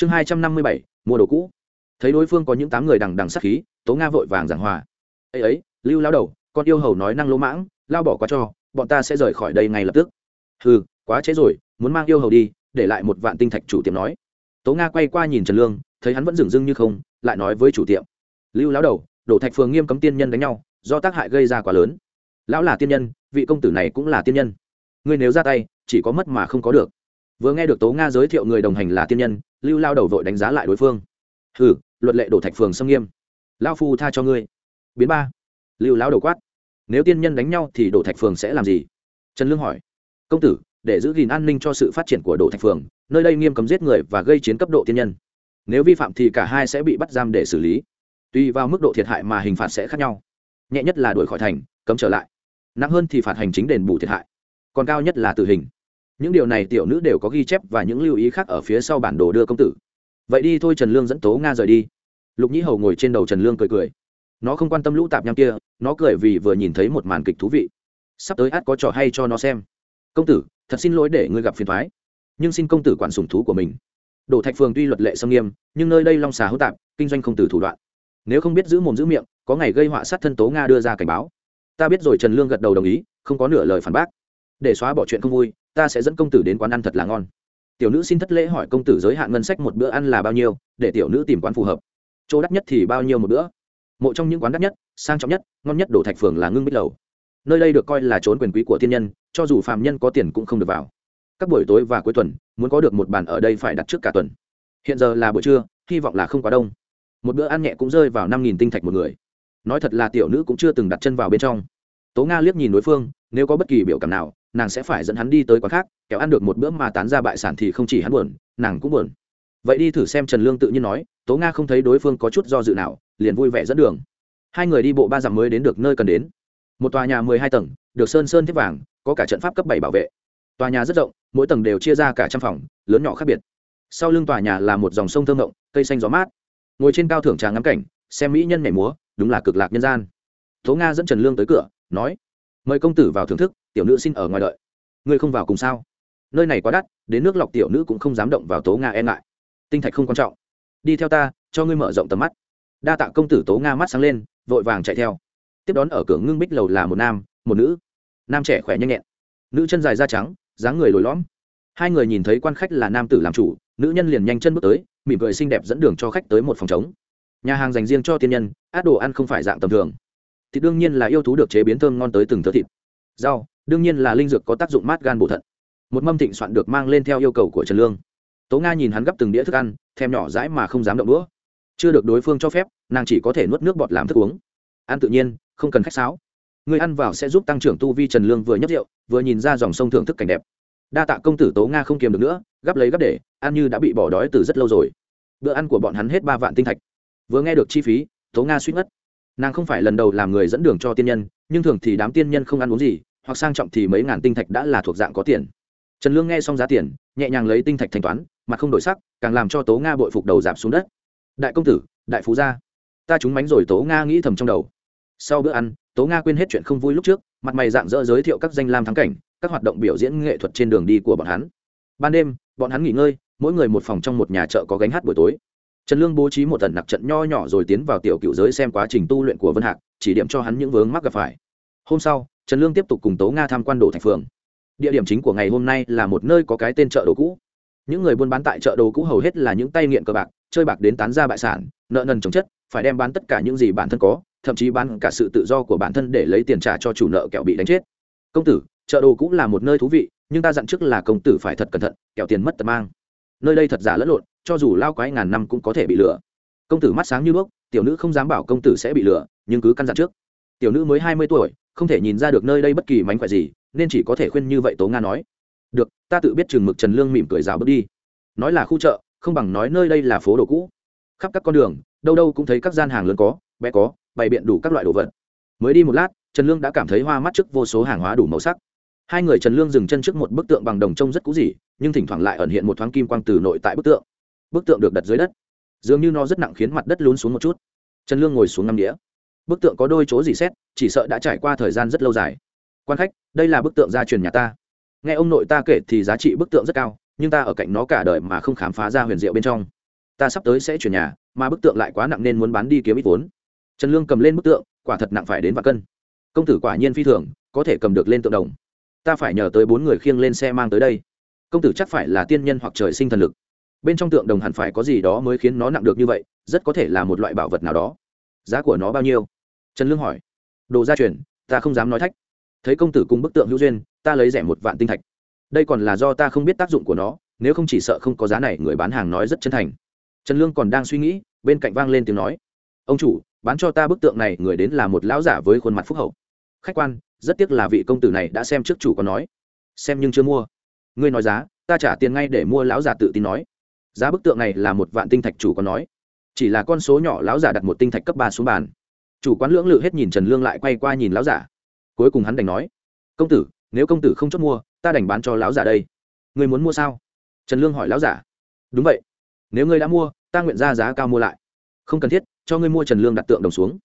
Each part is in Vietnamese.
chương hai trăm năm mươi bảy, mua đồ cũ. Thấy đối phương có những tám người đằng đằng sát khí, tố nga vội vàng giảng hòa. Ấy ấy, lưu lao đầu, con yêu hầu nói năng lỗ mãng, lao bỏ qua cho, bọn ta sẽ rời khỏi đây ngay lập tức. Ừ quá trễ rồi, muốn mang yêu hầu đi, để lại một vạn tinh thạch chủ tiệm nói. Tố nga quay qua nhìn trần lương, thấy hắn vẫn dừng dưng như không, lại nói với chủ tiệm. Lưu lão đầu đổ thạch phường nghiêm cấm tiên nhân đánh nhau, do tác hại gây ra quá lớn. Lão là tiên nhân, vị công tử này cũng là tiên nhân. Ngươi nếu ra tay, chỉ có mất mà không có được vừa nghe được tố nga giới thiệu người đồng hành là tiên nhân, lưu lao đầu vội đánh giá lại đối phương. Hừ, luật lệ đổ thạch phường xâm nghiêm. Lao phu tha cho ngươi. Biến ba. Lưu lão đầu quát. Nếu tiên nhân đánh nhau thì đổ thạch phường sẽ làm gì? Trần lương hỏi. Công tử, để giữ gìn an ninh cho sự phát triển của đổ thạch phường, nơi đây nghiêm cấm giết người và gây chiến cấp độ tiên nhân. Nếu vi phạm thì cả hai sẽ bị bắt giam để xử lý. Tùy vào mức độ thiệt hại mà hình phạt sẽ khác nhau. Nhẹ nhất là đuổi khỏi thành, cấm trở lại. Nặng hơn thì phạt hành chính đền bù thiệt hại. Còn cao nhất là tử hình những điều này tiểu nữ đều có ghi chép và những lưu ý khác ở phía sau bản đồ đưa công tử. Vậy đi thôi, trần lương dẫn tố nga rời đi. Lục nhĩ hầu ngồi trên đầu trần lương cười cười. Nó không quan tâm lũ tạp nham kia, nó cười vì vừa nhìn thấy một màn kịch thú vị. Sắp tới át có trò hay cho nó xem. Công tử, thật xin lỗi để ngươi gặp phiền thoái. Nhưng xin công tử quản sùng thú của mình. Đổ thạch phường tuy luật lệ xâm nghiêm, nhưng nơi đây long xà hữu tạp, kinh doanh không từ thủ đoạn. Nếu không biết giữ mồm giữ miệng, có ngày gây họa sát thân tố nga đưa ra cảnh báo. Ta biết rồi, trần lương gật đầu đồng ý, không có nửa lời phản bác. Để xóa bỏ chuyện không vui ta sẽ dẫn công tử đến quán ăn thật là ngon. Tiểu nữ xin thất lễ hỏi công tử giới hạn ngân sách một bữa ăn là bao nhiêu, để tiểu nữ tìm quán phù hợp. Chỗ đắt nhất thì bao nhiêu một bữa? Một trong những quán đắt nhất, sang trọng nhất, ngon nhất đổ thạch phường là ngưng bích lầu. Nơi đây được coi là trốn quyền quý của thiên nhân, cho dù phàm nhân có tiền cũng không được vào. Các buổi tối và cuối tuần, muốn có được một bàn ở đây phải đặt trước cả tuần. Hiện giờ là buổi trưa, hy vọng là không quá đông. Một bữa ăn nhẹ cũng rơi vào năm nghìn tinh thạch một người. Nói thật là tiểu nữ cũng chưa từng đặt chân vào bên trong. Tố nga liếc nhìn đối phương, nếu có bất kỳ biểu cảm nào nàng sẽ phải dẫn hắn đi tới quán khác kéo ăn được một bữa mà tán ra bại sản thì không chỉ hắn buồn, nàng cũng buồn. Vậy đi thử xem trần lương tự nhiên nói, tố nga không thấy đối phương có chút do dự nào, liền vui vẻ dẫn đường. Hai người đi bộ ba dặm mới đến được nơi cần đến. Một tòa nhà mười hai tầng, được sơn sơn thiếp vàng, có cả trận pháp cấp bảy bảo vệ. Tòa nhà rất rộng, mỗi tầng đều chia ra cả trăm phòng, lớn nhỏ khác biệt. Sau lưng tòa nhà là một dòng sông thơm ngộng, cây xanh gió mát. Ngồi trên cao thưởng trà ngắm cảnh, xem mỹ nhân nhảy múa, đúng là cực lạc nhân gian. Tố nga dẫn trần lương tới cửa, nói, mời công tử vào thưởng thức tiểu nữ xin ở ngoài đợi. Ngươi không vào cùng sao? Nơi này quá đắt, đến nước lọc tiểu nữ cũng không dám động vào tố nga e ngại. Tinh thạch không quan trọng. Đi theo ta, cho ngươi mở rộng tầm mắt. Đa tạ công tử tố nga mắt sáng lên, vội vàng chạy theo. Tiếp đón ở cửa ngưng bích lầu là một nam, một nữ. Nam trẻ khỏe nhanh nhẹn. Nữ chân dài da trắng, dáng người lồi lõm. Hai người nhìn thấy quan khách là nam tử làm chủ, nữ nhân liền nhanh chân bước tới, mỉm cười xinh đẹp dẫn đường cho khách tới một phòng trống. Nhà hàng dành riêng cho tiên nhân, át đồ ăn không phải dạng tầm thường. Thì đương nhiên là yêu thú được chế biến thơm ngon tới từng thớ thịt. Rau đương nhiên là linh dược có tác dụng mát gan bổ thận. Một mâm thịnh soạn được mang lên theo yêu cầu của trần lương. Tố nga nhìn hắn gấp từng đĩa thức ăn, thèm nhỏ dãi mà không dám động đũa. Chưa được đối phương cho phép, nàng chỉ có thể nuốt nước bọt làm thức uống. Ăn tự nhiên, không cần khách sáo. Người ăn vào sẽ giúp tăng trưởng tu vi trần lương vừa nhấp rượu, vừa nhìn ra dòng sông thưởng thức cảnh đẹp. Đa tạ công tử tố nga không kiềm được nữa, gắp lấy gắp để, ăn như đã bị bỏ đói từ rất lâu rồi. Bữa ăn của bọn hắn hết ba vạn tinh thạch. Vừa nghe được chi phí, tố nga suýt ngất. Nàng không phải lần đầu làm người dẫn đường cho tiên nhân, nhưng thường thì đám tiên nhân không ăn uống gì hoặc sang trọng thì mấy ngàn tinh thạch đã là thuộc dạng có tiền. Trần lương nghe xong giá tiền, nhẹ nhàng lấy tinh thạch thanh toán, mà không đổi sắc, càng làm cho tố nga bội phục đầu giảm xuống đất. Đại công tử, đại phú gia, ta trúng mánh rồi. Tố nga nghĩ thầm trong đầu. Sau bữa ăn, tố nga quên hết chuyện không vui lúc trước, mặt mày dạng dỡ giới thiệu các danh lam thắng cảnh, các hoạt động biểu diễn nghệ thuật trên đường đi của bọn hắn. Ban đêm, bọn hắn nghỉ ngơi, mỗi người một phòng trong một nhà chợ có gánh hát buổi tối. Trần lương bố trí một tần nặc trận nho nhỏ rồi tiến vào tiểu cựu giới xem quá trình tu luyện của vân hạc, chỉ điểm cho hắn những vướng mắc gặp phải hôm sau, trần lương tiếp tục cùng tố nga tham quan đồ thành phường. Địa điểm chính của ngày hôm nay là một nơi có cái tên chợ đồ cũ. Những người buôn bán tại chợ đồ cũ hầu hết là những tay nghiện cờ bạc, chơi bạc đến tán ra bại sản, nợ nần chống chất, phải đem bán tất cả những gì bản thân có, thậm chí bán cả sự tự do của bản thân để lấy tiền trả cho chủ nợ kẹo bị đánh chết. Công tử, chợ đồ cũng là một nơi thú vị, nhưng ta dặn trước là công tử phải thật cẩn thận kẹo tiền mất tật mang. Nơi đây thật giả lẫn lộn, cho dù lao quái ngàn năm cũng có thể bị lừa. Công tử mắt sáng như đuốc, tiểu nữ không dám bảo công tử sẽ bị lừa, nhưng cứ căn dặn trước. Tiểu nữ mới hai mươi tuổi không thể nhìn ra được nơi đây bất kỳ mánh khỏe gì, nên chỉ có thể khuyên như vậy tố nga nói. Được, ta tự biết chừng mực trần lương mỉm cười rào bước đi. Nói là khu chợ, không bằng nói nơi đây là phố đồ cũ. Khắp các con đường, đâu đâu cũng thấy các gian hàng lớn có, bé có, bày biện đủ các loại đồ vật. Mới đi một lát, trần lương đã cảm thấy hoa mắt trước vô số hàng hóa đủ màu sắc. Hai người trần lương dừng chân trước một bức tượng bằng đồng trông rất cũ dỉ, nhưng thỉnh thoảng lại ẩn hiện một thoáng kim quang từ nội tại bức tượng. Bức tượng được đặt dưới đất. Dường như nó rất nặng khiến mặt đất lún xuống một chút. Trần lương ngồi xuống năm đĩa bức tượng có đôi chỗ gì xét, chỉ sợ đã trải qua thời gian rất lâu dài. Quan khách, đây là bức tượng gia truyền nhà ta. Nghe ông nội ta kể thì giá trị bức tượng rất cao, nhưng ta ở cạnh nó cả đời mà không khám phá ra huyền diệu bên trong. Ta sắp tới sẽ chuyển nhà, mà bức tượng lại quá nặng nên muốn bán đi kiếm ít vốn. Trần lương cầm lên bức tượng, quả thật nặng phải đến và cân. Công tử quả nhiên phi thường, có thể cầm được lên tượng đồng. Ta phải nhờ tới bốn người khiêng lên xe mang tới đây. Công tử chắc phải là tiên nhân hoặc trời sinh thần lực. Bên trong tượng đồng hẳn phải có gì đó mới khiến nó nặng được như vậy, rất có thể là một loại bảo vật nào đó. Giá của nó bao nhiêu? Trần lương hỏi. Đồ gia truyền, ta không dám nói thách. Thấy công tử cùng bức tượng hữu duyên, ta lấy rẻ một vạn tinh thạch. Đây còn là do ta không biết tác dụng của nó, nếu không chỉ sợ không có giá này, người bán hàng nói rất chân thành. Trần lương còn đang suy nghĩ, bên cạnh vang lên tiếng nói. Ông chủ, bán cho ta bức tượng này, người đến là một lão giả với khuôn mặt phúc hậu. Khách quan, rất tiếc là vị công tử này đã xem trước chủ có nói. Xem nhưng chưa mua. Ngươi nói giá, ta trả tiền ngay để mua lão giả tự tin nói. Giá bức tượng này là một vạn tinh thạch chủ có nói. Chỉ là con số nhỏ, lão giả đặt một tinh thạch cấp ba xuống bàn chủ quán lưỡng lự hết nhìn trần lương lại quay qua nhìn lão giả. Cuối cùng hắn đành nói, công tử, nếu công tử không chốt mua, ta đành bán cho lão giả đây. Người muốn mua sao? Trần lương hỏi lão giả. Đúng vậy. Nếu ngươi đã mua, ta nguyện ra giá cao mua lại. Không cần thiết, cho ngươi mua trần lương đặt tượng đồng xuống.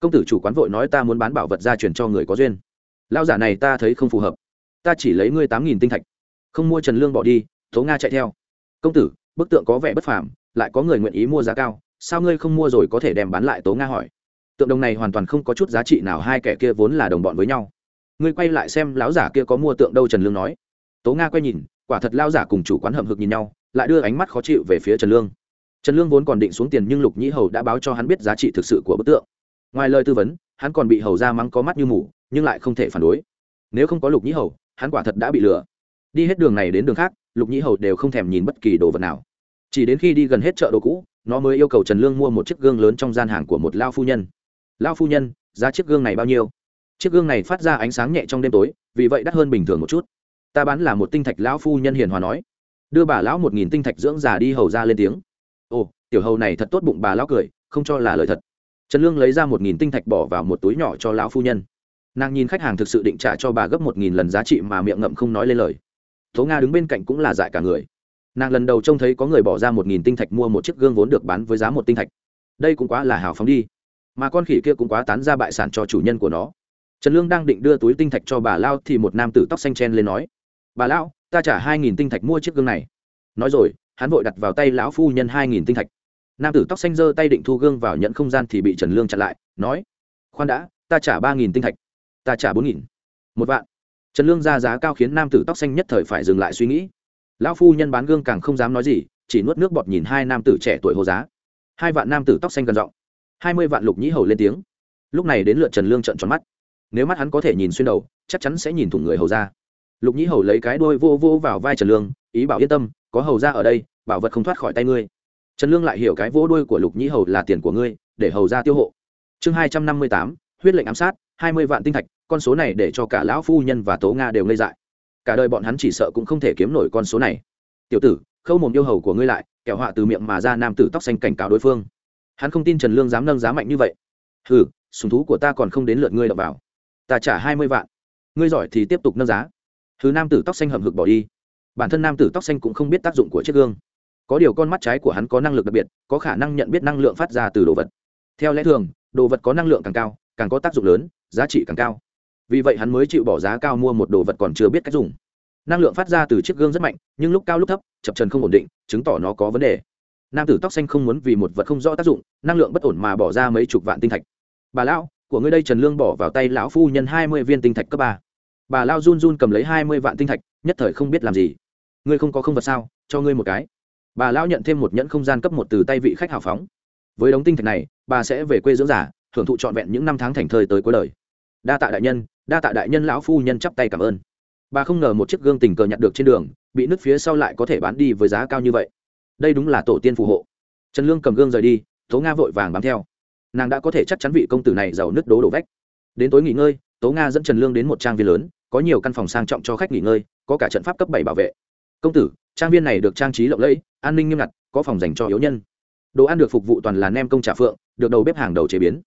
Công tử chủ quán vội nói, ta muốn bán bảo vật gia truyền cho người có duyên. Lão giả này ta thấy không phù hợp. Ta chỉ lấy ngươi tám nghìn tinh thạch. Không mua trần lương bỏ đi, tố nga chạy theo. Công tử, bức tượng có vẻ bất phàm, lại có người nguyện ý mua giá cao, sao ngươi không mua rồi có thể đem bán lại tố nga hỏi? Tượng đồng này hoàn toàn không có chút giá trị nào, hai kẻ kia vốn là đồng bọn với nhau. Ngươi quay lại xem lão giả kia có mua tượng đâu, trần lương nói. Tố nga quay nhìn, quả thật lao giả cùng chủ quán hậm hực nhìn nhau, lại đưa ánh mắt khó chịu về phía trần lương. Trần lương vốn còn định xuống tiền nhưng lục nhĩ hầu đã báo cho hắn biết giá trị thực sự của bức tượng. Ngoài lời tư vấn, hắn còn bị hầu ra mắng có mắt như mù, nhưng lại không thể phản đối. Nếu không có lục nhĩ hầu, hắn quả thật đã bị lừa. Đi hết đường này đến đường khác, lục nhĩ hầu đều không thèm nhìn bất kỳ đồ vật nào. Chỉ đến khi đi gần hết chợ đồ cũ, nó mới yêu cầu trần lương mua một chiếc gương lớn trong gian hàng của một lao phu nhân lao phu nhân, giá chiếc gương này bao nhiêu? Chiếc gương này phát ra ánh sáng nhẹ trong đêm tối, vì vậy đắt hơn bình thường một chút. Ta bán là một tinh thạch, lão phu nhân hiền hòa nói. Đưa bà lão một nghìn tinh thạch dưỡng già đi hầu ra lên tiếng. Ồ, tiểu hầu này thật tốt bụng bà lão cười, không cho là lời thật. Trần lương lấy ra một nghìn tinh thạch bỏ vào một túi nhỏ cho lão phu nhân. Nàng nhìn khách hàng thực sự định trả cho bà gấp một nghìn lần giá trị mà miệng ngậm không nói lên lời. Tố nga đứng bên cạnh cũng là dại cả người. Nàng lần đầu trông thấy có người bỏ ra một nghìn tinh thạch mua một chiếc gương vốn được bán với giá một tinh thạch. Đây cũng quá là hào phóng đi mà con khỉ kia cũng quá tán ra bại sản cho chủ nhân của nó. Trần lương đang định đưa túi tinh thạch cho bà lao thì một nam tử tóc xanh chen lên nói, bà lão ta trả hai nghìn tinh thạch mua chiếc gương này. Nói rồi, hắn vội đặt vào tay lão phu nhân hai nghìn tinh thạch. Nam tử tóc xanh giơ tay định thu gương vào nhận không gian thì bị trần lương chặn lại, nói, khoan đã, ta trả ba nghìn tinh thạch, ta trả bốn nghìn, một vạn. Trần lương ra giá cao khiến nam tử tóc xanh nhất thời phải dừng lại suy nghĩ. Lão phu nhân bán gương càng không dám nói gì, chỉ nuốt nước bọt nhìn hai nam tử trẻ tuổi hô giá. Hai vạn nam tử tóc xanh gần giọng hai mươi vạn lục nhĩ hầu lên tiếng. Lúc này đến lượt trần lương trận tròn mắt. Nếu mắt hắn có thể nhìn xuyên đầu, chắc chắn sẽ nhìn thủng người hầu ra. Lục nhĩ hầu lấy cái đôi vô vô vào vai trần lương, ý bảo yên tâm, có hầu ra ở đây, bảo vật không thoát khỏi tay ngươi. Trần lương lại hiểu cái vỗ đuôi của lục nhĩ hầu là tiền của ngươi, để hầu ra tiêu hộ. Chương hai trăm năm mươi tám, huyết lệnh ám sát, hai mươi vạn tinh thạch, con số này để cho cả lão phu nhân và tố nga đều ngây dại. Cả đời bọn hắn chỉ sợ cũng không thể kiếm nổi con số này. Tiểu tử, khâu mồm yêu hầu của ngươi lại, kẻo họa từ miệng mà ra nam tử tóc xanh cảnh cáo đối phương hắn không tin trần lương dám nâng giá mạnh như vậy. Hừ, sùng thú của ta còn không đến lượt ngươi đập vào. Ta trả hai mươi vạn. Ngươi giỏi thì tiếp tục nâng giá. Thứ nam tử tóc xanh hầm hực bỏ đi. Bản thân nam tử tóc xanh cũng không biết tác dụng của chiếc gương. Có điều con mắt trái của hắn có năng lực đặc biệt, có khả năng nhận biết năng lượng phát ra từ đồ vật. Theo lẽ thường, đồ vật có năng lượng càng cao, càng có tác dụng lớn, giá trị càng cao. Vì vậy hắn mới chịu bỏ giá cao mua một đồ vật còn chưa biết cách dùng. Năng lượng phát ra từ chiếc gương rất mạnh, nhưng lúc cao lúc thấp, chập trần không ổn định, chứng tỏ nó có vấn đề nam tử tóc xanh không muốn vì một vật không rõ tác dụng, năng lượng bất ổn mà bỏ ra mấy chục vạn tinh thạch. Bà lão, của ngươi đây trần lương bỏ vào tay lão phu nhân hai mươi viên tinh thạch cấp ba. Bà lao run run cầm lấy hai mươi vạn tinh thạch, nhất thời không biết làm gì. Ngươi không có không vật sao, cho ngươi một cái. Bà lão nhận thêm một nhẫn không gian cấp một từ tay vị khách hào phóng. Với đống tinh thạch này, bà sẽ về quê dưỡng giả hưởng thụ trọn vẹn những năm tháng thành thơi tới cuối đời. Đa tạ đại nhân, đa tạ đại nhân lão phu nhân chắp tay cảm ơn. Bà không ngờ một chiếc gương tình cờ nhặt được trên đường, bị nứt phía sau lại có thể bán đi với giá cao như vậy đây đúng là tổ tiên phù hộ. Trần lương cầm gương rời đi, tố nga vội vàng bám theo. Nàng đã có thể chắc chắn vị công tử này giàu nứt đố đổ vách. Đến tối nghỉ ngơi, tố nga dẫn trần lương đến một trang viên lớn, có nhiều căn phòng sang trọng cho khách nghỉ ngơi, có cả trận pháp cấp bảy bảo vệ. Công tử, trang viên này được trang trí lộng lẫy, an ninh nghiêm ngặt, có phòng dành cho yếu nhân. Đồ ăn được phục vụ toàn là nem công trả phượng, được đầu bếp hàng đầu chế biến.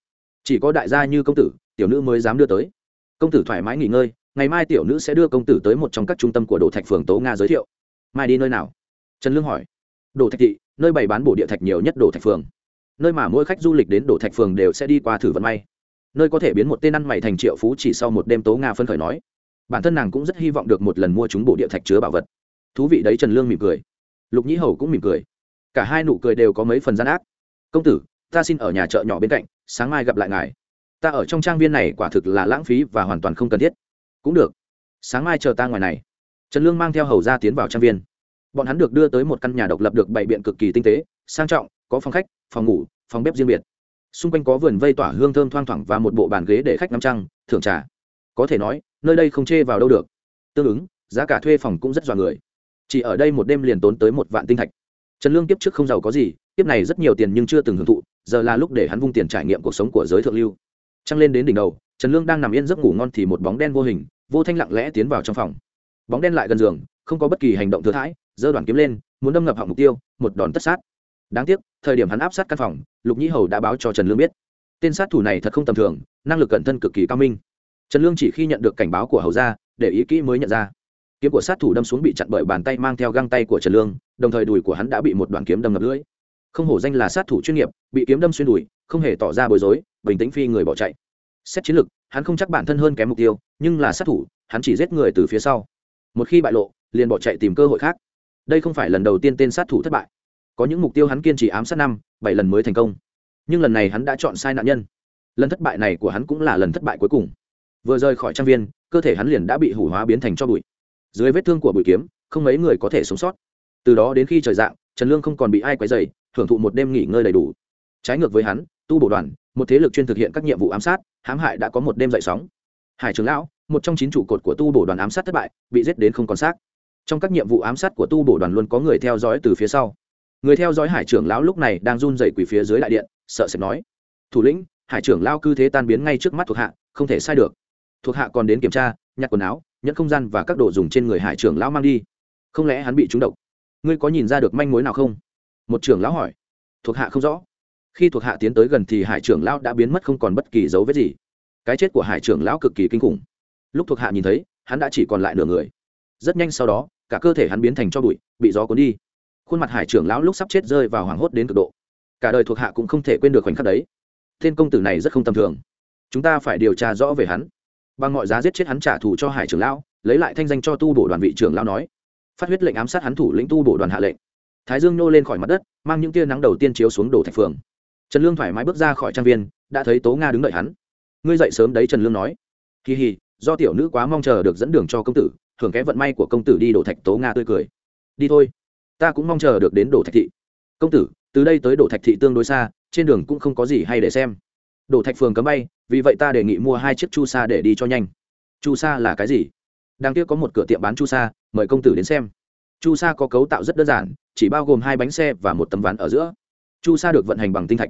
Chỉ có đại gia như công tử, tiểu nữ mới dám đưa tới. Công tử thoải mái nghỉ ngơi, ngày mai tiểu nữ sẽ đưa công tử tới một trong các trung tâm của đồ thạch phường tố nga giới thiệu. Mai đi nơi nào? Trần lương hỏi đồ thạch thị, nơi bày bán bổ địa thạch nhiều nhất đồ thạch phường. Nơi mà mỗi khách du lịch đến đồ thạch phường đều sẽ đi qua thử vận may. Nơi có thể biến một tên ăn mày thành triệu phú chỉ sau một đêm tố nga phân khởi nói. Bản thân nàng cũng rất hy vọng được một lần mua chúng bộ địa thạch chứa bảo vật. Thú vị đấy trần lương mỉm cười. Lục nhĩ hầu cũng mỉm cười. Cả hai nụ cười đều có mấy phần gian ác. Công tử, ta xin ở nhà chợ nhỏ bên cạnh, sáng mai gặp lại ngài. Ta ở trong trang viên này quả thực là lãng phí và hoàn toàn không cần thiết. Cũng được. Sáng mai chờ ta ngoài này. Trần lương mang theo hầu ra tiến vào trang viên bọn hắn được đưa tới một căn nhà độc lập được bày biện cực kỳ tinh tế, sang trọng, có phòng khách, phòng ngủ, phòng bếp riêng biệt. Xung quanh có vườn vây tỏa hương thơm thoang thoảng và một bộ bàn ghế để khách ngắm trăng, thưởng trà. Có thể nói, nơi đây không chê vào đâu được. Tương ứng, giá cả thuê phòng cũng rất dọa người. Chỉ ở đây một đêm liền tốn tới một vạn tinh thạch. Trần lương kiếp trước không giàu có gì, kiếp này rất nhiều tiền nhưng chưa từng hưởng thụ, giờ là lúc để hắn vung tiền trải nghiệm cuộc sống của giới thượng lưu. Trăng lên đến đỉnh đầu, trần lương đang nằm yên giấc ngủ ngon thì một bóng đen vô hình, vô thanh lặng lẽ tiến vào trong phòng. Bóng đen lại gần giường không có bất kỳ hành động thừa thãi, giơ đoàn kiếm lên, muốn đâm ngập họng mục tiêu, một đòn tất sát. Đáng tiếc, thời điểm hắn áp sát căn phòng, lục nhĩ hầu đã báo cho trần lương biết. Tên sát thủ này thật không tầm thường, năng lực cẩn thân cực kỳ cao minh. Trần lương chỉ khi nhận được cảnh báo của hầu ra để ý kỹ mới nhận ra. Kiếm của sát thủ đâm xuống bị chặn bởi bàn tay mang theo găng tay của trần lương, đồng thời đùi của hắn đã bị một đoạn kiếm đâm ngập lưỡi. Không hổ danh là sát thủ chuyên nghiệp, bị kiếm đâm xuyên đùi, không hề tỏ ra bối rối, bình tĩnh phi người bỏ chạy. Xét chiến lược, hắn không chắc bản thân hơn kém mục tiêu, nhưng là sát thủ, hắn chỉ giết người từ phía sau. Một khi bại lộ liền bỏ chạy tìm cơ hội khác. Đây không phải lần đầu tiên tên sát thủ thất bại. Có những mục tiêu hắn kiên trì ám sát năm, bảy lần mới thành công. Nhưng lần này hắn đã chọn sai nạn nhân. Lần thất bại này của hắn cũng là lần thất bại cuối cùng. Vừa rời khỏi trang viên, cơ thể hắn liền đã bị hủ hóa biến thành cho bụi. Dưới vết thương của bụi kiếm, không mấy người có thể sống sót. Từ đó đến khi trời dạng, trần lương không còn bị ai quấy dày hưởng thụ một đêm nghỉ ngơi đầy đủ. Trái ngược với hắn, tu bổ đoàn, một thế lực chuyên thực hiện các nhiệm vụ ám sát, hãm hại đã có một đêm dậy sóng. Hải trường lão, một trong chín trụ cột của tu bổ đoàn ám sát thất bại, bị giết đến không còn xác trong các nhiệm vụ ám sát của tu bổ đoàn luôn có người theo dõi từ phía sau. Người theo dõi hải trưởng lão lúc này đang run dậy quỳ phía dưới đại điện, sợ sẽ nói, thủ lĩnh, hải trưởng lao cư thế tan biến ngay trước mắt thuộc hạ, không thể sai được. Thuộc hạ còn đến kiểm tra, nhặt quần áo, nhẫn không gian và các đồ dùng trên người hải trưởng lão mang đi. Không lẽ hắn bị trúng độc? Ngươi có nhìn ra được manh mối nào không? Một trưởng lão hỏi. Thuộc hạ không rõ. Khi thuộc hạ tiến tới gần thì hải trưởng lão đã biến mất không còn bất kỳ dấu vết gì. Cái chết của hải trưởng lão cực kỳ kinh khủng. Lúc thuộc hạ nhìn thấy, hắn đã chỉ còn lại nửa người rất nhanh sau đó, cả cơ thể hắn biến thành cho bụi, bị gió cuốn đi. Khuôn mặt hải trưởng lão lúc sắp chết rơi vào hoảng hốt đến cực độ. Cả đời thuộc hạ cũng không thể quên được khoảnh khắc đấy. Tên công tử này rất không tầm thường. Chúng ta phải điều tra rõ về hắn. Bằng mọi giá giết chết hắn trả thù cho hải trưởng lão, lấy lại thanh danh cho tu bổ đoàn vị trưởng lão nói. Phát huyết lệnh ám sát hắn thủ lĩnh tu bổ đoàn hạ lệnh. Thái dương nô lên khỏi mặt đất, mang những tia nắng đầu tiên chiếu xuống đổ thạch phường trần lương thoải mái bước ra khỏi trang viên, đã thấy tố nga đứng đợi hắn. Ngươi dậy sớm đấy, trần lương nói. Kỳ hì, do tiểu nữ quá mong chờ được dẫn đường cho công tử hưởng cái vận may của công tử đi đổ thạch tố nga tươi cười. Đi thôi. Ta cũng mong chờ được đến đổ thạch thị. Công tử, từ đây tới đổ thạch thị tương đối xa, trên đường cũng không có gì hay để xem. Đổ thạch phường cấm bay, vì vậy ta đề nghị mua hai chiếc chu sa để đi cho nhanh. Chu sa là cái gì? Đang tiếc có một cửa tiệm bán chu sa, mời công tử đến xem. Chu sa có cấu tạo rất đơn giản, chỉ bao gồm hai bánh xe và một tấm ván ở giữa. Chu sa được vận hành bằng tinh thạch.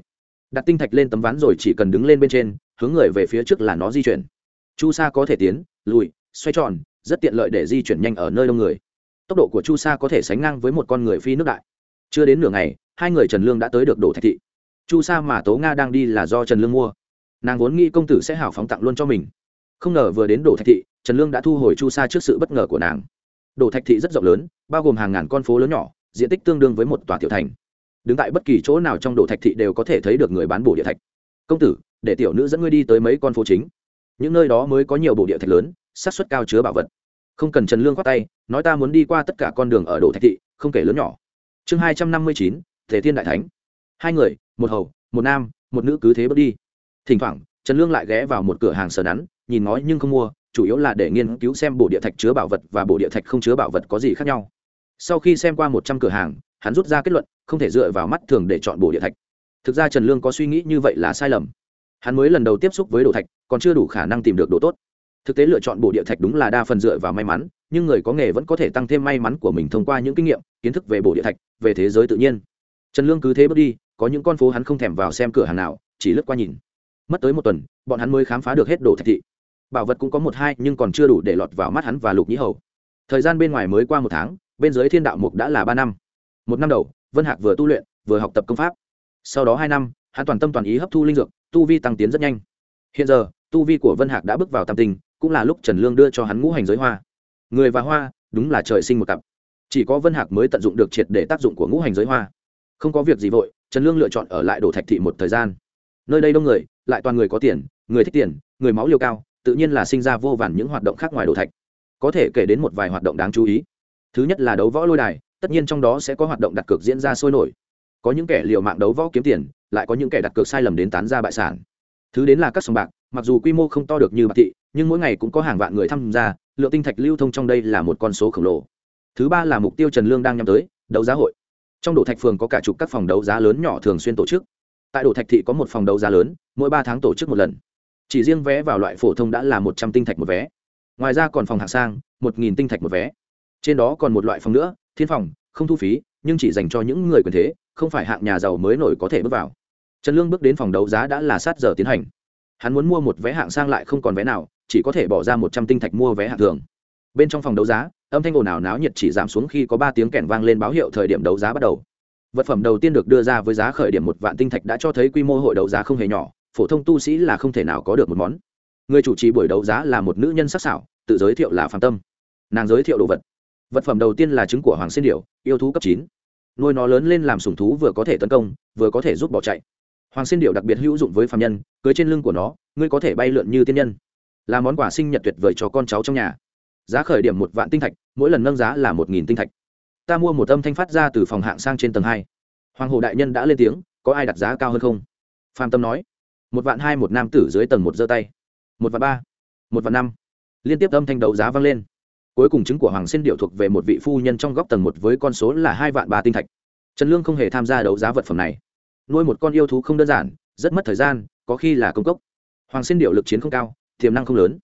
Đặt tinh thạch lên tấm ván rồi chỉ cần đứng lên bên trên, hướng người về phía trước là nó di chuyển. Chu sa có thể tiến, lùi, xoay tròn rất tiện lợi để di chuyển nhanh ở nơi đông người. Tốc độ của chu sa có thể sánh ngang với một con người phi nước đại. Chưa đến nửa ngày, hai người trần lương đã tới được Đồ thạch thị. Chu sa mà tố nga đang đi là do trần lương mua. Nàng vốn nghĩ công tử sẽ hào phóng tặng luôn cho mình. Không ngờ vừa đến Đồ thạch thị, trần lương đã thu hồi chu sa trước sự bất ngờ của nàng. Đồ thạch thị rất rộng lớn, bao gồm hàng ngàn con phố lớn nhỏ, diện tích tương đương với một tòa tiểu thành. Đứng tại bất kỳ chỗ nào trong Đồ thạch thị đều có thể thấy được người bán bổ địa thạch. Công tử, để tiểu nữ dẫn ngươi đi tới mấy con phố chính những nơi đó mới có nhiều bộ địa thạch lớn, xác suất cao chứa bảo vật. Không cần trần lương khoác tay, nói ta muốn đi qua tất cả con đường ở đổ thạch thị, không kể lớn nhỏ. Chương hai trăm năm mươi chín, thể thiên đại thánh. Hai người, một hầu, một nam, một nữ cứ thế bước đi. Thỉnh thoảng, trần lương lại ghé vào một cửa hàng sờ nắn, nhìn ngói nhưng không mua, chủ yếu là để nghiên cứu xem bộ địa thạch chứa bảo vật và bộ địa thạch không chứa bảo vật có gì khác nhau. Sau khi xem qua một trăm cửa hàng, hắn rút ra kết luận, không thể dựa vào mắt thường để chọn bộ địa thạch. Thực ra trần lương có suy nghĩ như vậy là sai lầm hắn mới lần đầu tiếp xúc với đồ thạch, còn chưa đủ khả năng tìm được đồ tốt. Thực tế lựa chọn bộ địa thạch đúng là đa phần dựa vào may mắn, nhưng người có nghề vẫn có thể tăng thêm may mắn của mình thông qua những kinh nghiệm, kiến thức về bộ địa thạch, về thế giới tự nhiên. Trần lương cứ thế bước đi, có những con phố hắn không thèm vào xem cửa hàng nào, chỉ lướt qua nhìn. Mất tới một tuần, bọn hắn mới khám phá được hết đồ thạch thị. Bảo vật cũng có một hai, nhưng còn chưa đủ để lọt vào mắt hắn và lục nhĩ hầu. Thời gian bên ngoài mới qua một tháng, bên dưới thiên đạo mục đã là ba năm. Một năm đầu, vân hạc vừa tu luyện, vừa học tập công pháp. Sau đó hai năm, hắn toàn tâm toàn ý hấp thu linh dược tu vi tăng tiến rất nhanh. Hiện giờ, tu vi của vân hạc đã bước vào tam tinh, cũng là lúc trần lương đưa cho hắn ngũ hành giới hoa. Người và hoa, đúng là trời sinh một cặp. Chỉ có vân hạc mới tận dụng được triệt để tác dụng của ngũ hành giới hoa. Không có việc gì vội, trần lương lựa chọn ở lại đổ thạch thị một thời gian. Nơi đây đông người, lại toàn người có tiền, người thích tiền, người máu liều cao, tự nhiên là sinh ra vô vàn những hoạt động khác ngoài đổ thạch. Có thể kể đến một vài hoạt động đáng chú ý. Thứ nhất là đấu võ lôi đài, tất nhiên trong đó sẽ có hoạt động đặt cược diễn ra sôi nổi. Có những kẻ liều mạng đấu võ kiếm tiền lại có những kẻ đặt cược sai lầm đến tán ra bại sản. Thứ đến là các sòng bạc, mặc dù quy mô không to được như bạc thị, nhưng mỗi ngày cũng có hàng vạn người tham gia, lượng tinh thạch lưu thông trong đây là một con số khổng lồ. Thứ ba là mục tiêu trần lương đang nhắm tới, đấu giá hội. Trong đổ thạch phường có cả chục các phòng đấu giá lớn nhỏ thường xuyên tổ chức. Tại đổ thạch thị có một phòng đấu giá lớn, mỗi ba tháng tổ chức một lần. Chỉ riêng vé vào loại phổ thông đã là một trăm tinh thạch một vé. Ngoài ra còn phòng hạng sang, một nghìn tinh thạch một vé. Trên đó còn một loại phòng nữa, thiên phòng, không thu phí, nhưng chỉ dành cho những người quyền thế, không phải hạng nhà giàu mới nổi có thể bước vào trần lương bước đến phòng đấu giá đã là sát giờ tiến hành. Hắn muốn mua một vé hạng sang lại không còn vé nào, chỉ có thể bỏ ra một trăm tinh thạch mua vé hạng thường. Bên trong phòng đấu giá, âm thanh ồn ào náo nhiệt chỉ giảm xuống khi có ba tiếng kèn vang lên báo hiệu thời điểm đấu giá bắt đầu. Vật phẩm đầu tiên được đưa ra với giá khởi điểm một vạn tinh thạch đã cho thấy quy mô hội đấu giá không hề nhỏ, phổ thông tu sĩ là không thể nào có được một món. Người chủ trì buổi đấu giá là một nữ nhân sắc sảo, tự giới thiệu là phạm tâm. Nàng giới thiệu đồ vật. Vật phẩm đầu tiên là trứng của hoàng xin điểu, yêu thú cấp chín. Nuôi nó lớn lên làm sủng thú vừa có thể tấn công, vừa có thể giúp bỏ chạy hoàng xin điệu đặc biệt hữu dụng với phạm nhân, cưới trên lưng của nó, ngươi có thể bay lượn như tiên nhân. Là món quà sinh nhật tuyệt vời cho con cháu trong nhà. Giá khởi điểm một vạn tinh thạch, mỗi lần nâng giá là một nghìn tinh thạch. Ta mua một âm thanh phát ra từ phòng hạng sang trên tầng hai. Hoàng hồ đại nhân đã lên tiếng, có ai đặt giá cao hơn không? Phạm tâm nói, một vạn hai một nam tử dưới tầng một giơ tay. Một vạn ba, một vạn năm. Liên tiếp âm thanh đấu giá vang lên. Cuối cùng chứng của hoàng xin điệu thuộc về một vị phu nhân trong góc tầng một với con số là hai vạn ba tinh thạch. Trần lương không hề tham gia đấu giá vật phẩm này nuôi một con yêu thú không đơn giản, rất mất thời gian, có khi là công cốc. Hoàng xin điệu lực chiến không cao, tiềm năng không lớn.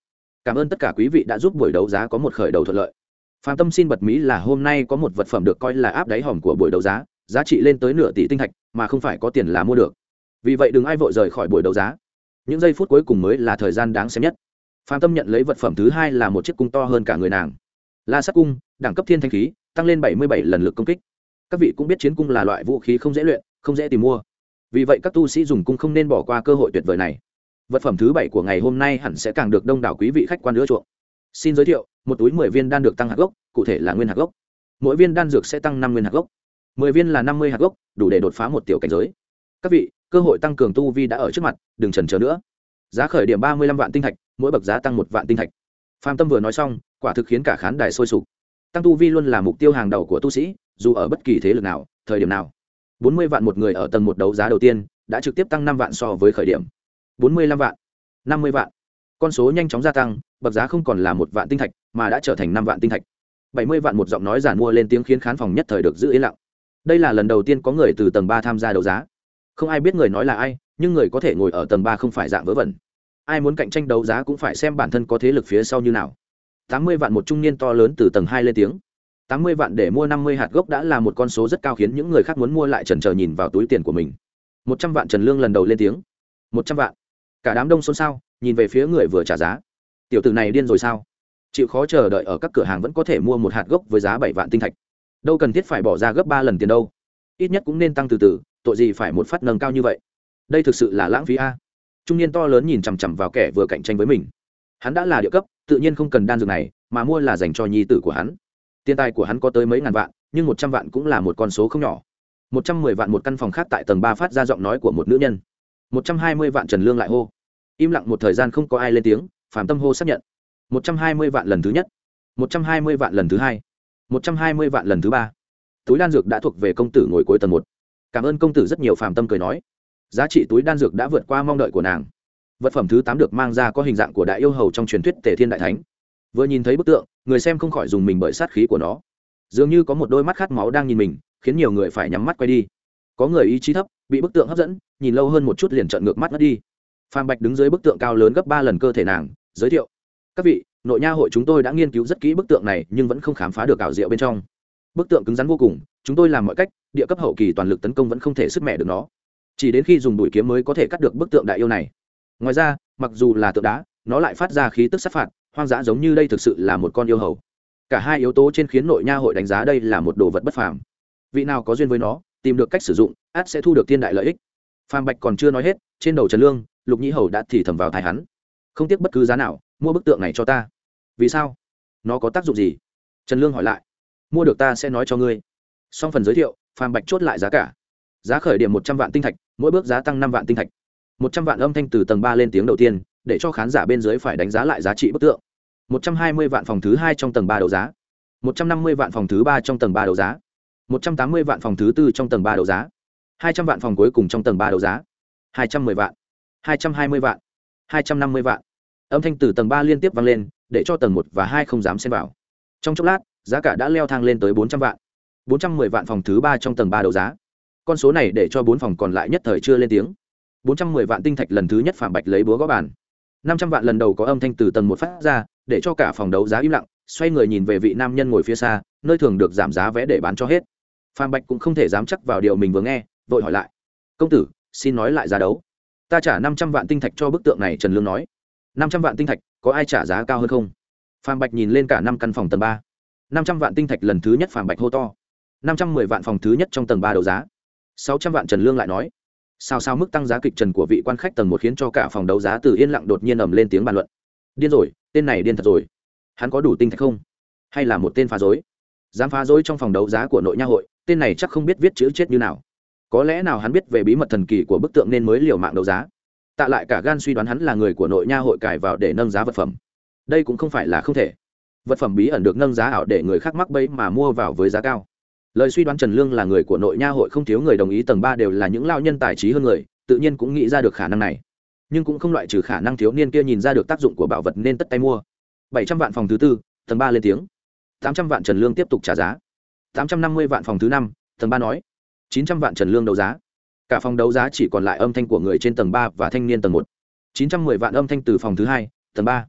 Cảm ơn tất cả quý vị đã giúp buổi đấu giá có một khởi đầu thuận lợi. Phạm tâm xin bật mí là hôm nay có một vật phẩm được coi là áp đáy hòm của buổi đấu giá giá trị lên tới nửa tỷ tinh thạch, mà không phải có tiền là mua được. Vì vậy đừng ai vội rời khỏi buổi đấu giá. Những giây phút cuối cùng mới là thời gian đáng xem nhất. Phạm tâm nhận lấy vật phẩm thứ hai là một chiếc cung to hơn cả người nàng. La sắc cung, đẳng cấp thiên thanh khí, tăng lên bảy mươi bảy lần lực công kích. Các vị cũng biết chiến cung là loại vũ khí không dễ luyện, không dễ tìm mua vì vậy các tu sĩ dùng cung không nên bỏ qua cơ hội tuyệt vời này. Vật phẩm thứ bảy của ngày hôm nay hẳn sẽ càng được đông đảo quý vị khách quan ưa chuộng. Xin giới thiệu, một túi mười viên đan được tăng hạt gốc, cụ thể là nguyên hạt gốc. Mỗi viên đan dược sẽ tăng năm nguyên hạt gốc. Mười viên là năm mươi hạt gốc, đủ để đột phá một tiểu cảnh giới. Các vị, cơ hội tăng cường tu vi đã ở trước mặt, đừng trần chờ nữa. Giá khởi điểm ba mươi lăm vạn tinh thạch, mỗi bậc giá tăng một vạn tinh thạch. Phạm tâm vừa nói xong, quả thực khiến cả khán đài sôi sục. Tăng tu vi luôn là mục tiêu hàng đầu của tu sĩ, dù ở bất kỳ thế lực nào, thời điểm nào bốn mươi vạn một người ở tầng một đấu giá đầu tiên, đã trực tiếp tăng năm vạn so với khởi điểm. Bốn mươi lăm vạn, năm mươi vạn. Con số nhanh chóng gia tăng, bậc giá không còn là một vạn tinh thạch, mà đã trở thành năm vạn tinh thạch. Bảy mươi vạn một giọng nói giản mua lên tiếng khiến khán phòng nhất thời được giữ yên lặng. Đây là lần đầu tiên có người từ tầng ba tham gia đấu giá. Không ai biết người nói là ai, nhưng người có thể ngồi ở tầng ba không phải dạng vớ vẩn. Ai muốn cạnh tranh đấu giá cũng phải xem bản thân có thế lực phía sau như nào. Tám mươi vạn một trung niên to lớn từ tầng hai lên tiếng tám mươi vạn để mua năm mươi hạt gốc đã là một con số rất cao khiến những người khác muốn mua lại trần trờ nhìn vào túi tiền của mình. Một trăm vạn trần lương lần đầu lên tiếng. Một trăm vạn. Cả đám đông xôn xao, nhìn về phía người vừa trả giá. Tiểu tử này điên rồi sao? Chịu khó chờ đợi ở các cửa hàng vẫn có thể mua một hạt gốc với giá bảy vạn tinh thạch. Đâu cần thiết phải bỏ ra gấp ba lần tiền đâu. Ít nhất cũng nên tăng từ từ, tội gì phải một phát nâng cao như vậy? Đây thực sự là lãng phí a. Trung niên to lớn nhìn chằm chằm vào kẻ vừa cạnh tranh với mình. Hắn đã là địa cấp, tự nhiên không cần đan dược này, mà mua là dành cho nhi tử của hắn tiền tài của hắn có tới mấy ngàn vạn, nhưng một trăm vạn cũng là một con số không nhỏ. Một trăm mười vạn một căn phòng khác tại tầng ba phát ra giọng nói của một nữ nhân. Một trăm hai mươi vạn trần lương lại hô. Im lặng một thời gian không có ai lên tiếng, Phạm tâm hô xác nhận. Một trăm hai mươi vạn lần thứ nhất. Một trăm hai mươi vạn lần thứ hai. Một trăm hai mươi vạn lần thứ ba. Túi đan dược đã thuộc về công tử ngồi cuối tầng một. Cảm ơn công tử rất nhiều, Phạm tâm cười nói. Giá trị túi đan dược đã vượt qua mong đợi của nàng. Vật phẩm thứ tám được mang ra có hình dạng của đại yêu hầu trong truyền thuyết tề thiên đại thánh. Vừa nhìn thấy bức tượng người xem không khỏi dùng mình bởi sát khí của nó. Dường như có một đôi mắt khát máu đang nhìn mình, khiến nhiều người phải nhắm mắt quay đi. Có người ý chí thấp, bị bức tượng hấp dẫn, nhìn lâu hơn một chút liền trợn ngược mắt mất đi. Phan bạch đứng dưới bức tượng cao lớn gấp ba lần cơ thể nàng, giới thiệu. Các vị, nội nha hội chúng tôi đã nghiên cứu rất kỹ bức tượng này, nhưng vẫn không khám phá được ảo diệu bên trong. Bức tượng cứng rắn vô cùng, chúng tôi làm mọi cách, địa cấp hậu kỳ toàn lực tấn công vẫn không thể sức mẹ được nó. Chỉ đến khi dùng đùi kiếm mới có thể cắt được bức tượng đại yêu này. Ngoài ra, mặc dù là tượng đá, nó lại phát ra khí tức sát phạt hoang dã giống như đây thực sự là một con yêu hầu. Cả hai yếu tố trên khiến nội nha hội đánh giá đây là một đồ vật bất phàm. Vị nào có duyên với nó, tìm được cách sử dụng, át sẽ thu được thiên đại lợi ích. Phàm bạch còn chưa nói hết, trên đầu trần lương, lục nhĩ hầu đã thì thầm vào thai hắn. Không tiếc bất cứ giá nào, mua bức tượng này cho ta. Vì sao? Nó có tác dụng gì? Trần lương hỏi lại. Mua được ta sẽ nói cho ngươi. Xong phần giới thiệu, phàm bạch chốt lại giá cả. Giá khởi điểm một trăm vạn tinh thạch, mỗi bước giá tăng năm vạn tinh thạch. Một trăm vạn âm thanh từ tầng ba lên tiếng đầu tiên, để cho khán giả bên dưới phải đánh giá lại giá trị bức tượng một trăm hai mươi vạn phòng thứ hai trong tầng ba đấu giá. một trăm năm mươi vạn phòng thứ ba trong tầng ba đấu giá. một trăm tám mươi vạn phòng thứ tư trong tầng ba đấu giá. hai trăm vạn phòng cuối cùng trong tầng ba đấu giá. hai trăm mười vạn. hai trăm hai mươi vạn. hai trăm năm mươi vạn. Âm thanh từ tầng ba liên tiếp vang lên, để cho tầng một và hai không dám xem vào. Trong chốc lát, giá cả đã leo thang lên tới bốn trăm vạn. bốn trăm mười vạn phòng thứ ba trong tầng ba đấu giá. Con số này để cho bốn phòng còn lại nhất thời chưa lên tiếng. bốn trăm mười vạn tinh thạch lần thứ nhất phạm bạch lấy búa gõ bàn năm trăm vạn lần đầu có âm thanh từ tầng một phát ra, để cho cả phòng đấu giá im lặng, xoay người nhìn về vị nam nhân ngồi phía xa, nơi thường được giảm giá vé để bán cho hết. Phạm bạch cũng không thể dám chắc vào điều mình vừa nghe, vội hỏi lại. Công tử, xin nói lại giá đấu. Ta trả năm trăm vạn tinh thạch cho bức tượng này, trần lương nói. Năm trăm vạn tinh thạch, có ai trả giá cao hơn không? Phạm bạch nhìn lên cả năm căn phòng tầng ba. Năm trăm vạn tinh thạch lần thứ nhất phạm bạch hô to. Năm trăm mười vạn phòng thứ nhất trong tầng ba đấu giá. Sáu trăm vạn, trần lương lại nói sao sao mức tăng giá kịch trần của vị quan khách tầng một khiến cho cả phòng đấu giá từ yên lặng đột nhiên ầm lên tiếng bàn luận. Điên rồi, tên này điên thật rồi. Hắn có đủ tinh thạch không? Hay là một tên phá dối? Dám phá dối trong phòng đấu giá của nội nha hội, tên này chắc không biết viết chữ chết như nào. Có lẽ nào hắn biết về bí mật thần kỳ của bức tượng nên mới liều mạng đấu giá. Tạ lại cả gan suy đoán hắn là người của nội nha hội cài vào để nâng giá vật phẩm. Đây cũng không phải là không thể. Vật phẩm bí ẩn được nâng giá ảo để người khác mắc bẫy mà mua vào với giá cao lời suy đoán trần lương là người của nội nha hội không thiếu người đồng ý tầng ba đều là những lao nhân tài trí hơn người, tự nhiên cũng nghĩ ra được khả năng này. Nhưng cũng không loại trừ khả năng thiếu niên kia nhìn ra được tác dụng của bảo vật nên tất tay mua. Bảy trăm vạn phòng thứ tư, tầng ba lên tiếng. Tám trăm vạn trần lương tiếp tục trả giá. Tám trăm năm mươi vạn phòng thứ năm, tầng ba nói. Chín trăm vạn trần lương đấu giá. Cả phòng đấu giá chỉ còn lại âm thanh của người trên tầng ba và thanh niên tầng một. Chín trăm mười vạn âm thanh từ phòng thứ hai, tầng ba.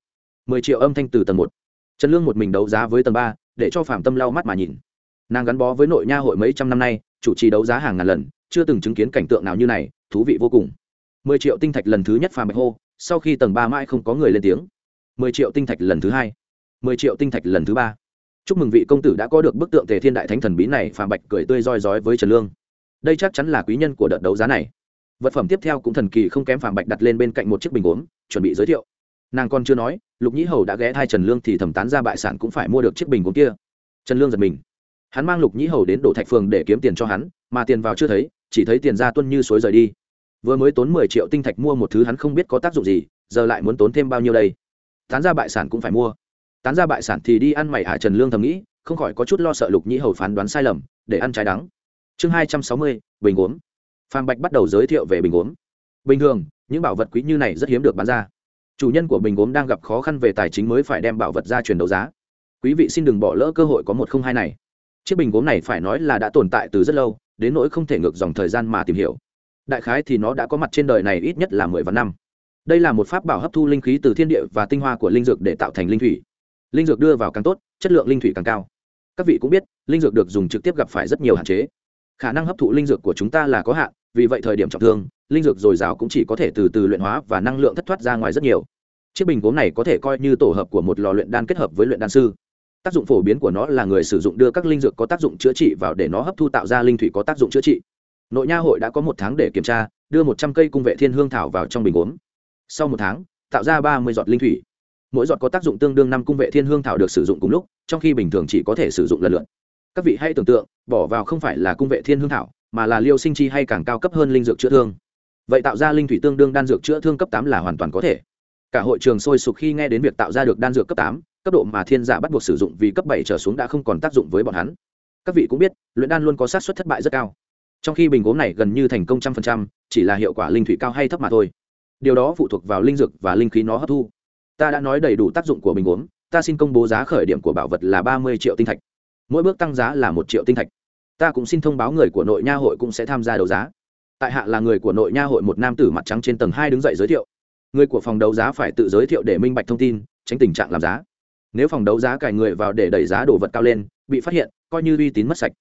Mười triệu âm thanh từ tầng một. Trần lương một mình đấu giá với tầng ba, để cho phạm tâm lau mắt mà nhìn nàng gắn bó với nội nha hội mấy trăm năm nay, chủ trì đấu giá hàng ngàn lần, chưa từng chứng kiến cảnh tượng nào như này, thú vị vô cùng. Mười triệu tinh thạch lần thứ nhất phàm bạch hô, sau khi tầng ba mãi không có người lên tiếng. Mười triệu tinh thạch lần thứ hai. Mười triệu tinh thạch lần thứ ba. Chúc mừng vị công tử đã có được bức tượng tề thiên đại thánh thần bí này, phàm bạch cười tươi roi rói với trần lương. Đây chắc chắn là quý nhân của đợt đấu giá này. Vật phẩm tiếp theo cũng thần kỳ không kém phàm bạch đặt lên bên cạnh một chiếc bình gốm, chuẩn bị giới thiệu. Nàng còn chưa nói, lục nhĩ hầu đã ghé thai trần lương thì thẩm tán ra bại sản cũng phải mua được chiếc bình gốm kia. Trần lương giật mình hắn mang lục nhĩ hầu đến đổ thạch phường để kiếm tiền cho hắn, mà tiền vào chưa thấy, chỉ thấy tiền ra tuân như suối rời đi. Vừa mới tốn mười triệu tinh thạch mua một thứ hắn không biết có tác dụng gì, giờ lại muốn tốn thêm bao nhiêu đây? Tán ra bại sản cũng phải mua. Tán ra bại sản thì đi ăn mày hạ trần lương thầm nghĩ, không khỏi có chút lo sợ lục nhĩ hầu phán đoán sai lầm, để ăn trái đắng. Chương hai trăm sáu mươi, bình gốm. Phan bạch bắt đầu giới thiệu về bình gốm. Bình thường, những bảo vật quý như này rất hiếm được bán ra. Chủ nhân của bình gốm đang gặp khó khăn về tài chính mới phải đem bảo vật ra truyền đấu giá. Quý vị xin đừng bỏ lỡ cơ hội có một không hai này chiếc bình gốm này phải nói là đã tồn tại từ rất lâu, đến nỗi không thể ngược dòng thời gian mà tìm hiểu. Đại khái thì nó đã có mặt trên đời này ít nhất là mười vạn năm. Đây là một pháp bảo hấp thu linh khí từ thiên địa và tinh hoa của linh dược để tạo thành linh thủy. Linh dược đưa vào càng tốt, chất lượng linh thủy càng cao. Các vị cũng biết, linh dược được dùng trực tiếp gặp phải rất nhiều hạn chế. Khả năng hấp thụ linh dược của chúng ta là có hạn, vì vậy thời điểm trọng thương, linh dược dồi dào cũng chỉ có thể từ từ luyện hóa và năng lượng thất thoát ra ngoài rất nhiều. Chiếc bình gốm này có thể coi như tổ hợp của một lò luyện đan kết hợp với luyện đan sư tác dụng phổ biến của nó là người sử dụng đưa các linh dược có tác dụng chữa trị vào để nó hấp thu tạo ra linh thủy có tác dụng chữa trị. Nội nha hội đã có một tháng để kiểm tra, đưa một trăm cây cung vệ thiên hương thảo vào trong bình gốm. Sau một tháng, tạo ra ba mươi giọt linh thủy. Mỗi giọt có tác dụng tương đương năm cung vệ thiên hương thảo được sử dụng cùng lúc, trong khi bình thường chỉ có thể sử dụng lần lượt. Các vị hãy tưởng tượng, bỏ vào không phải là cung vệ thiên hương thảo, mà là liêu sinh chi hay càng cao cấp hơn linh dược chữa thương. Vậy tạo ra linh thủy tương đương đan dược chữa thương cấp tám là hoàn toàn có thể. Cả hội trường sôi sục khi nghe đến việc tạo ra được đan dược cấp tám cấp độ mà thiên giả bắt buộc sử dụng vì cấp bảy trở xuống đã không còn tác dụng với bọn hắn. Các vị cũng biết, luyện đan luôn có sát suất thất bại rất cao. Trong khi bình gốm này gần như thành công trăm phần trăm, chỉ là hiệu quả linh thủy cao hay thấp mà thôi. Điều đó phụ thuộc vào linh dược và linh khí nó hấp thu. Ta đã nói đầy đủ tác dụng của bình gốm, ta xin công bố giá khởi điểm của bảo vật là ba mươi triệu tinh thạch. Mỗi bước tăng giá là một triệu tinh thạch. Ta cũng xin thông báo người của nội nha hội cũng sẽ tham gia đấu giá. Tại hạ là người của nội nha hội một nam tử mặt trắng trên tầng hai đứng dậy giới thiệu. Người của phòng đấu giá phải tự giới thiệu để minh bạch thông tin, tránh tình trạng làm giá nếu phòng đấu giá cài người vào để đẩy giá đồ vật cao lên, bị phát hiện, coi như uy tín mất sạch.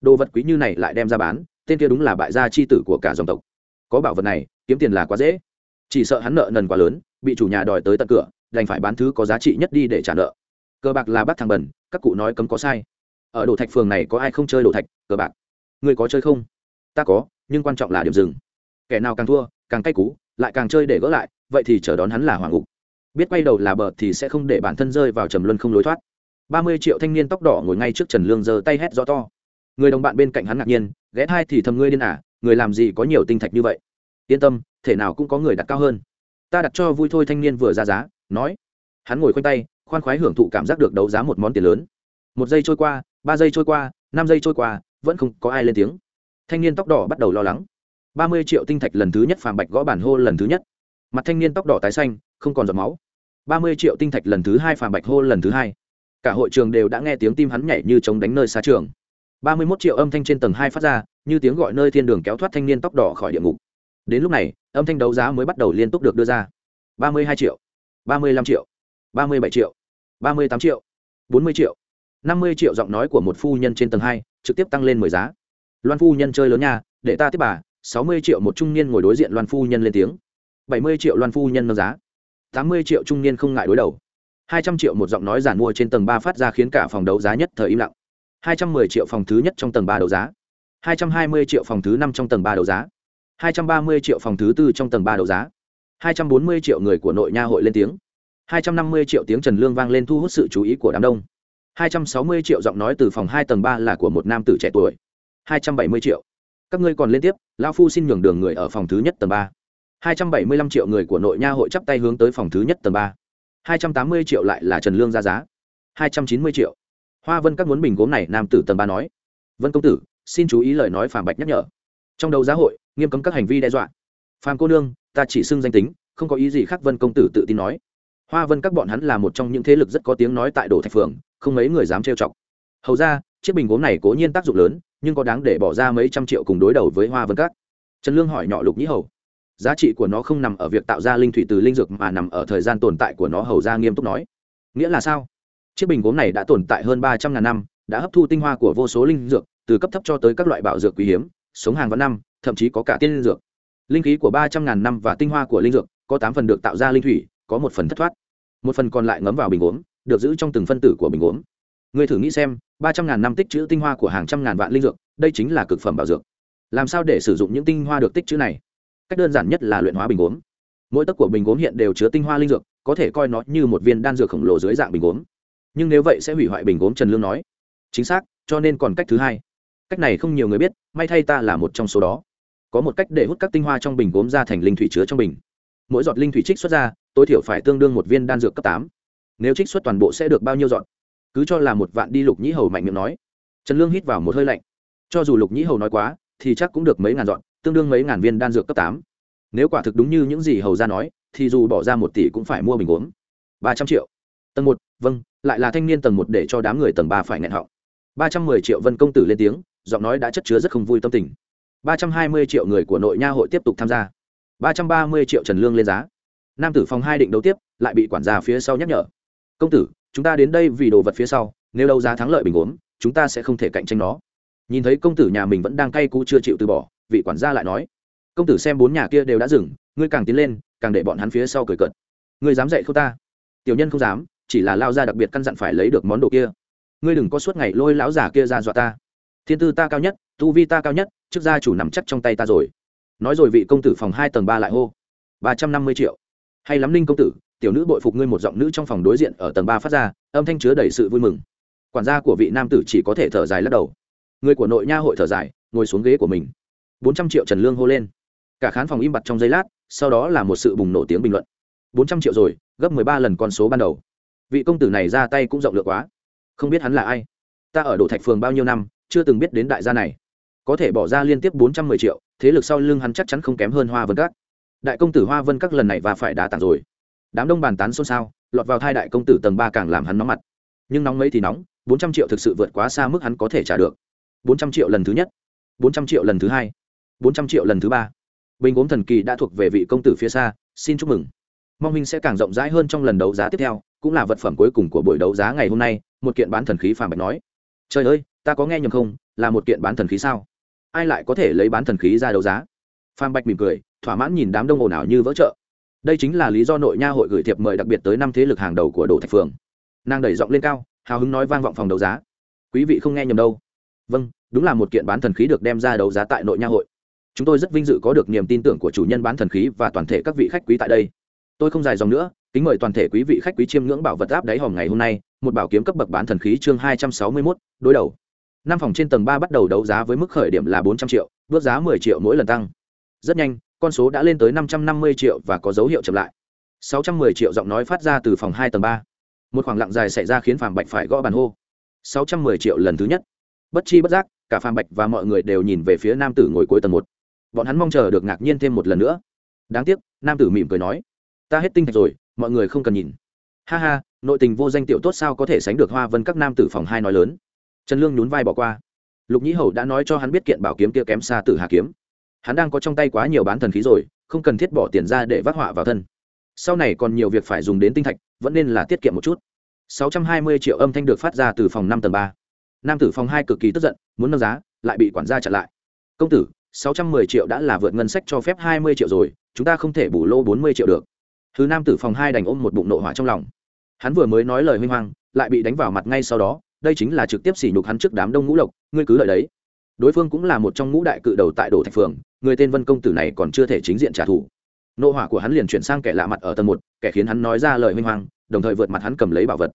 Đồ vật quý như này lại đem ra bán, tên kia đúng là bại gia c h i tử của cả dòng tộc. Có bảo vật này, kiếm tiền là quá dễ. Chỉ sợ hắn nợ nần quá lớn, bị chủ nhà đòi tới tận cửa, đành phải bán thứ có giá trị nhất đi để trả nợ. Cờ bạc là bắt thằng bẩn, các cụ nói cấm có sai. Ở đồ thạch phường này có ai không chơi đồ thạch, cờ bạc? Người có chơi không? Ta có, nhưng quan trọng là điểm dừng. Kẻ nào càng thua, càng cay cú, lại càng chơi để gỡ lại, vậy thì chờ đón hắn là hoàng ngục biết quay đầu là bờ thì sẽ không để bản thân rơi vào trầm luân không lối thoát. Ba mươi triệu thanh niên tóc đỏ ngồi ngay trước trần lương giơ tay hét rõ to. Người đồng bạn bên cạnh hắn ngạc nhiên ghé hai thì thầm ngươi điên à, người làm gì có nhiều tinh thạch như vậy? Yên tâm thể nào cũng có người đặt cao hơn. Ta đặt cho vui thôi thanh niên vừa ra giá nói. Hắn ngồi khoanh tay khoan khoái hưởng thụ cảm giác được đấu giá một món tiền lớn. Một giây trôi qua ba giây trôi qua năm giây trôi qua vẫn không có ai lên tiếng. Thanh niên tóc đỏ bắt đầu lo lắng. Ba mươi triệu tinh thạch lần thứ nhất phàm bạch gõ bản hô lần thứ nhất. Mặt thanh niên tóc đỏ tái xanh không còn giọt máu ba mươi triệu tinh thạch lần thứ hai phàm bạch hô lần thứ hai. Cả hội trường đều đã nghe tiếng tim hắn nhảy như chống đánh nơi xa trường. Ba mươi mốt triệu âm thanh trên tầng hai phát ra, như tiếng gọi nơi thiên đường kéo thoát thanh niên tóc đỏ khỏi địa ngục. Đến lúc này, âm thanh đấu giá mới bắt đầu liên tục được đưa ra. Ba mươi hai triệu, ba mươi lăm triệu, ba mươi bảy triệu, ba mươi tám triệu, bốn mươi triệu, năm mươi triệu giọng nói của một phu nhân trên tầng hai trực tiếp tăng lên mười giá. Loan phu nhân chơi lớn nha, để ta tiếp bà, sáu mươi triệu một trung niên ngồi đối diện loan phu nhân lên tiếng. bảy mươi triệu loan phu nhân nâng giá tám mươi triệu trung niên không ngại đối đầu. Hai trăm triệu một giọng nói giản mua trên tầng ba phát ra khiến cả phòng đấu giá nhất thời im lặng. Hai trăm mười triệu phòng thứ nhất trong tầng ba đấu giá. Hai trăm hai mươi triệu phòng thứ năm trong tầng ba đấu giá. Hai trăm ba mươi triệu phòng thứ tư trong tầng ba đấu giá. Hai trăm bốn mươi triệu người của nội nha hội lên tiếng. Hai trăm năm mươi triệu tiếng trần lương vang lên thu hút sự chú ý của đám đông. Hai trăm sáu mươi triệu giọng nói từ phòng hai tầng ba là của một nam tử trẻ tuổi. Hai trăm bảy mươi triệu. Các ngươi còn lên tiếp, lão phu xin nhường đường người ở phòng thứ nhất tầng ba hai trăm bảy mươi lăm triệu người của nội nha hội chắp tay hướng tới phòng thứ nhất tầng ba. Hai trăm tám mươi triệu lại là trần lương ra giá. Hai trăm chín mươi triệu. Hoa vân các muốn bình gốm này, nam tử tầng ba nói. Vân công tử, xin chú ý lời nói phàm bạch nhắc nhở. Trong đầu giá hội, nghiêm cấm các hành vi đe dọa. Phạm cô nương, ta chỉ xưng danh tính, không có ý gì khác, vân công tử tự tin nói. Hoa vân các bọn hắn là một trong những thế lực rất có tiếng nói tại đồ thạch phường, không mấy người dám trêu chọc. Hầu ra, chiếc bình gốm này cố nhiên tác dụng lớn, nhưng có đáng để bỏ ra mấy trăm triệu cùng đối đầu với hoa vân các. Trần lương hỏi nhỏ lục nhĩ hầu giá trị của nó không nằm ở việc tạo ra linh thủy từ linh dược mà nằm ở thời gian tồn tại của nó, hầu ra nghiêm túc nói. Nghĩa là sao? Chiếc bình gốm này đã tồn tại hơn ba trăm ngàn năm, đã hấp thu tinh hoa của vô số linh dược, từ cấp thấp cho tới các loại bảo dược quý hiếm, sống hàng vạn năm, thậm chí có cả tiên linh dược. Linh khí của ba trăm ngàn năm và tinh hoa của linh dược, có tám phần được tạo ra linh thủy, có một phần thất thoát. Một phần còn lại ngấm vào bình gốm, được giữ trong từng phân tử của bình gốm. Người thử nghĩ xem, ba trăm ngàn năm tích chữ tinh hoa của hàng trăm ngàn vạn linh dược, đây chính là cực phẩm bảo dược. Làm sao để sử dụng những tinh hoa được tích chữ này? Cách đơn giản nhất là luyện hóa bình gốm. Mỗi tấc của bình gốm hiện đều chứa tinh hoa linh dược, có thể coi nó như một viên đan dược khổng lồ dưới dạng bình gốm. Nhưng nếu vậy sẽ hủy hoại bình gốm trần lương nói. Chính xác, cho nên còn cách thứ hai. Cách này không nhiều người biết, may thay ta là một trong số đó. Có một cách để hút các tinh hoa trong bình gốm ra thành linh thủy chứa trong bình. Mỗi giọt linh thủy trích xuất ra, tối thiểu phải tương đương một viên đan dược cấp tám. Nếu trích xuất toàn bộ sẽ được bao nhiêu giọt? Cứ cho là một vạn đi, lục nhĩ hầu mạnh miệng nói. Trần lương hít vào một hơi lạnh. Cho dù lục nhĩ hầu nói quá, thì chắc cũng được mấy ngàn dọn tương đương mấy ngàn viên đan dược cấp tám. Nếu quả thực đúng như những gì hầu ra nói, thì dù bỏ ra một tỷ cũng phải mua bình uống ba trăm triệu. Tầng một vâng lại là thanh niên tầng một để cho đám người tầng ba phải nghẹn họng. Ba trăm mười triệu vân công tử lên tiếng, giọng nói đã chất chứa rất không vui tâm tình. Ba trăm hai mươi triệu người của nội nha hội tiếp tục tham gia. Ba trăm ba mươi triệu trần lương lên giá. Nam tử phòng hai định đấu tiếp, lại bị quản gia phía sau nhắc nhở. Công tử, chúng ta đến đây vì đồ vật phía sau, nếu đấu giá thắng lợi bình uống chúng ta sẽ không thể cạnh tranh nó. Nhìn thấy công tử nhà mình vẫn đang cay cú chưa chịu từ bỏ vị quản gia lại nói, công tử xem bốn nhà kia đều đã dừng, ngươi càng tiến lên, càng để bọn hắn phía sau cười cợt. Ngươi dám dạy không ta? Tiểu nhân không dám, chỉ là lao ra đặc biệt căn dặn phải lấy được món đồ kia. Ngươi đừng có suốt ngày lôi lão già kia ra dọa ta. Thiên tư ta cao nhất, tu vi ta cao nhất, trước gia chủ nằm chắc trong tay ta rồi. Nói rồi vị công tử phòng hai tầng ba lại hô, ba trăm năm mươi triệu. Hay lắm ninh công tử, tiểu nữ bội phục ngươi một giọng nữ trong phòng đối diện ở tầng ba phát ra, âm thanh chứa đầy sự vui mừng. Quản gia của vị nam tử chỉ có thể thở dài lắc đầu. Người của nội nha hội thở dài, ngồi xuống ghế của mình bốn trăm triệu trần lương hô lên. Cả khán phòng im bặt trong giây lát, sau đó là một sự bùng nổ tiếng bình luận. Bốn trăm triệu rồi, gấp mười ba lần con số ban đầu. Vị công tử này ra tay cũng rộng lượng quá. Không biết hắn là ai? Ta ở đổ thạch phường bao nhiêu năm, chưa từng biết đến đại gia này. Có thể bỏ ra liên tiếp bốn trăm mười triệu, thế lực sau lưng hắn chắc chắn không kém hơn hoa vân các. Đại công tử hoa vân các lần này và phải đá tàn rồi. Đám đông bàn tán xôn xao, lọt vào thai đại công tử tầng ba càng làm hắn nóng mặt. Nhưng nóng mấy thì nóng, bốn trăm triệu thực sự vượt quá xa mức hắn có thể trả được. Bốn trăm triệu lần thứ nhất, bốn trăm triệu lần thứ hai bốn trăm triệu lần thứ ba. Bình gốm thần kỳ đã thuộc về vị công tử phía xa, xin chúc mừng. Mong minh sẽ càng rộng rãi hơn trong lần đấu giá tiếp theo, cũng là vật phẩm cuối cùng của buổi đấu giá ngày hôm nay, một kiện bán thần khí phàm bạch nói. Trời ơi, ta có nghe nhầm không, là một kiện bán thần khí sao? Ai lại có thể lấy bán thần khí ra đấu giá? Phàm bạch mỉm cười, thỏa mãn nhìn đám đông ồn ào như vỡ chợ. Đây chính là lý do nội nha hội gửi thiệp mời đặc biệt tới năm thế lực hàng đầu của đồ thạch phường. Nàng đẩy giọng lên cao, hào hứng nói vang vọng phòng đấu giá. Quý vị không nghe nhầm đâu. Vâng đúng là một kiện bán thần khí được đem ra đấu giá tại nội nha hội chúng tôi rất vinh dự có được niềm tin tưởng của chủ nhân bán thần khí và toàn thể các vị khách quý tại đây. Tôi không dài dòng nữa, kính mời toàn thể quý vị khách quý chiêm ngưỡng bảo vật áp đáy hòm ngày hôm nay, một bảo kiếm cấp bậc bán thần khí chương hai trăm sáu mươi mốt, đối đầu. Năm phòng trên tầng ba bắt đầu đấu giá với mức khởi điểm là bốn trăm triệu, bước giá mười triệu mỗi lần tăng. Rất nhanh, con số đã lên tới năm trăm năm mươi triệu và có dấu hiệu chậm lại. sáu trăm mười triệu giọng nói phát ra từ phòng hai tầng ba. Một khoảng lặng dài xảy ra khiến phàm bạch phải gõ bàn hô. sáu trăm mười triệu lần thứ nhất. Bất chi bất giác, cả phàm bạch và mọi người đều nhìn về phía nam tử ngồi cuối tầng một bọn hắn mong chờ được ngạc nhiên thêm một lần nữa. Đáng tiếc, nam tử mỉm cười nói, ta hết tinh thạch rồi, mọi người không cần nhìn. Ha ha, nội tình vô danh tiểu tốt sao có thể sánh được hoa vân các nam tử phòng hai nói lớn? Trần lương nhún vai bỏ qua. Lục nhĩ hầu đã nói cho hắn biết kiện bảo kiếm kia kém xa tử hà kiếm. Hắn đang có trong tay quá nhiều bán thần khí rồi, không cần thiết bỏ tiền ra để vác họa vào thân. Sau này còn nhiều việc phải dùng đến tinh thạch, vẫn nên là tiết kiệm một chút. 620 triệu âm thanh được phát ra từ phòng năm tầng ba. Nam tử phòng hai cực kỳ tức giận, muốn nâng giá, lại bị quản gia chặn lại. Công tử 610 triệu đã là vượt ngân sách cho phép 20 triệu rồi, chúng ta không thể bù lô 40 triệu được. Thứ nam tử phòng hai đành ôm một bụng nộ hỏa trong lòng. Hắn vừa mới nói lời huy hoang, lại bị đánh vào mặt ngay sau đó, đây chính là trực tiếp sỉ nhục hắn trước đám đông ngũ lộc, ngươi cứ lợi đấy. Đối phương cũng là một trong ngũ đại cự đầu tại đổ thạch phường, người tên vân công tử này còn chưa thể chính diện trả thù. Nộ hỏa của hắn liền chuyển sang kẻ lạ mặt ở tầng một, kẻ khiến hắn nói ra lời huy hoang, đồng thời vượt mặt hắn cầm lấy bảo vật.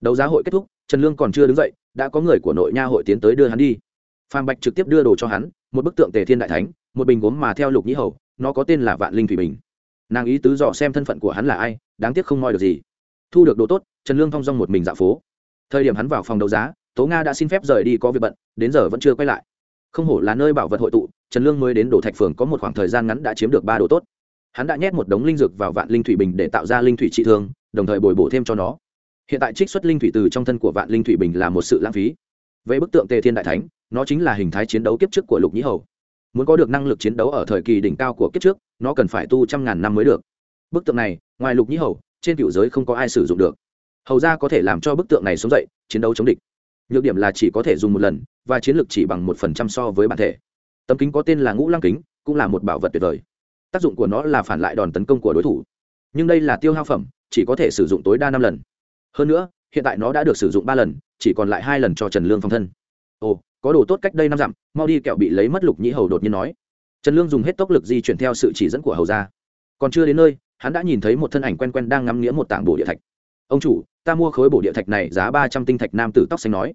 Đấu giá hội kết thúc, trần lương còn chưa đứng dậy, đã có người của nội nha hội tiến tới đưa hắn đi phan bạch trực tiếp đưa đồ cho hắn, một bức tượng tề thiên đại thánh, một bình gốm mà theo lục nhĩ hầu, nó có tên là vạn linh thủy bình. Nàng ý tứ dò xem thân phận của hắn là ai, đáng tiếc không nói được gì. Thu được đồ tốt, trần lương thong dong một mình dạo phố. Thời điểm hắn vào phòng đấu giá, tố nga đã xin phép rời đi có việc bận, đến giờ vẫn chưa quay lại. Không hổ là nơi bảo vật hội tụ, trần lương mới đến đồ thạch phường có một khoảng thời gian ngắn đã chiếm được ba đồ tốt. Hắn đã nhét một đống linh dược vào vạn linh thủy bình để tạo ra linh thủy trị thương, đồng thời bồi bổ thêm cho nó. Hiện tại trích xuất linh thủy từ trong thân của vạn linh thủy bình là một sự lãng phí. Về bức tượng tề thiên đại thánh nó chính là hình thái chiến đấu kiếp trước của lục nhĩ hầu. Muốn có được năng lực chiến đấu ở thời kỳ đỉnh cao của kiếp trước, nó cần phải tu trăm ngàn năm mới được. Bức tượng này, ngoài lục nhĩ hầu, trên cựu giới không có ai sử dụng được. Hầu ra có thể làm cho bức tượng này sống dậy, chiến đấu chống địch. Nhược điểm là chỉ có thể dùng một lần, và chiến lược chỉ bằng một phần trăm so với bản thể. Tấm kính có tên là ngũ lăng kính, cũng là một bảo vật tuyệt vời. Tác dụng của nó là phản lại đòn tấn công của đối thủ. Nhưng đây là tiêu hao phẩm, chỉ có thể sử dụng tối đa năm lần. Hơn nữa, hiện tại nó đã được sử dụng ba lần, chỉ còn lại hai lần cho trần lương phòng thân. Ồ có đồ tốt cách đây năm dặm, mau đi kẹo bị lấy mất lục nhĩ hầu đột nhiên nói. Trần lương dùng hết tốc lực di chuyển theo sự chỉ dẫn của hầu ra còn chưa đến nơi, hắn đã nhìn thấy một thân ảnh quen quen đang ngắm nghĩa một tảng bổ địa thạch. Ông chủ, ta mua khối bổ địa thạch này giá ba trăm tinh thạch nam tử tóc xanh nói.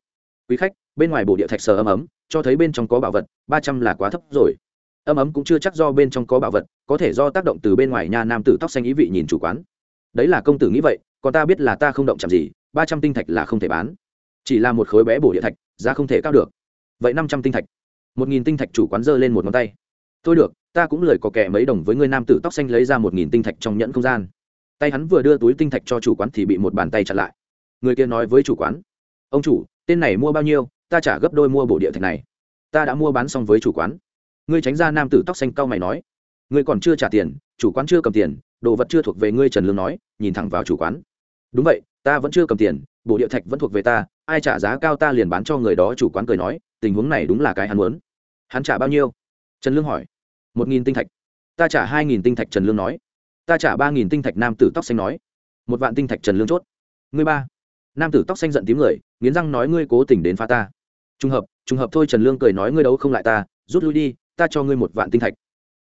Quý khách, bên ngoài bổ địa thạch sờ ấm ấm, cho thấy bên trong có bảo vật, ba trăm là quá thấp rồi. Ấm ấm cũng chưa chắc do bên trong có bảo vật, có thể do tác động từ bên ngoài nhà nam tử tóc xanh ý vị nhìn chủ quán. Đấy là công tử nghĩ vậy, còn ta biết là ta không động chạm gì, ba trăm tinh thạch là không thể bán. Chỉ là một khối bé bổ địa thạch, giá không thể cao được vậy năm trăm tinh thạch. Một nghìn tinh thạch chủ quán giơ lên một ngón tay. Thôi được, ta cũng lời có kẻ mấy đồng với người nam tử tóc xanh lấy ra một nghìn tinh thạch trong nhẫn không gian. Tay hắn vừa đưa túi tinh thạch cho chủ quán thì bị một bàn tay chặn lại. Người kia nói với chủ quán, ông chủ, tên này mua bao nhiêu? Ta trả gấp đôi mua bộ địa thạch này. Ta đã mua bán xong với chủ quán. Ngươi tránh ra nam tử tóc xanh cau mày nói, ngươi còn chưa trả tiền, chủ quán chưa cầm tiền, đồ vật chưa thuộc về ngươi trần lương nói, nhìn thẳng vào chủ quán. Đúng vậy, ta vẫn chưa cầm tiền, bộ địa thạch vẫn thuộc về ta, ai trả giá cao ta liền bán cho người đó. Chủ quán cười nói tình huống này đúng là cái hắn muốn. Hắn trả bao nhiêu? Trần lương hỏi. Một nghìn tinh thạch. Ta trả hai nghìn tinh thạch, trần lương nói. Ta trả ba nghìn tinh thạch, nam tử tóc xanh nói. Một vạn tinh thạch, trần lương chốt. Ngươi ba. Nam tử tóc xanh giận tím người, nghiến răng nói ngươi cố tình đến phá ta. Trùng hợp trùng hợp thôi, trần lương cười nói ngươi đấu không lại ta, rút lui đi, ta cho ngươi một vạn tinh thạch.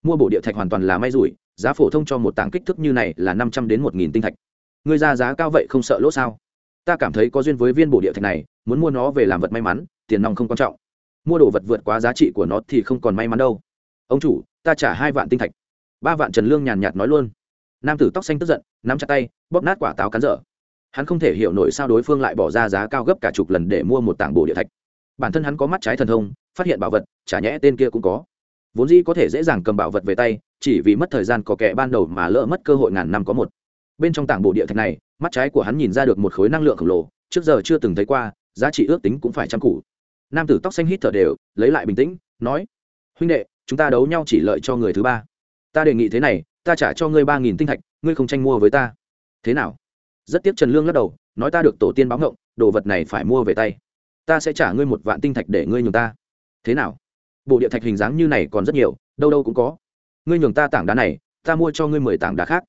Mua bộ địa thạch hoàn toàn là may rủi, giá phổ thông cho một tảng kích thước như này là năm trăm đến một nghìn tinh thạch. Ngươi ra giá cao vậy không sợ lỗ sao? Ta cảm thấy có duyên với viên bộ địa thạch này, muốn mua nó về làm vật may mắn, tiền nong không quan trọng mua đồ vật vượt quá giá trị của nó thì không còn may mắn đâu. Ông chủ, ta trả hai vạn tinh thạch. Ba vạn trần lương nhàn nhạt nói luôn. Nam tử tóc xanh tức giận, nắm chặt tay, bóp nát quả táo cắn dở. Hắn không thể hiểu nổi sao đối phương lại bỏ ra giá cao gấp cả chục lần để mua một tảng bộ địa thạch. Bản thân hắn có mắt trái thần thông, phát hiện bảo vật, chả nhẽ tên kia cũng có. Vốn dĩ có thể dễ dàng cầm bảo vật về tay, chỉ vì mất thời gian có kẻ ban đầu mà lỡ mất cơ hội ngàn năm có một. Bên trong tảng bộ địa thạch này, mắt trái của hắn nhìn ra được một khối năng lượng khổng lồ, trước giờ chưa từng thấy qua, giá trị ước tính cũng phải trăm củ nam tử tóc xanh hít thở đều, lấy lại bình tĩnh, nói, huynh đệ, chúng ta đấu nhau chỉ lợi cho người thứ ba. Ta đề nghị thế này, ta trả cho ngươi ba nghìn tinh thạch, ngươi không tranh mua với ta. Thế nào? Rất tiếc trần lương lắc đầu, nói, ta được tổ tiên báo ngộng, đồ vật này phải mua về tay. Ta sẽ trả ngươi một vạn tinh thạch để ngươi nhường ta. Thế nào? Bộ địa thạch hình dáng như này còn rất nhiều, đâu đâu cũng có. Ngươi nhường ta tảng đá này, ta mua cho ngươi mười tảng đá khác.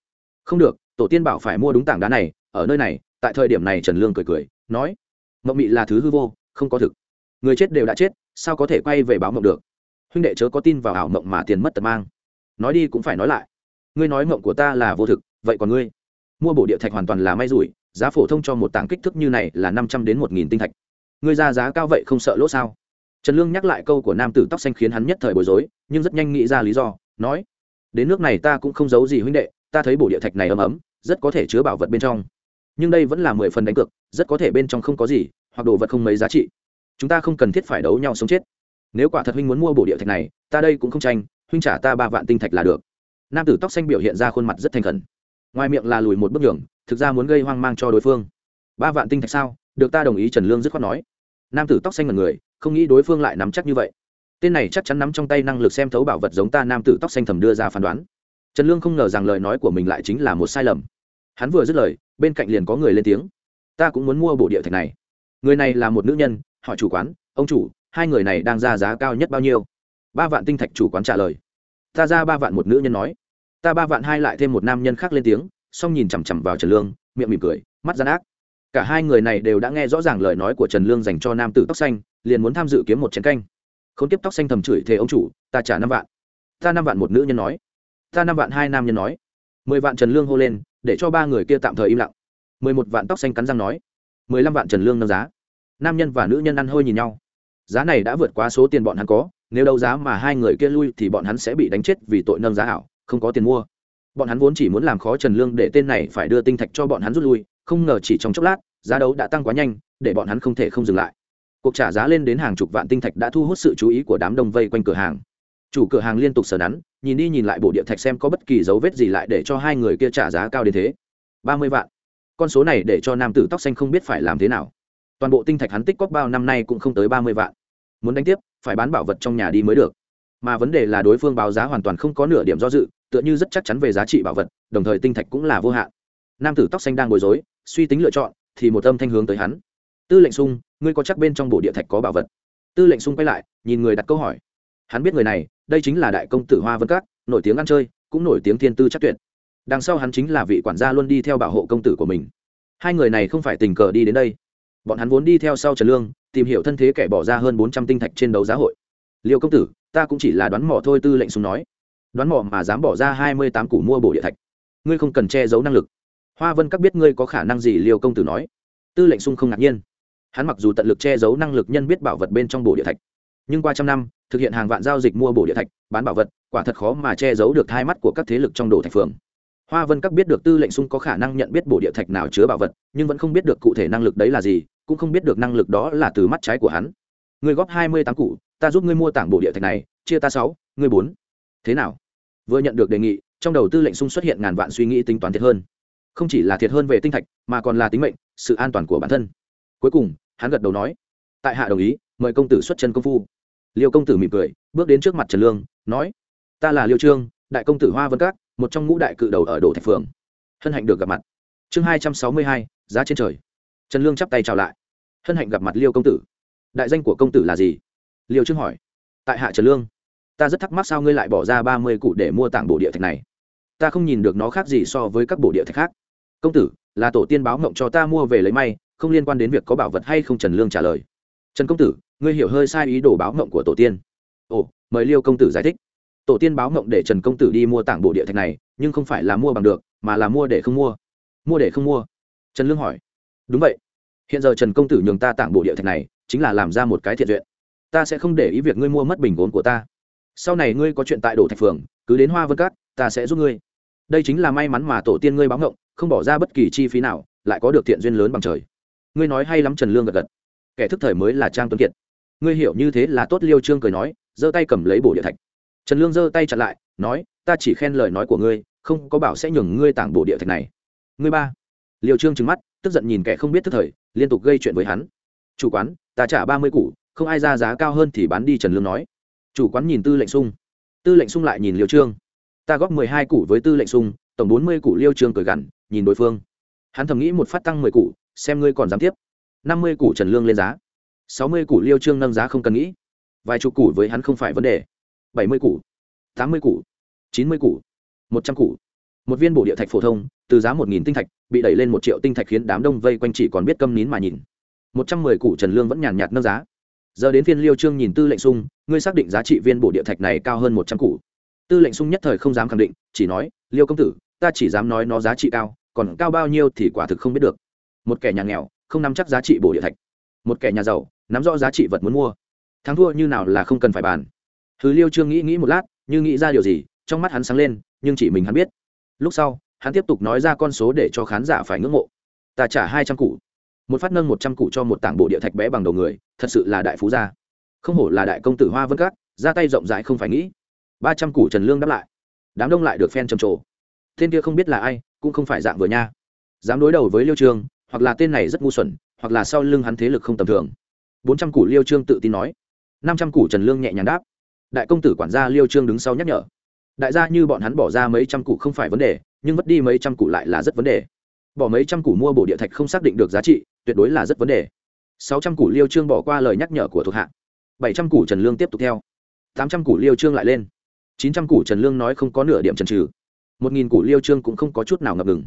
Không được, tổ tiên bảo phải mua đúng tảng đá này, ở nơi này. Tại thời điểm này trần lương cười cười, nói, mộng mị là thứ hư vô, không có thực người chết đều đã chết, sao có thể quay về báo mộng được? Huynh đệ chớ có tin vào ảo mộng mà tiền mất tật mang. Nói đi cũng phải nói lại. Ngươi nói mộng của ta là vô thực, vậy còn ngươi? Mua bộ địa thạch hoàn toàn là may rủi, giá phổ thông cho một tảng kích thước như này là năm trăm đến một nghìn tinh thạch. Ngươi ra giá cao vậy không sợ lỗ sao? Trần lương nhắc lại câu của nam tử tóc xanh khiến hắn nhất thời bối rối, nhưng rất nhanh nghĩ ra lý do, nói, đến nước này ta cũng không giấu gì huynh đệ, ta thấy bộ địa thạch này ấm ấm, rất có thể chứa bảo vật bên trong. Nhưng đây vẫn là mười phần đánh cược, rất có thể bên trong không có gì, hoặc đồ vật không mấy giá trị chúng ta không cần thiết phải đấu nhau sống chết. Nếu quả thật huynh muốn mua bộ địa thạch này, ta đây cũng không tranh, huynh trả ta ba vạn tinh thạch là được. Nam tử tóc xanh biểu hiện ra khuôn mặt rất thành khẩn. Ngoài miệng là lùi một bước nhường, thực ra muốn gây hoang mang cho đối phương. Ba vạn tinh thạch sao? Được ta đồng ý, trần lương dứt khoát nói. Nam tử tóc xanh là người, không nghĩ đối phương lại nắm chắc như vậy. Tên này chắc chắn nắm trong tay năng lực xem thấu bảo vật giống ta, nam tử tóc xanh thầm đưa ra phán đoán. Trần lương không ngờ rằng lời nói của mình lại chính là một sai lầm. Hắn vừa dứt lời, bên cạnh liền có người lên tiếng. Ta cũng muốn mua bộ địa thạch này. Người này là một nữ nhân hỏi chủ quán, ông chủ, hai người này đang ra giá cao nhất bao nhiêu? Ba vạn tinh thạch chủ quán trả lời, ta ra ba vạn một nữ nhân nói. Ta ba vạn hai lại thêm một nam nhân khác lên tiếng xong nhìn chằm chằm vào trần lương, miệng mỉm cười, mắt gian ác. Cả hai người này đều đã nghe rõ ràng lời nói của trần lương dành cho nam tử tóc xanh, liền muốn tham dự kiếm một chén canh. K h ố n tiếp tóc xanh thầm chửi thề ông chủ, ta trả năm vạn. Ta năm vạn một nữ nhân nói. Ta năm vạn hai nam nhân nói. Mười vạn trần lương hô lên, để cho ba người kia tạm thời im lặng. Mười một vạn tóc xanh cắn răng nói. Mười lăm vạn trần lương nâng giá nam nhân và nữ nhân ăn hơi nhìn nhau. Giá này đã vượt quá số tiền bọn hắn có, nếu đấu giá mà hai người kia lui thì bọn hắn sẽ bị đánh chết vì tội nâng giá ảo, không có tiền mua. Bọn hắn vốn chỉ muốn làm khó trần lương để tên này phải đưa tinh thạch cho bọn hắn rút lui, không ngờ chỉ trong chốc lát, giá đấu đã tăng quá nhanh, để bọn hắn không thể không dừng lại. Cuộc trả giá lên đến hàng chục vạn tinh thạch đã thu hút sự chú ý của đám đông vây quanh cửa hàng. Chủ cửa hàng liên tục sờ nắn, nhìn đi nhìn lại bộ địa thạch xem có bất kỳ dấu vết gì lại để cho hai người kia trả giá cao đến thế. Ba mươi vạn. Con số này để cho nam tử tóc xanh không biết phải làm thế nào toàn bộ tinh thạch hắn tích cóp bao năm nay cũng không tới ba mươi vạn. Muốn đánh tiếp, phải bán bảo vật trong nhà đi mới được. Mà vấn đề là đối phương báo giá hoàn toàn không có nửa điểm do dự, tựa như rất chắc chắn về giá trị bảo vật, đồng thời tinh thạch cũng là vô hạn. Nam tử tóc xanh đang bối rối, suy tính lựa chọn, thì một âm thanh hướng tới hắn. Tư lệnh sung, ngươi có chắc bên trong bộ địa thạch có bảo vật? Tư lệnh sung quay lại, nhìn người đặt câu hỏi. Hắn biết người này, đây chính là đại công tử hoa vân các, nổi tiếng ăn chơi, cũng nổi tiếng thiên tư chắc tuyệt. Đằng sau hắn chính là vị quản gia luôn đi theo bảo hộ công tử của mình. Hai người này không phải tình cờ đi đến đây bọn hắn vốn đi theo sau trần lương, tìm hiểu thân thế kẻ bỏ ra hơn bốn trăm tinh thạch trên đấu giá hội. Liêu công tử, ta cũng chỉ là đoán mỏ thôi tư lệnh súng nói. Đoán mỏ mà dám bỏ ra hai mươi tám củ mua bổ địa thạch. Ngươi không cần che giấu năng lực. Hoa vân các biết ngươi có khả năng gì, liêu công tử nói. Tư lệnh sung không ngạc nhiên. Hắn mặc dù tận lực che giấu năng lực nhân biết bảo vật bên trong bổ địa thạch, nhưng qua trăm năm, thực hiện hàng vạn giao dịch mua bổ địa thạch, bán bảo vật, quả thật khó mà che giấu được hai mắt của các thế lực trong đồ thạch phường hoa vân các biết được tư lệnh sung có khả năng nhận biết bộ địa thạch nào chứa bảo vật, nhưng vẫn không biết được cụ thể năng lực đấy là gì, cũng không biết được năng lực đó là từ mắt trái của hắn. Người góp hai mươi tám cụ ta giúp ngươi mua tảng bộ địa thạch này, chia ta sáu, ngươi bốn. Thế nào? Vừa nhận được đề nghị, trong đầu tư lệnh sung xuất hiện ngàn vạn suy nghĩ tính toán thiệt hơn. Không chỉ là thiệt hơn về tinh thạch, mà còn là tính mệnh, sự an toàn của bản thân. Cuối cùng, hắn gật đầu nói, tại hạ đồng ý, mời công tử xuất chân công phu. Liêu công tử mỉm cười, bước đến trước mặt trần lương, nói, ta là liêu trương, đại công tử hoa vân các một trong ngũ đại cự đầu ở đồ thạch phường. Hân hạnh được gặp mặt. Chương hai trăm sáu mươi hai, giá trên trời. Trần lương chắp tay chào lại. Hân hạnh gặp mặt liêu công tử. Đại danh của công tử là gì? Liêu trương hỏi. Tại hạ trần lương, ta rất thắc mắc sao ngươi lại bỏ ra ba mươi cụ để mua tảng bộ địa thạch này? Ta không nhìn được nó khác gì so với các bộ địa thạch khác. Công tử, là tổ tiên báo mộng cho ta mua về lấy may, không liên quan đến việc có bảo vật hay không trần lương trả lời. Trần công tử, ngươi hiểu hơi sai ý đồ báo mộng của tổ tiên. Ồ, mời liêu công tử giải thích tổ tiên báo mộng để trần công tử đi mua tảng bộ địa thạch này, nhưng không phải là mua bằng được, mà là mua để không mua. Mua để không mua. Trần lương hỏi. Đúng vậy. Hiện giờ trần công tử nhường ta tảng bộ địa thạch này, chính là làm ra một cái thiện duyện. Ta sẽ không để ý việc ngươi mua mất bình vốn của ta. Sau này ngươi có chuyện tại Đổ thạch phường, cứ đến hoa vân cát, ta sẽ giúp ngươi. Đây chính là may mắn mà tổ tiên ngươi báo ngộng, không bỏ ra bất kỳ chi phí nào, lại có được thiện duyên lớn bằng trời. Ngươi nói hay lắm trần lương gật gật. Kẻ thức thời mới là trang tuấn kiệt. Ngươi hiểu như thế là tốt liêu trương cười nói, giơ tay cầm lấy bổ địa thạch trần lương giơ tay chặn lại, nói, ta chỉ khen lời nói của ngươi, không có bảo sẽ nhường ngươi tảng bộ địa thạch này. Ngươi ba. Liêu trương trừng mắt, tức giận nhìn kẻ không biết thức thời, liên tục gây chuyện với hắn. Chủ quán, ta trả ba mươi củ, không ai ra giá cao hơn thì bán đi. Trần lương nói. Chủ quán nhìn tư lệnh sung. Tư lệnh sung lại nhìn liêu trương. Ta góp mười hai củ với tư lệnh sung, tổng bốn mươi củ. Liêu trương cười gằn, nhìn đối phương. Hắn thầm nghĩ một phát tăng mười củ, xem ngươi còn dám tiếp. năm mươi củ trần lương lên giá. sáu mươi củ liêu trương nâng giá không cần nghĩ. Vài chục củ với hắn không phải vấn đề bảy mươi củ, tám mươi củ, chín mươi củ, một trăm củ. Một viên bổ địa thạch phổ thông, từ giá một nghìn tinh thạch, bị đẩy lên một triệu tinh thạch khiến đám đông vây quanh chỉ còn biết câm nín mà nhìn. Một trăm mười củ trần lương vẫn nhàn nhạt nâng giá. Giờ đến phiên liêu trương nhìn tư lệnh sung, ngươi xác định giá trị viên bổ địa thạch này cao hơn một trăm củ. Tư lệnh sung nhất thời không dám khẳng định, chỉ nói, liêu công tử, ta chỉ dám nói nó giá trị cao, còn cao bao nhiêu thì quả thực không biết được. Một kẻ nhà nghèo, không nắm chắc giá trị bổ địa thạch. Một kẻ nhà giàu, nắm rõ giá trị vật muốn mua. Thắng thua như nào là không cần phải bàn thứ liêu trương nghĩ nghĩ một lát, như nghĩ ra điều gì, trong mắt hắn sáng lên, nhưng chỉ mình hắn biết. Lúc sau, hắn tiếp tục nói ra con số để cho khán giả phải ngưỡng mộ. Ta trả hai trăm cụ một phát nâng một trăm cụ cho một tảng bộ địa thạch bé bằng đầu người, thật sự là đại phú gia. Không hổ là đại công tử hoa vân cát ra tay rộng rãi không phải nghĩ. Ba trăm củ trần lương đáp lại. Đám đông lại được phen trầm trồ. Tên kia không biết là ai, cũng không phải dạng vừa nha. Dám đối đầu với liêu trương, hoặc là tên này rất ngu xuẩn, hoặc là sau lưng hắn thế lực không tầm thường. Bốn trăm củ liêu trương tự tin nói. Năm trăm củ trần lương nhẹ nhàng đáp đại công tử quản gia liêu trương đứng sau nhắc nhở. Đại gia như bọn hắn bỏ ra mấy trăm củ không phải vấn đề, nhưng mất đi mấy trăm củ lại là rất vấn đề. Bỏ mấy trăm củ mua bổ địa thạch không xác định được giá trị, tuyệt đối là rất vấn đề. Sáu trăm củ liêu trương bỏ qua lời nhắc nhở của thuộc hạ. Bảy trăm củ trần lương tiếp tục theo. Tám trăm củ liêu trương lại lên. Chín trăm củ trần lương nói không có nửa điểm trần trừ một nghìn củ liêu trương cũng không có chút nào ngập ngừng.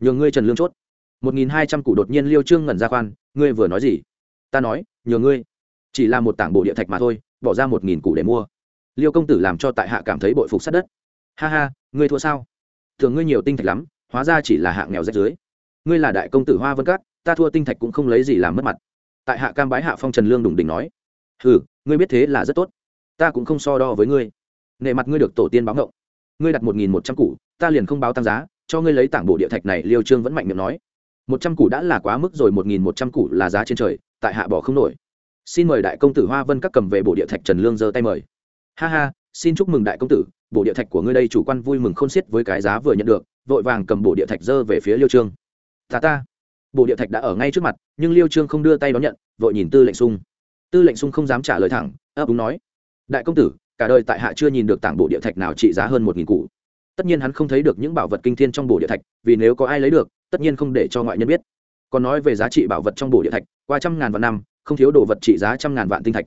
Nhường ngươi trần lương chốt. Một nghìn hai trăm củ đột nhiên liêu trương ngẩn ra khoan, ngươi vừa nói gì? Ta nói, nhường ngươi. Chỉ là một tảng bộ địa thạch mà thôi, bỏ ra một nghìn củ để mua liêu công tử làm cho tại hạ cảm thấy bội phục sát đất. Ha ha, ngươi thua sao? Thường ngươi nhiều tinh thạch lắm, hóa ra chỉ là hạng nghèo rách dưới. Ngươi là đại công tử hoa vân cát ta thua tinh thạch cũng không lấy gì làm mất mặt. Tại hạ cam bái hạ phong trần lương đủng đỉnh nói. Ừ ngươi biết thế là rất tốt. Ta cũng không so đo với ngươi. Nệ mặt ngươi được tổ tiên báo ngộng ngươi đặt một nghìn một trăm củ, ta liền không báo tăng giá, cho ngươi lấy tảng bộ địa thạch này, liêu trương vẫn mạnh miệng nói. Một trăm củ đã là quá mức rồi, một nghìn một trăm củ là giá trên trời, tại hạ bỏ không nổi. Xin mời đại công tử hoa vân các cầm về bộ địa thạch trần lương giơ tay mời ha ha, xin chúc mừng đại công tử bộ địa thạch của ngươi đây chủ quan vui mừng khôn xiết với cái giá vừa nhận được, vội vàng cầm bộ địa thạch dơ về phía liêu trương. Ta ta bộ địa thạch đã ở ngay trước mặt, nhưng liêu trương không đưa tay đón nhận, vội nhìn tư lệnh sung. Tư lệnh sung không dám trả lời thẳng, ấp úng nói, đại công tử, cả đời tại hạ chưa nhìn được tảng bộ địa thạch nào trị giá hơn một nghìn cụ. Tất nhiên hắn không thấy được những bảo vật kinh thiên trong bộ địa thạch, vì nếu có ai lấy được, tất nhiên không để cho ngoại nhân biết. Còn nói về giá trị bảo vật trong bộ địa thạch, qua trăm ngàn vạn năm, không thiếu đồ vật trị giá trăm ngàn vạn tinh thạch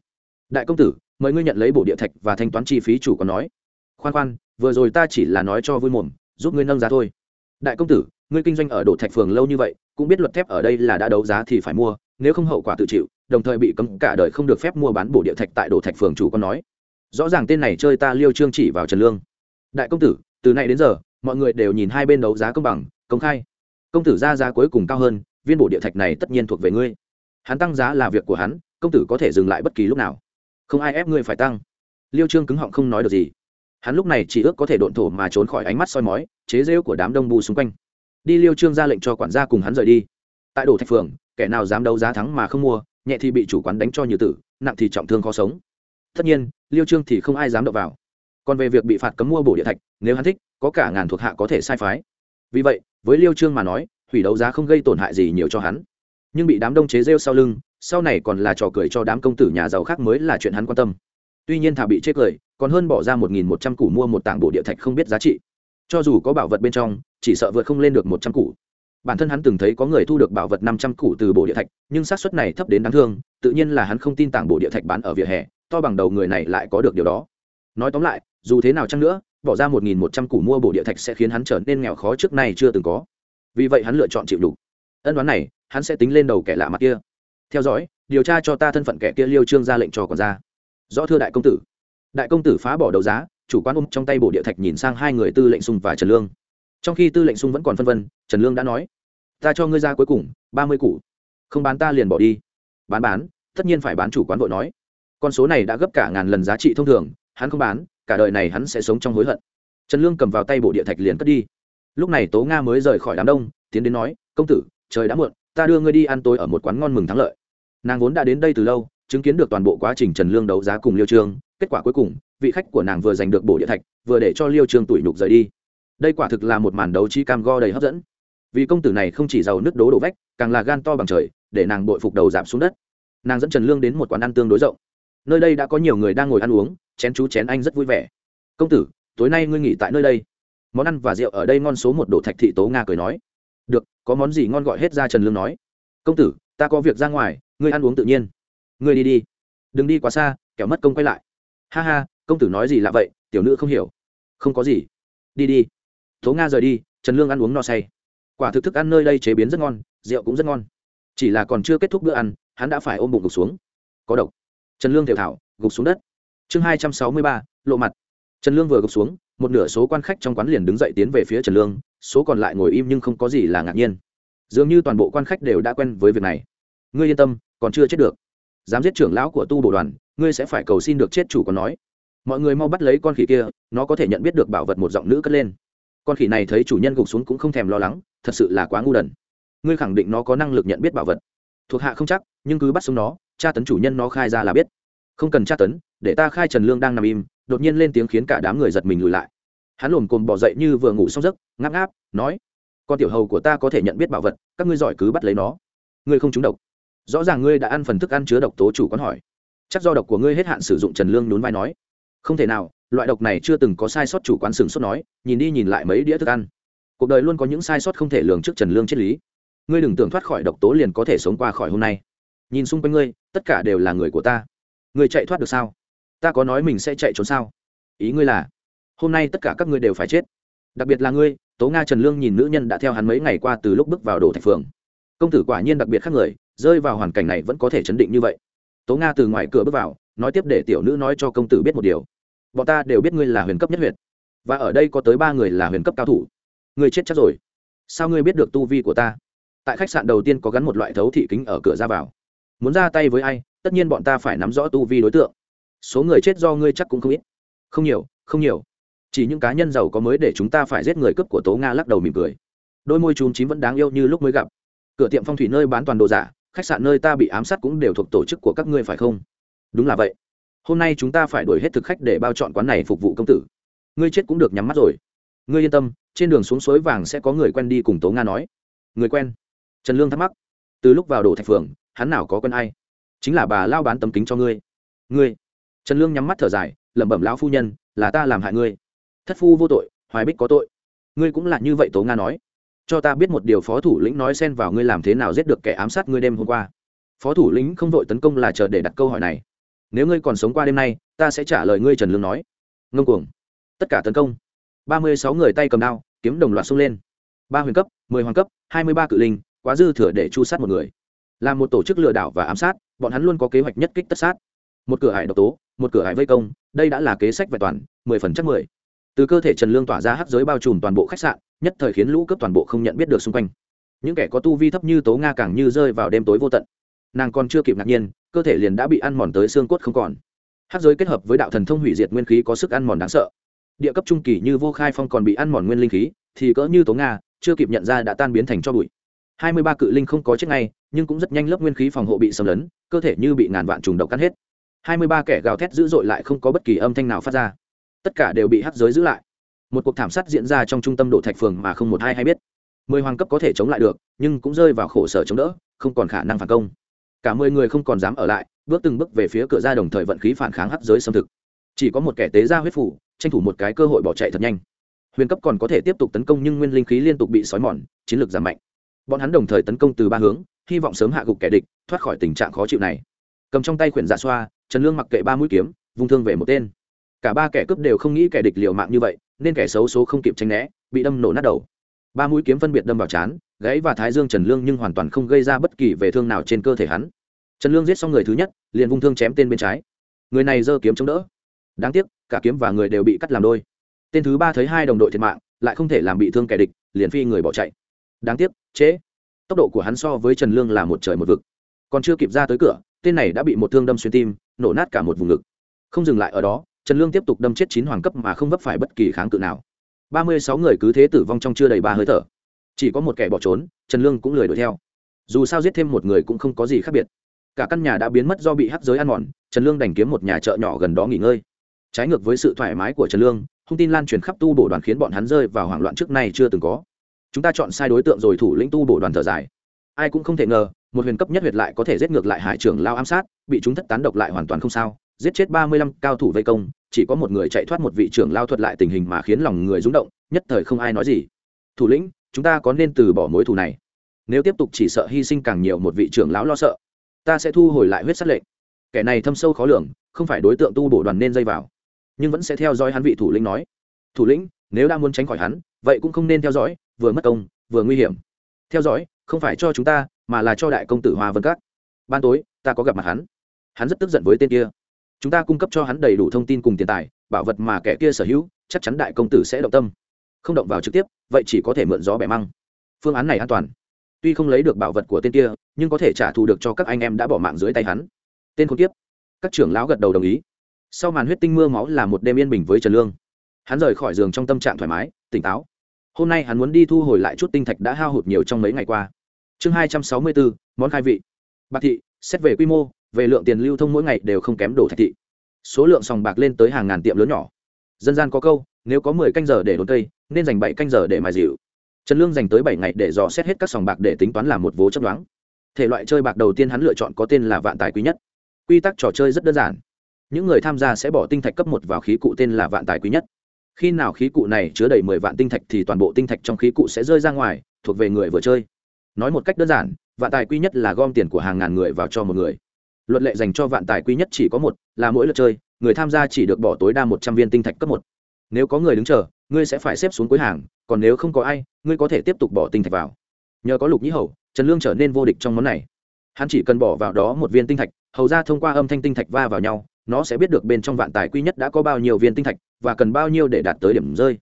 đại công tử, mời ngươi nhận lấy bộ địa thạch và thanh toán chi phí, chủ còn nói. Khoan khoan, vừa rồi ta chỉ là nói cho vui mồm, giúp ngươi nâng giá thôi. Đại công tử, ngươi kinh doanh ở đổ thạch phường lâu như vậy, cũng biết luật thép ở đây là đã đấu giá thì phải mua, nếu không hậu quả tự chịu, đồng thời bị cấm cả đời không được phép mua bán bộ địa thạch tại đổ thạch phường, chủ còn nói. Rõ ràng tên này chơi ta liêu trương chỉ vào trần lương. Đại công tử, từ nay đến giờ, mọi người đều nhìn hai bên đấu giá công bằng, công khai. Công tử ra giá cuối cùng cao hơn, viên bộ địa thạch này tất nhiên thuộc về ngươi. Hắn tăng giá là việc của hắn, công tử có thể dừng lại bất kỳ lúc nào không ai ép ngươi phải tăng. Liêu trương cứng họng không nói được gì. Hắn lúc này chỉ ước có thể độn thổ mà trốn khỏi ánh mắt soi mói, chế rêu của đám đông bù xung quanh. Đi liêu trương ra lệnh cho quản gia cùng hắn rời đi. Tại đồ thạch phường, kẻ nào dám đấu giá thắng mà không mua, nhẹ thì bị chủ quán đánh cho như tử, nặng thì trọng thương khó sống. Tất nhiên, liêu trương thì không ai dám đậu vào. Còn về việc bị phạt cấm mua bổ địa thạch, nếu hắn thích, có cả ngàn thuộc hạ có thể sai phái. Vì vậy, với liêu trương mà nói, hủy đấu giá không gây tổn hại gì nhiều cho hắn. Nhưng bị đám đông chế rêu sau lưng sau này còn là trò cười cho đám công tử nhà giàu khác mới là chuyện hắn quan tâm. Tuy nhiên thà bị chết cười, còn hơn bỏ ra một nghìn một trăm củ mua một tảng bộ địa thạch không biết giá trị. Cho dù có bảo vật bên trong, chỉ sợ vượt không lên được một trăm củ. Bản thân hắn từng thấy có người thu được bảo vật năm trăm củ từ bộ địa thạch, nhưng xác suất này thấp đến đáng thương, tự nhiên là hắn không tin tảng bộ địa thạch bán ở vỉa hè, to bằng đầu người này lại có được điều đó. Nói tóm lại, dù thế nào chăng nữa, bỏ ra một nghìn một trăm củ mua bộ địa thạch sẽ khiến hắn trở nên nghèo khó trước nay chưa từng có. Vì vậy hắn lựa chọn chịu đủ. Ân đoán này, hắn sẽ tính lên đầu kẻ lạ mặt kia theo dõi, điều tra cho ta thân phận kẻ kia liêu trương ra lệnh cho còn ra rõ thưa đại công tử. Đại công tử phá bỏ đấu giá, chủ quan ôm trong tay bộ địa thạch nhìn sang hai người tư lệnh sung và trần lương. Trong khi tư lệnh sung vẫn còn phân vân, trần lương đã nói, ta cho ngươi ra cuối cùng, ba mươi củ. Không bán ta liền bỏ đi. Bán bán. Tất nhiên phải bán, chủ quán vội nói. Con số này đã gấp cả ngàn lần giá trị thông thường, hắn không bán, cả đời này hắn sẽ sống trong hối hận. Trần lương cầm vào tay bộ địa thạch liền cất đi. Lúc này tố nga mới rời khỏi đám đông, tiến đến nói, công tử, trời đã muộn, ta đưa ngươi đi ăn tối ở một quán ngon mừng thắng lợi nàng vốn đã đến đây từ lâu, chứng kiến được toàn bộ quá trình trần lương đấu giá cùng liêu trương. Kết quả cuối cùng, vị khách của nàng vừa giành được bổ địa thạch, vừa để cho liêu trương tủi nhục rời đi. Đây quả thực là một màn đấu trí cam go đầy hấp dẫn. Vì công tử này không chỉ giàu nứt đố đổ vách, càng là gan to bằng trời, để nàng bội phục đầu giảm xuống đất. Nàng dẫn trần lương đến một quán ăn tương đối rộng. Nơi đây đã có nhiều người đang ngồi ăn uống, chén chú chén anh rất vui vẻ. Công tử, tối nay ngươi nghỉ tại nơi đây. Món ăn và rượu ở đây ngon số một đồ thạch thị tố nga cười nói. Được, có món gì ngon gọi hết ra, trần lương nói. Công tử, ta có việc ra ngoài ngươi ăn uống tự nhiên. Ngươi đi đi. Đừng đi quá xa, kẻo mất công quay lại. Ha ha, công tử nói gì lạ vậy, tiểu nữ không hiểu. Không có gì. Đi đi. Tố nga rời đi, trần lương ăn uống no say. Quả thực thức ăn nơi đây chế biến rất ngon, rượu cũng rất ngon. Chỉ là còn chưa kết thúc bữa ăn, hắn đã phải ôm bụng gục xuống. Có độc. Trần lương thều thảo, gục xuống đất. Chương hai trăm sáu mươi ba, lộ mặt. Trần lương vừa gục xuống, một nửa số quan khách trong quán liền đứng dậy tiến về phía trần lương, số còn lại ngồi im nhưng không có gì là ngạc nhiên. Dường như toàn bộ quan khách đều đã quen với việc này. Ngươi yên tâm còn chưa chết được. Dám giết trưởng lão của tu bổ đoàn, ngươi sẽ phải cầu xin được chết chủ còn nói. Mọi người mau bắt lấy con khỉ kia, nó có thể nhận biết được bảo vật một giọng nữ cất lên. Con khỉ này thấy chủ nhân gục xuống cũng không thèm lo lắng, thật sự là quá ngu đần. Ngươi khẳng định nó có năng lực nhận biết bảo vật. Thuộc hạ không chắc, nhưng cứ bắt sống nó, tra tấn chủ nhân nó khai ra là biết. Không cần tra tấn, để ta khai trần lương đang nằm im, đột nhiên lên tiếng khiến cả đám người giật mình lùi lại. Hắn lồm cồm bỏ dậy như vừa ngủ xong giấc, ngáp ngáp, nói, con tiểu hầu của ta có thể nhận biết bảo vật, các ngươi giỏi cứ bắt lấy nó. Ngươi không trúng độc rõ ràng ngươi đã ăn phần thức ăn chứa độc tố chủ quán hỏi. Chắc do độc của ngươi hết hạn sử dụng trần lương nhún vai nói. Không thể nào, loại độc này chưa từng có sai sót chủ quán sừng sốt nói, nhìn đi nhìn lại mấy đĩa thức ăn. Cuộc đời luôn có những sai sót không thể lường trước trần lương triết lý. Ngươi đừng tưởng thoát khỏi độc tố liền có thể sống qua khỏi hôm nay. Nhìn xung quanh ngươi, tất cả đều là người của ta. Ngươi chạy thoát được sao? Ta có nói mình sẽ chạy trốn sao? Ý ngươi là, hôm nay tất cả các ngươi đều phải chết. Đặc biệt là ngươi, tố nga trần lương nhìn nữ nhân đã theo hắn mấy ngày qua từ lúc bước vào đồ thạch phường. Công tử quả nhiên đặc biệt khác người rơi vào hoàn cảnh này vẫn có thể chấn định như vậy. Tố nga từ ngoài cửa bước vào, nói tiếp để tiểu nữ nói cho công tử biết một điều. Bọn ta đều biết ngươi là huyền cấp nhất huyện và ở đây có tới ba người là huyền cấp cao thủ. Ngươi chết chắc rồi. Sao ngươi biết được tu vi của ta? Tại khách sạn đầu tiên có gắn một loại thấu thị kính ở cửa ra vào. Muốn ra tay với ai, tất nhiên bọn ta phải nắm rõ tu vi đối tượng. Số người chết do ngươi chắc cũng không ít. Không nhiều không nhiều. Chỉ những cá nhân giàu có mới để chúng ta phải giết người cướp của tố nga lắc đầu mỉm cười. Đôi môi chùm chín vẫn đáng yêu như lúc mới gặp. Cửa tiệm phong thủy nơi bán toàn đồ giả khách sạn nơi ta bị ám sát cũng đều thuộc tổ chức của các ngươi phải không? Đúng là vậy. Hôm nay chúng ta phải đuổi hết thực khách để bao chọn quán này phục vụ công tử. Ngươi chết cũng được nhắm mắt rồi. Ngươi yên tâm, trên đường xuống suối vàng sẽ có người quen đi cùng tố nga nói. Người quen? Trần lương thắc mắc. Từ lúc vào đồ thạch phường, hắn nào có quen ai? Chính là bà lao bán tấm kính cho ngươi. Ngươi? Trần lương nhắm mắt thở dài, lẩm bẩm lão phu nhân, là ta làm hại ngươi. Thất phu vô tội, hoài bích có tội. Ngươi cũng là như vậy tố nga nói cho ta biết một điều phó thủ lĩnh nói xen vào ngươi làm thế nào giết được kẻ ám sát ngươi đêm hôm qua. Phó thủ lĩnh không vội tấn công là chờ để đặt câu hỏi này. Nếu ngươi còn sống qua đêm nay, ta sẽ trả lời ngươi trần lương nói. Ngông cuồng. Tất cả tấn công. Ba mươi sáu người tay cầm đao, kiếm đồng loạt xông lên. Ba huyền cấp, mười hoàng cấp, hai mươi ba cự linh, quá dư thừa để chu sát một người. Là một tổ chức lừa đảo và ám sát, bọn hắn luôn có kế hoạch nhất kích tất sát. Một cửa hải độc tố, một cửa hải vây công, đây đã là kế sách vẹn toàn, mười phần chắc mười từ cơ thể trần lương tỏa ra hắc giới bao trùm toàn bộ khách sạn, nhất thời khiến lũ cướp toàn bộ không nhận biết được xung quanh. Những kẻ có tu vi thấp như tố nga càng như rơi vào đêm tối vô tận. Nàng còn chưa kịp ngạc nhiên, cơ thể liền đã bị ăn mòn tới xương cốt không còn. Hắc giới kết hợp với đạo thần thông hủy diệt nguyên khí có sức ăn mòn đáng sợ. Địa cấp trung kỳ như vô khai phong còn bị ăn mòn nguyên linh khí, thì cỡ như tố nga, chưa kịp nhận ra đã tan biến thành cho bụi. Hai mươi ba cự linh không có chết ngay, nhưng cũng rất nhanh lớp nguyên khí phòng hộ bị xâm lấn, cơ thể như bị ngàn vạn trùng độc cắn hết. Hai mươi ba kẻ gào thét dữ dội lại không có bất kỳ âm thanh nào phát ra tất cả đều bị hắc giới giữ lại. Một cuộc thảm sát diễn ra trong trung tâm đổ thạch phường mà không một ai hay biết. Mười hoàng cấp có thể chống lại được, nhưng cũng rơi vào khổ sở chống đỡ, không còn khả năng phản công. Cả mười người không còn dám ở lại, bước từng bước về phía cửa ra đồng thời vận khí phản kháng hắc giới xâm thực. Chỉ có một kẻ tế ra huyết phủ, tranh thủ một cái cơ hội bỏ chạy thật nhanh. Huyền cấp còn có thể tiếp tục tấn công nhưng nguyên linh khí liên tục bị xói mòn, chiến lược giảm mạnh. Bọn hắn đồng thời tấn công từ ba hướng, hy vọng sớm hạ gục kẻ địch, thoát khỏi tình trạng khó chịu này. Cầm trong tay khuyển dạ xoa, trần lương mặc kệ ba mũi kiếm, vung thương về một tên cả ba kẻ cướp đều không nghĩ kẻ địch liều mạng như vậy, nên kẻ xấu số không kịp tranh né, bị đâm nổ nát đầu. Ba mũi kiếm phân biệt đâm vào chán gãy và thái dương trần lương nhưng hoàn toàn không gây ra bất kỳ về thương nào trên cơ thể hắn. Trần lương giết xong người thứ nhất, liền vung thương chém tên bên trái. Người này giơ kiếm chống đỡ. Đáng tiếc, cả kiếm và người đều bị cắt làm đôi. Tên thứ ba thấy hai đồng đội thiệt mạng, lại không thể làm bị thương kẻ địch, liền phi người bỏ chạy. Đáng tiếc chế tốc độ của hắn so với trần lương là một trời một vực. Còn chưa kịp ra tới cửa, tên này đã bị một thương đâm xuyên tim, nổ nát cả một vùng ngực. Không dừng lại ở đó trần lương tiếp tục đâm chết chín hoàng cấp mà không vấp phải bất kỳ kháng cự nào. Ba mươi sáu người cứ thế tử vong trong chưa đầy ba hơi thở. Chỉ có một kẻ bỏ trốn, trần lương cũng lười đuổi theo. Dù sao giết thêm một người cũng không có gì khác biệt. Cả căn nhà đã biến mất do bị hắc giới ăn mòn, trần lương đành kiếm một nhà chợ nhỏ gần đó nghỉ ngơi. Trái ngược với sự thoải mái của trần lương thông tin lan truyền khắp tu bổ đoàn khiến bọn hắn rơi vào hoảng loạn trước nay chưa từng có. Chúng ta chọn sai đối tượng rồi thủ lĩnh tu bổ đoàn thở dài. Ai cũng không thể ngờ, một huyền cấp nhất huyệt lại có thể giết ngược lại hải trưởng lao ám sát, bị chúng thất tán độc lại hoàn toàn không sao giết chết ba mươi lăm cao thủ vây công, chỉ có một người chạy thoát một vị trưởng lao thuật lại tình hình mà khiến lòng người rúng động, nhất thời không ai nói gì. Thủ lĩnh, chúng ta có nên từ bỏ mối thù này? Nếu tiếp tục chỉ sợ hy sinh càng nhiều một vị trưởng lão lo sợ, ta sẽ thu hồi lại huyết sát lệnh. Kẻ này thâm sâu khó lường, không phải đối tượng tu bổ đoàn nên dây vào, nhưng vẫn sẽ theo dõi hắn vị thủ lĩnh nói. Thủ lĩnh, nếu đã muốn tránh khỏi hắn, vậy cũng không nên theo dõi, vừa mất công, vừa nguy hiểm. Theo dõi, không phải cho chúng ta, mà là cho đại công tử hoa vân các. Ban tối, ta có gặp mặt hắn. Hắn rất tức giận với tên kia chúng ta cung cấp cho hắn đầy đủ thông tin cùng tiền tài, bảo vật mà kẻ kia sở hữu, chắc chắn đại công tử sẽ động tâm. Không động vào trực tiếp, vậy chỉ có thể mượn gió bẻ măng. Phương án này an toàn. Tuy không lấy được bảo vật của tên kia, nhưng có thể trả thù được cho các anh em đã bỏ mạng dưới tay hắn. Tên khốn kiếp. Các trưởng lão gật đầu đồng ý. Sau màn huyết tinh mưa máu là một đêm yên bình với trần lương. Hắn rời khỏi giường trong tâm trạng thoải mái, tỉnh táo. Hôm nay hắn muốn đi thu hồi lại chút tinh thạch đã hao hụt nhiều trong mấy ngày qua. Chương hai trăm sáu mươi bốn, món khai vị. Bạc thị, xét về quy mô về lượng tiền lưu thông mỗi ngày đều không kém đổ thạch thị. Số lượng sòng bạc lên tới hàng ngàn tiệm lớn nhỏ. Dân gian có câu, nếu có mười canh giờ để đốn cây, nên dành bảy canh giờ để mài dịu trần lương dành tới bảy ngày để dò xét hết các sòng bạc để tính toán làm một vố chấp đoán thể loại chơi bạc đầu tiên hắn lựa chọn có tên là vạn tài quý nhất. Quy tắc trò chơi rất đơn giản. Những người tham gia sẽ bỏ tinh thạch cấp một vào khí cụ tên là vạn tài quý nhất. Khi nào khí cụ này chứa đầy mười vạn tinh thạch thì toàn bộ tinh thạch trong khí cụ sẽ rơi ra ngoài, thuộc về người vừa chơi. Nói một cách đơn giản, vạn tài quý nhất là gom tiền của hàng ngàn người vào cho một người luật lệ dành cho vạn tài quý nhất chỉ có một, là mỗi lượt chơi, người tham gia chỉ được bỏ tối đa một trăm viên tinh thạch cấp một. Nếu có người đứng chờ, ngươi sẽ phải xếp xuống cuối hàng, còn nếu không có ai, ngươi có thể tiếp tục bỏ tinh thạch vào. Nhờ có lục nhĩ hầu, trần lương trở nên vô địch trong món này. Hắn chỉ cần bỏ vào đó một viên tinh thạch, hầu ra thông qua âm thanh tinh thạch va vào nhau, nó sẽ biết được bên trong vạn tài quy nhất đã có bao nhiêu viên tinh thạch, và cần bao nhiêu để đạt tới điểm rơi.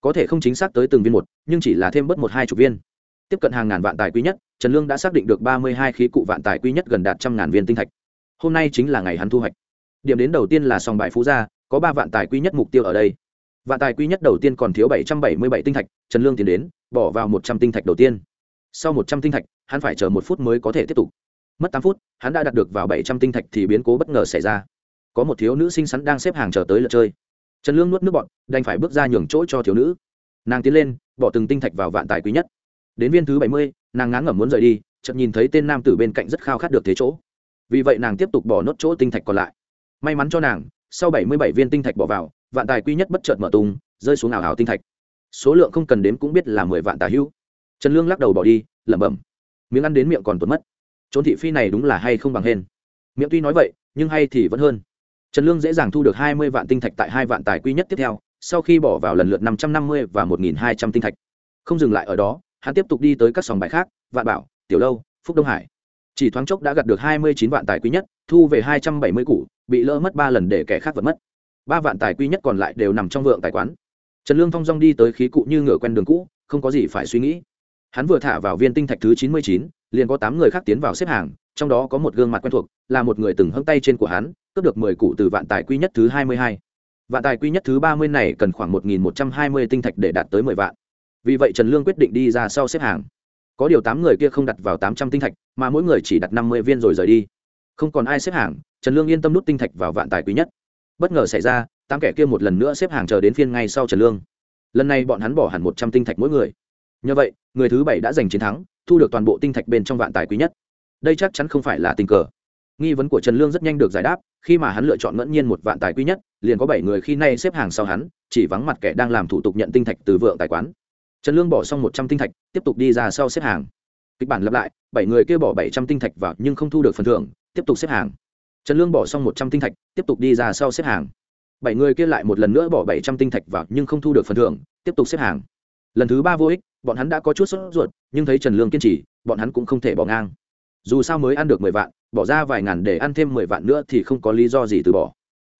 Có thể không chính xác tới từng viên một, nhưng chỉ là thêm bớt một hai chục viên. Tiếp cận hàng ngàn vạn tài quý nhất, trần lương đã xác định được ba mươi hai khí cụ vạn tài quý nhất gần đạt trăm ngàn viên tinh thạch hôm nay chính là ngày hắn thu hoạch. Điểm đến đầu tiên là sòng bài phú gia, có ba vạn tài quý nhất mục tiêu ở đây. Vạn tài quý nhất đầu tiên còn thiếu bảy trăm bảy mươi bảy tinh thạch, trần lương tiến đến, bỏ vào một trăm tinh thạch đầu tiên. Sau một trăm tinh thạch, hắn phải chờ một phút mới có thể tiếp tục. Mất tám phút, hắn đã đạt được vào bảy trăm tinh thạch thì biến cố bất ngờ xảy ra. Có một thiếu nữ xinh xắn đang xếp hàng chờ tới lượt chơi. Trần lương nuốt nước bọn đành phải bước ra nhường chỗ cho thiếu nữ. Nàng tiến lên, bỏ từng tinh thạch vào vạn tài quý nhất. Đến viên thứ bảy mươi, nàng ngán ngẩm muốn rời đi, chợt nhìn thấy tên nam tử bên cạnh rất khao khát được thế chỗ vì vậy nàng tiếp tục bỏ nốt chỗ tinh thạch còn lại. May mắn cho nàng, sau bảy mươi bảy viên tinh thạch bỏ vào, vạn tài quy nhất bất chợt mở tung, rơi xuống ảo ảo tinh thạch. Số lượng không cần đếm cũng biết là mười vạn tà hữu. Trần lương lắc đầu bỏ đi, lẩm bẩm. Miếng ăn đến miệng còn tuột mất. Trốn thị phi này đúng là hay không bằng hên. Miệng tuy nói vậy, nhưng hay thì vẫn hơn. Trần lương dễ dàng thu được hai mươi vạn tinh thạch tại hai vạn tài quy nhất tiếp theo, sau khi bỏ vào lần lượt năm trăm năm mươi và một nghìn hai trăm tinh thạch. Không dừng lại ở đó, hắn tiếp tục đi tới các sòng bài khác, vạn bảo, tiểu lâu, phúc đông hải chỉ thoáng chốc đã gặt được hai mươi chín vạn tài quý nhất, thu về hai trăm bảy mươi củ, bị lỡ mất ba lần để kẻ khác vật mất. Ba vạn tài quý nhất còn lại đều nằm trong vượng tài quán. Trần lương thong dong đi tới khí cụ như ngựa quen đường cũ, không có gì phải suy nghĩ. Hắn vừa thả vào viên tinh thạch thứ chín mươi chín, liền có tám người khác tiến vào xếp hàng, trong đó có một gương mặt quen thuộc, là một người từng hâm tay trên của hắn, cướp được mười cụ từ vạn tài quý nhất thứ hai mươi hai. Vạn tài quý nhất thứ ba mươi này cần khoảng một nghìn một trăm hai mươi tinh thạch để đạt tới mười vạn. Vì vậy trần lương quyết định đi ra sau xếp hàng có điều tám người kia không đặt vào tám trăm tinh thạch, mà mỗi người chỉ đặt năm mươi viên rồi rời đi. Không còn ai xếp hàng, trần lương yên tâm nút tinh thạch vào vạn tài quý nhất. Bất ngờ xảy ra, tám kẻ kia một lần nữa xếp hàng chờ đến phiên ngay sau trần lương. Lần này bọn hắn bỏ hẳn một trăm tinh thạch mỗi người. Nhờ vậy, người thứ bảy đã giành chiến thắng, thu được toàn bộ tinh thạch bên trong vạn tài quý nhất. Đây chắc chắn không phải là tình cờ. Nghi vấn của trần lương rất nhanh được giải đáp, khi mà hắn lựa chọn ngẫu nhiên một vạn tài quý nhất, liền có bảy người khi nay xếp hàng sau hắn, chỉ vắng mặt kẻ đang làm thủ tục nhận tinh thạch từ vượng tài quán trần lương bỏ xong một trăm tinh thạch, tiếp tục đi ra sau xếp hàng. Kịch bản lặp lại, bảy người kêu bỏ bảy trăm tinh thạch vào nhưng không thu được phần thưởng, tiếp tục xếp hàng. Trần lương bỏ xong một trăm tinh thạch, tiếp tục đi ra sau xếp hàng. Bảy người kia lại một lần nữa bỏ bảy trăm tinh thạch vào nhưng không thu được phần thưởng, tiếp tục xếp hàng. Lần thứ ba vô ích, bọn hắn đã có chút sốt ruột, nhưng thấy trần lương kiên trì, bọn hắn cũng không thể bỏ ngang. Dù sao mới ăn được mười vạn, bỏ ra vài ngàn để ăn thêm mười vạn nữa thì không có lý do gì từ bỏ.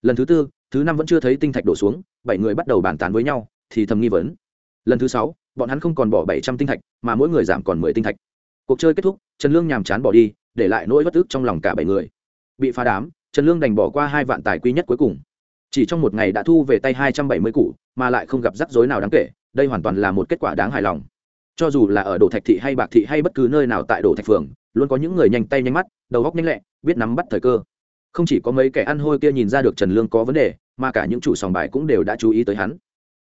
Lần thứ tư, thứ năm vẫn chưa thấy tinh thạch đổ xuống, bảy người bắt đầu bàn tán với nhau, thì thầm nghi vấn. Lần thứ sáu bọn hắn không còn bỏ bảy trăm tinh thạch, mà mỗi người giảm còn mười tinh thạch. Cuộc chơi kết thúc, trần lương nhàm chán bỏ đi, để lại nỗi bất ức trong lòng cả bảy người. Bị phá đám, trần lương đành bỏ qua hai vạn tài quý nhất cuối cùng. Chỉ trong một ngày đã thu về tay hai trăm bảy mươi củ, mà lại không gặp rắc rối nào đáng kể, đây hoàn toàn là một kết quả đáng hài lòng. Cho dù là ở đồ thạch thị hay bạc thị hay bất cứ nơi nào tại đồ thạch phường, luôn có những người nhanh tay nhanh mắt, đầu góc nhanh lẹ, biết nắm bắt thời cơ. Không chỉ có mấy kẻ ăn hôi kia nhìn ra được trần lương có vấn đề, mà cả những chủ sòng bài cũng đều đã chú ý tới hắn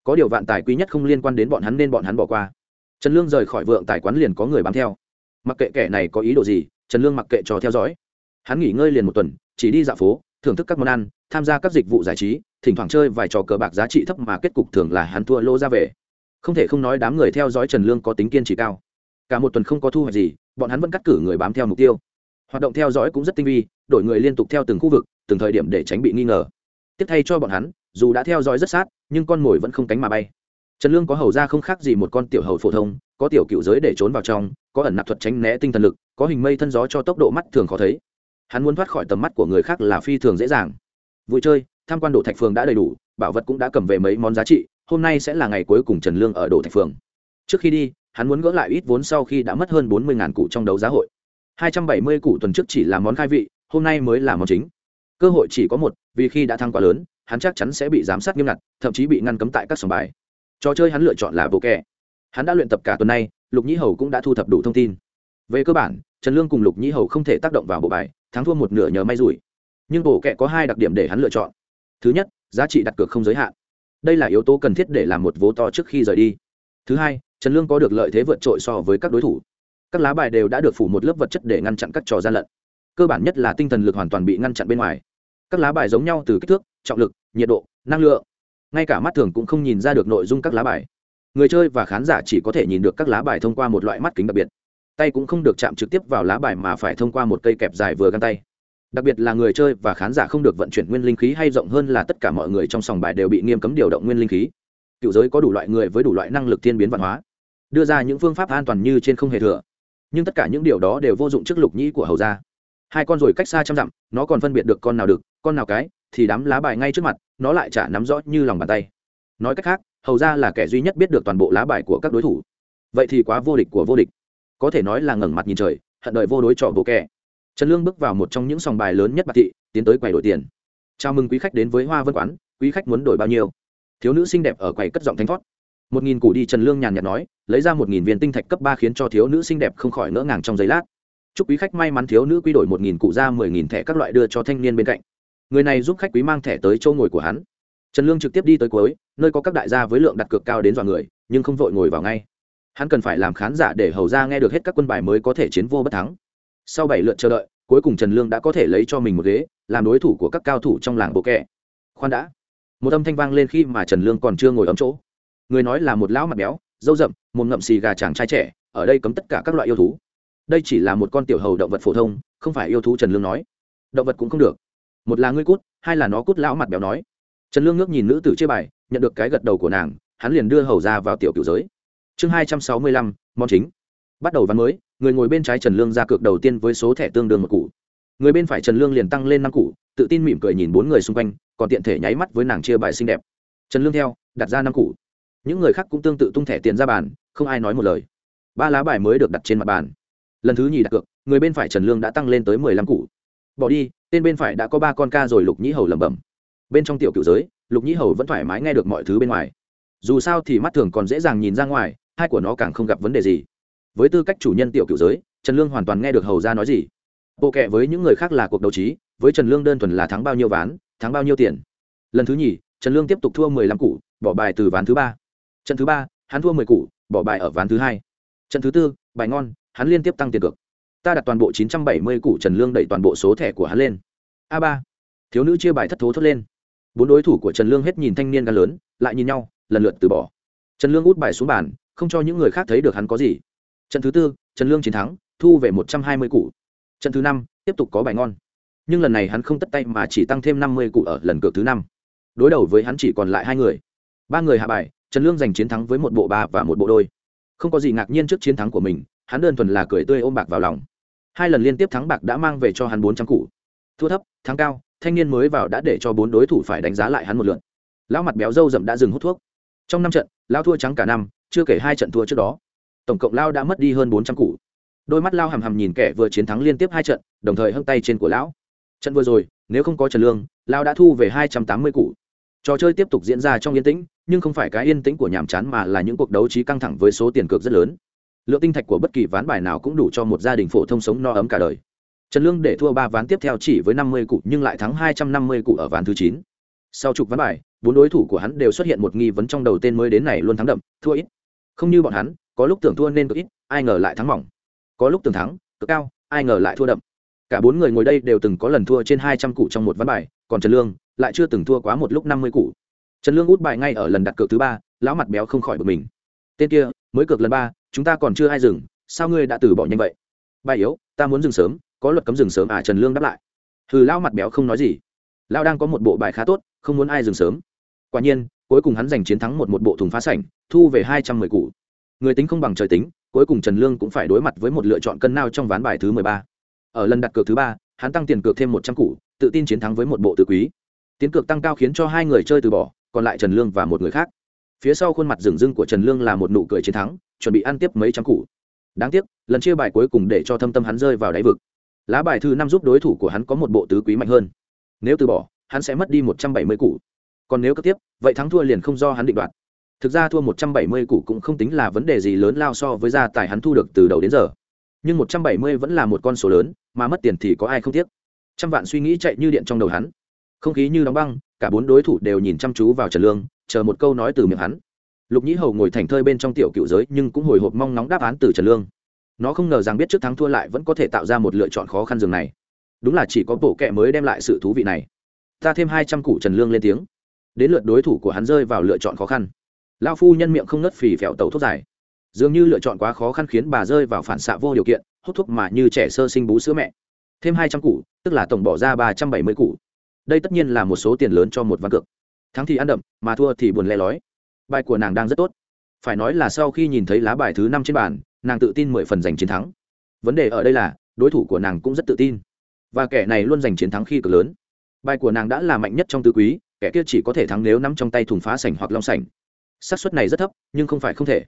có điều vạn tài quý nhất không liên quan đến bọn hắn nên bọn hắn bỏ qua. Trần lương rời khỏi vượng tài quán liền có người bám theo. Mặc kệ kẻ này có ý đồ gì, trần lương mặc kệ cho theo dõi. Hắn nghỉ ngơi liền một tuần, chỉ đi dạo phố, thưởng thức các món ăn, tham gia các dịch vụ giải trí, thỉnh thoảng chơi vài trò cờ bạc giá trị thấp mà kết cục thường là hắn thua lô ra về. Không thể không nói đám người theo dõi trần lương có tính kiên trì cao. Cả một tuần không có thu hoạch gì, bọn hắn vẫn cắt cử người bám theo mục tiêu. Hoạt động theo dõi cũng rất tinh vi, đổi người liên tục theo từng khu vực, từng thời điểm để tránh bị nghi ngờ. Tiếp thay cho bọn hắn dù đã theo dõi rất sát, nhưng con mồi vẫn không cánh mà bay. Trần lương có hầu ra không khác gì một con tiểu hầu phổ thông, có tiểu cựu giới để trốn vào trong, có ẩn nạp thuật tránh né tinh thần lực, có hình mây thân gió cho tốc độ mắt thường khó thấy. Hắn muốn thoát khỏi tầm mắt của người khác là phi thường dễ dàng. Vui chơi, tham quan đồ thạch phường đã đầy đủ, bảo vật cũng đã cầm về mấy món giá trị, hôm nay sẽ là ngày cuối cùng trần lương ở đồ thạch phường. Trước khi đi, hắn muốn gỡ lại ít vốn sau khi đã mất hơn bốn mươi cụ trong đấu giá hội. hai trăm bảy mươi cụ tuần trước chỉ là món khai vị, hôm nay mới là món chính. Cơ hội chỉ có một, vì khi đã thăng quá lớn hắn chắc chắn sẽ bị giám sát nghiêm ngặt, thậm chí bị ngăn cấm tại các sòng bài. Trò chơi hắn lựa chọn là bộ kẹ hắn đã luyện tập cả tuần nay, lục nhĩ hầu cũng đã thu thập đủ thông tin. Về cơ bản, trần lương cùng lục nhĩ hầu không thể tác động vào bộ bài, thắng thua một nửa nhờ may rủi. Nhưng bộ kẹ có hai đặc điểm để hắn lựa chọn. Thứ nhất, giá trị đặt cược không giới hạn. Đây là yếu tố cần thiết để làm một vố to trước khi rời đi. Thứ hai, trần lương có được lợi thế vượt trội so với các đối thủ. Các lá bài đều đã được phủ một lớp vật chất để ngăn chặn các trò gian lận. Cơ bản nhất là tinh thần lực hoàn toàn bị ngăn chặn bên ngoài các lá bài giống nhau từ kích thước, trọng lực, nhiệt độ, năng lượng. Ngay cả mắt thường cũng không nhìn ra được nội dung các lá bài. Người chơi và khán giả chỉ có thể nhìn được các lá bài thông qua một loại mắt kính đặc biệt. Tay cũng không được chạm trực tiếp vào lá bài mà phải thông qua một cây kẹp dài vừa găng tay. Đặc biệt là người chơi và khán giả không được vận chuyển nguyên linh khí hay rộng hơn là tất cả mọi người trong sòng bài đều bị nghiêm cấm điều động nguyên linh khí. Cựu giới có đủ loại người với đủ loại năng lực thiên biến văn hóa. Đưa ra những phương pháp an toàn như trên không hề thừa. Nhưng tất cả những điều đó đều vô dụng trước lục nhĩ của hầu gia. Hai con rồi cách xa trăm dặm, nó còn phân biệt được con nào được con nào cái, thì đám lá bài ngay trước mặt, nó lại chả nắm rõ như lòng bàn tay. Nói cách khác, hầu ra là kẻ duy nhất biết được toàn bộ lá bài của các đối thủ. Vậy thì quá vô địch của vô địch. Có thể nói là ngẩng mặt nhìn trời, hận đợi vô đối trò bộ kẻ trần lương bước vào một trong những sòng bài lớn nhất bạc thị, tiến tới quầy đổi tiền. Chào mừng quý khách đến với hoa vân quán, quý khách muốn đổi bao nhiêu? Thiếu nữ xinh đẹp ở quầy cất giọng thanh thoát. Một nghìn củ đi, trần lương nhàn nhạt nói, lấy ra một nghìn viên tinh thạch cấp ba khiến cho thiếu nữ xinh đẹp không khỏi ngỡ ngàng trong giấy lát. Chúc quý khách may mắn thiếu nữ quy đổi một nghìn cụ ra mười nghìn thẻ các loại đưa cho thanh niên bên cạnh người này giúp khách quý mang thẻ tới chỗ ngồi của hắn. Trần lương trực tiếp đi tới cuối, nơi có các đại gia với lượng đặt cược cao đến dọa người, nhưng không vội ngồi vào ngay. Hắn cần phải làm khán giả để hầu ra nghe được hết các quân bài mới có thể chiến vô bất thắng. Sau bảy lượt chờ đợi, cuối cùng trần lương đã có thể lấy cho mình một ghế, làm đối thủ của các cao thủ trong làng bộ kẹ. Khoan đã. Một âm thanh vang lên khi mà trần lương còn chưa ngồi ấm chỗ. Người nói là một lão mặt béo, dâu rậm một ngậm xì gà chàng trai trẻ, ở đây cấm tất cả các loại yêu thú. Đây chỉ là một con tiểu hầu động vật phổ thông, không phải yêu thú trần lương nói. Động vật cũng không được một là ngươi cút, hai là nó cút lão mặt béo nói. Trần lương ngước nhìn nữ tử chia bài, nhận được cái gật đầu của nàng, hắn liền đưa hầu ra vào tiểu cựu giới. Chương hai trăm sáu mươi lăm, món chính. Bắt đầu ván mới, người ngồi bên trái trần lương ra cược đầu tiên với số thẻ tương đương một củ. Người bên phải trần lương liền tăng lên năm củ, tự tin mỉm cười nhìn bốn người xung quanh, còn tiện thể nháy mắt với nàng chia bài xinh đẹp. Trần lương theo, đặt ra năm củ. Những người khác cũng tương tự tung thẻ tiền ra bàn, không ai nói một lời. Ba lá bài mới được đặt trên mặt bàn. Lần thứ nhì đặt cược, người bên phải trần lương đã tăng lên tới mười lăm củ bỏ đi, tên bên phải đã có ba con ca rồi, lục nhĩ hầu lẩm bẩm. Bên trong tiểu cựu giới, lục nhĩ hầu vẫn thoải mái nghe được mọi thứ bên ngoài. Dù sao thì mắt thường còn dễ dàng nhìn ra ngoài, hai của nó càng không gặp vấn đề gì. Với tư cách chủ nhân tiểu cựu giới, trần lương hoàn toàn nghe được hầu ra nói gì. Bộ kệ với những người khác là cuộc đấu trí, với trần lương đơn thuần là thắng bao nhiêu ván, thắng bao nhiêu tiền. Lần thứ nhì, trần lương tiếp tục thua mười lăm cụ, bỏ bài từ ván thứ ba. Trận thứ ba, hắn thua mười cụ, bỏ bài ở ván thứ hai. Trận thứ tư, bài ngon, hắn liên tiếp tăng tiền cược ta đặt toàn bộ 970 củ trần lương đẩy toàn bộ số thẻ của hắn lên. A ba. Thiếu nữ chia bài thất thố thốt lên. Bốn đối thủ của trần lương hết nhìn thanh niên gan lớn, lại nhìn nhau, lần lượt từ bỏ. Trần lương út bài xuống bàn, không cho những người khác thấy được hắn có gì. Trận thứ tư, trần lương chiến thắng, thu về 120 củ. trận thứ năm, tiếp tục có bài ngon. Nhưng lần này hắn không tất tay mà chỉ tăng thêm 50 củ ở lần cược thứ năm. Đối đầu với hắn chỉ còn lại hai người. Ba người hạ bài, trần lương giành chiến thắng với một bộ ba và một bộ đôi. Không có gì ngạc nhiên trước chiến thắng của mình, hắn đơn thuần là cười tươi ôm bạc vào lòng hai lần liên tiếp thắng bạc đã mang về cho hắn bốn trăm cụ. Thua thấp, thắng cao, thanh niên mới vào đã để cho bốn đối thủ phải đánh giá lại hắn một lượt. Lão mặt béo râu rậm đã dừng hút thuốc. Trong năm trận, lao thua trắng cả năm, chưa kể hai trận thua trước đó. Tổng cộng lao đã mất đi hơn bốn trăm cụ. Đôi mắt lao hầm hầm nhìn kẻ vừa chiến thắng liên tiếp hai trận, đồng thời hâng tay trên của lão. Trận vừa rồi, nếu không có trần lương, lao đã thu về hai trăm tám mươi cụ. Trò chơi tiếp tục diễn ra trong yên tĩnh, nhưng không phải cái yên tĩnh của nhàm chán mà là những cuộc đấu trí căng thẳng với số tiền cược rất lớn lượng tinh thạch của bất kỳ ván bài nào cũng đủ cho một gia đình phổ thông sống no ấm cả đời. Trần lương để thua ba ván tiếp theo chỉ với năm mươi cụ, nhưng lại thắng hai trăm năm mươi cụ ở ván thứ chín. Sau chục ván bài, bốn đối thủ của hắn đều xuất hiện một nghi vấn trong đầu tên mới đến này luôn thắng đậm, thua ít. Không như bọn hắn, có lúc tưởng thua nên cực ít, ai ngờ lại thắng mỏng. Có lúc tưởng thắng, cực cao, ai ngờ lại thua đậm. Cả bốn người ngồi đây đều từng có lần thua trên hai trăm cụ trong một ván bài, còn trần lương lại chưa từng thua quá một lúc năm mươi cụ. Trần lương út bài ngay ở lần đặt cược thứ ba, lão mặt béo không khỏi bực mình. Tên kia, mới cược lần ba chúng ta còn chưa ai dừng, sao ngươi đã từ bỏ nhanh vậy? Bài yếu, ta muốn dừng sớm, có luật cấm dừng sớm à trần lương đáp lại. Hừ lao mặt béo không nói gì. Lao đang có một bộ bài khá tốt, không muốn ai dừng sớm. Quả nhiên, cuối cùng hắn giành chiến thắng một một bộ thùng phá sảnh, thu về hai trăm mười cụ người tính không bằng trời tính, cuối cùng trần lương cũng phải đối mặt với một lựa chọn cân nao trong ván bài thứ mười ba. Ở lần đặt cược thứ ba, hắn tăng tiền cược thêm một trăm cụ tự tin chiến thắng với một bộ tự quý. Tiến cược tăng cao khiến cho hai người chơi từ bỏ, còn lại trần lương và một người khác phía sau khuôn mặt rừng rưng của trần lương là một nụ cười chiến thắng, chuẩn bị ăn tiếp mấy trăm củ. đáng tiếc, lần chia bài cuối cùng để cho thâm tâm hắn rơi vào đáy vực. Lá bài thứ năm giúp đối thủ của hắn có một bộ tứ quý mạnh hơn. Nếu từ bỏ, hắn sẽ mất đi một trăm bảy mươi củ. còn nếu cấp tiếp, vậy thắng thua liền không do hắn định đoạt. Thực ra thua một trăm bảy mươi củ cũng không tính là vấn đề gì lớn lao so với gia tài hắn thu được từ đầu đến giờ. Nhưng một trăm bảy mươi vẫn là một con số lớn, mà mất tiền thì có ai không tiếc? Trăm vạn suy nghĩ chạy như điện trong đầu hắn. Không khí như đóng băng, cả bốn đối thủ đều nhìn chăm chú vào trần lương chờ một câu nói từ miệng hắn. Lục nhĩ hầu ngồi thành thơi bên trong tiểu cựu giới nhưng cũng hồi hộp mong nóng đáp án từ trần lương. Nó không ngờ rằng biết trước thắng thua lại vẫn có thể tạo ra một lựa chọn khó khăn dường này. Đúng là chỉ có bộ kệ mới đem lại sự thú vị này. Ta thêm hai trăm củ trần lương lên tiếng. Đến lượt đối thủ của hắn rơi vào lựa chọn khó khăn. Lao phu nhân miệng không nớt phì phèo tàu thuốc dài. Dường như lựa chọn quá khó khăn khiến bà rơi vào phản xạ vô điều kiện, hút thuốc mà như trẻ sơ sinh bú sữa mẹ. Thêm hai trăm củ tức là tổng bỏ ra ba trăm bảy mươi củ đây tất nhiên là một số tiền lớn cho một ván cược thắng thì ăn đậm, mà thua thì buồn le lói bài của nàng đang rất tốt. Phải nói là sau khi nhìn thấy lá bài thứ năm trên bàn, nàng tự tin mười phần giành chiến thắng. Vấn đề ở đây là, đối thủ của nàng cũng rất tự tin. Và kẻ này luôn giành chiến thắng khi cực lớn. Bài của nàng đã là mạnh nhất trong tứ quý, kẻ kia chỉ có thể thắng nếu nắm trong tay thùng phá sảnh hoặc long sảnh. Xác suất này rất thấp, nhưng không phải không thể.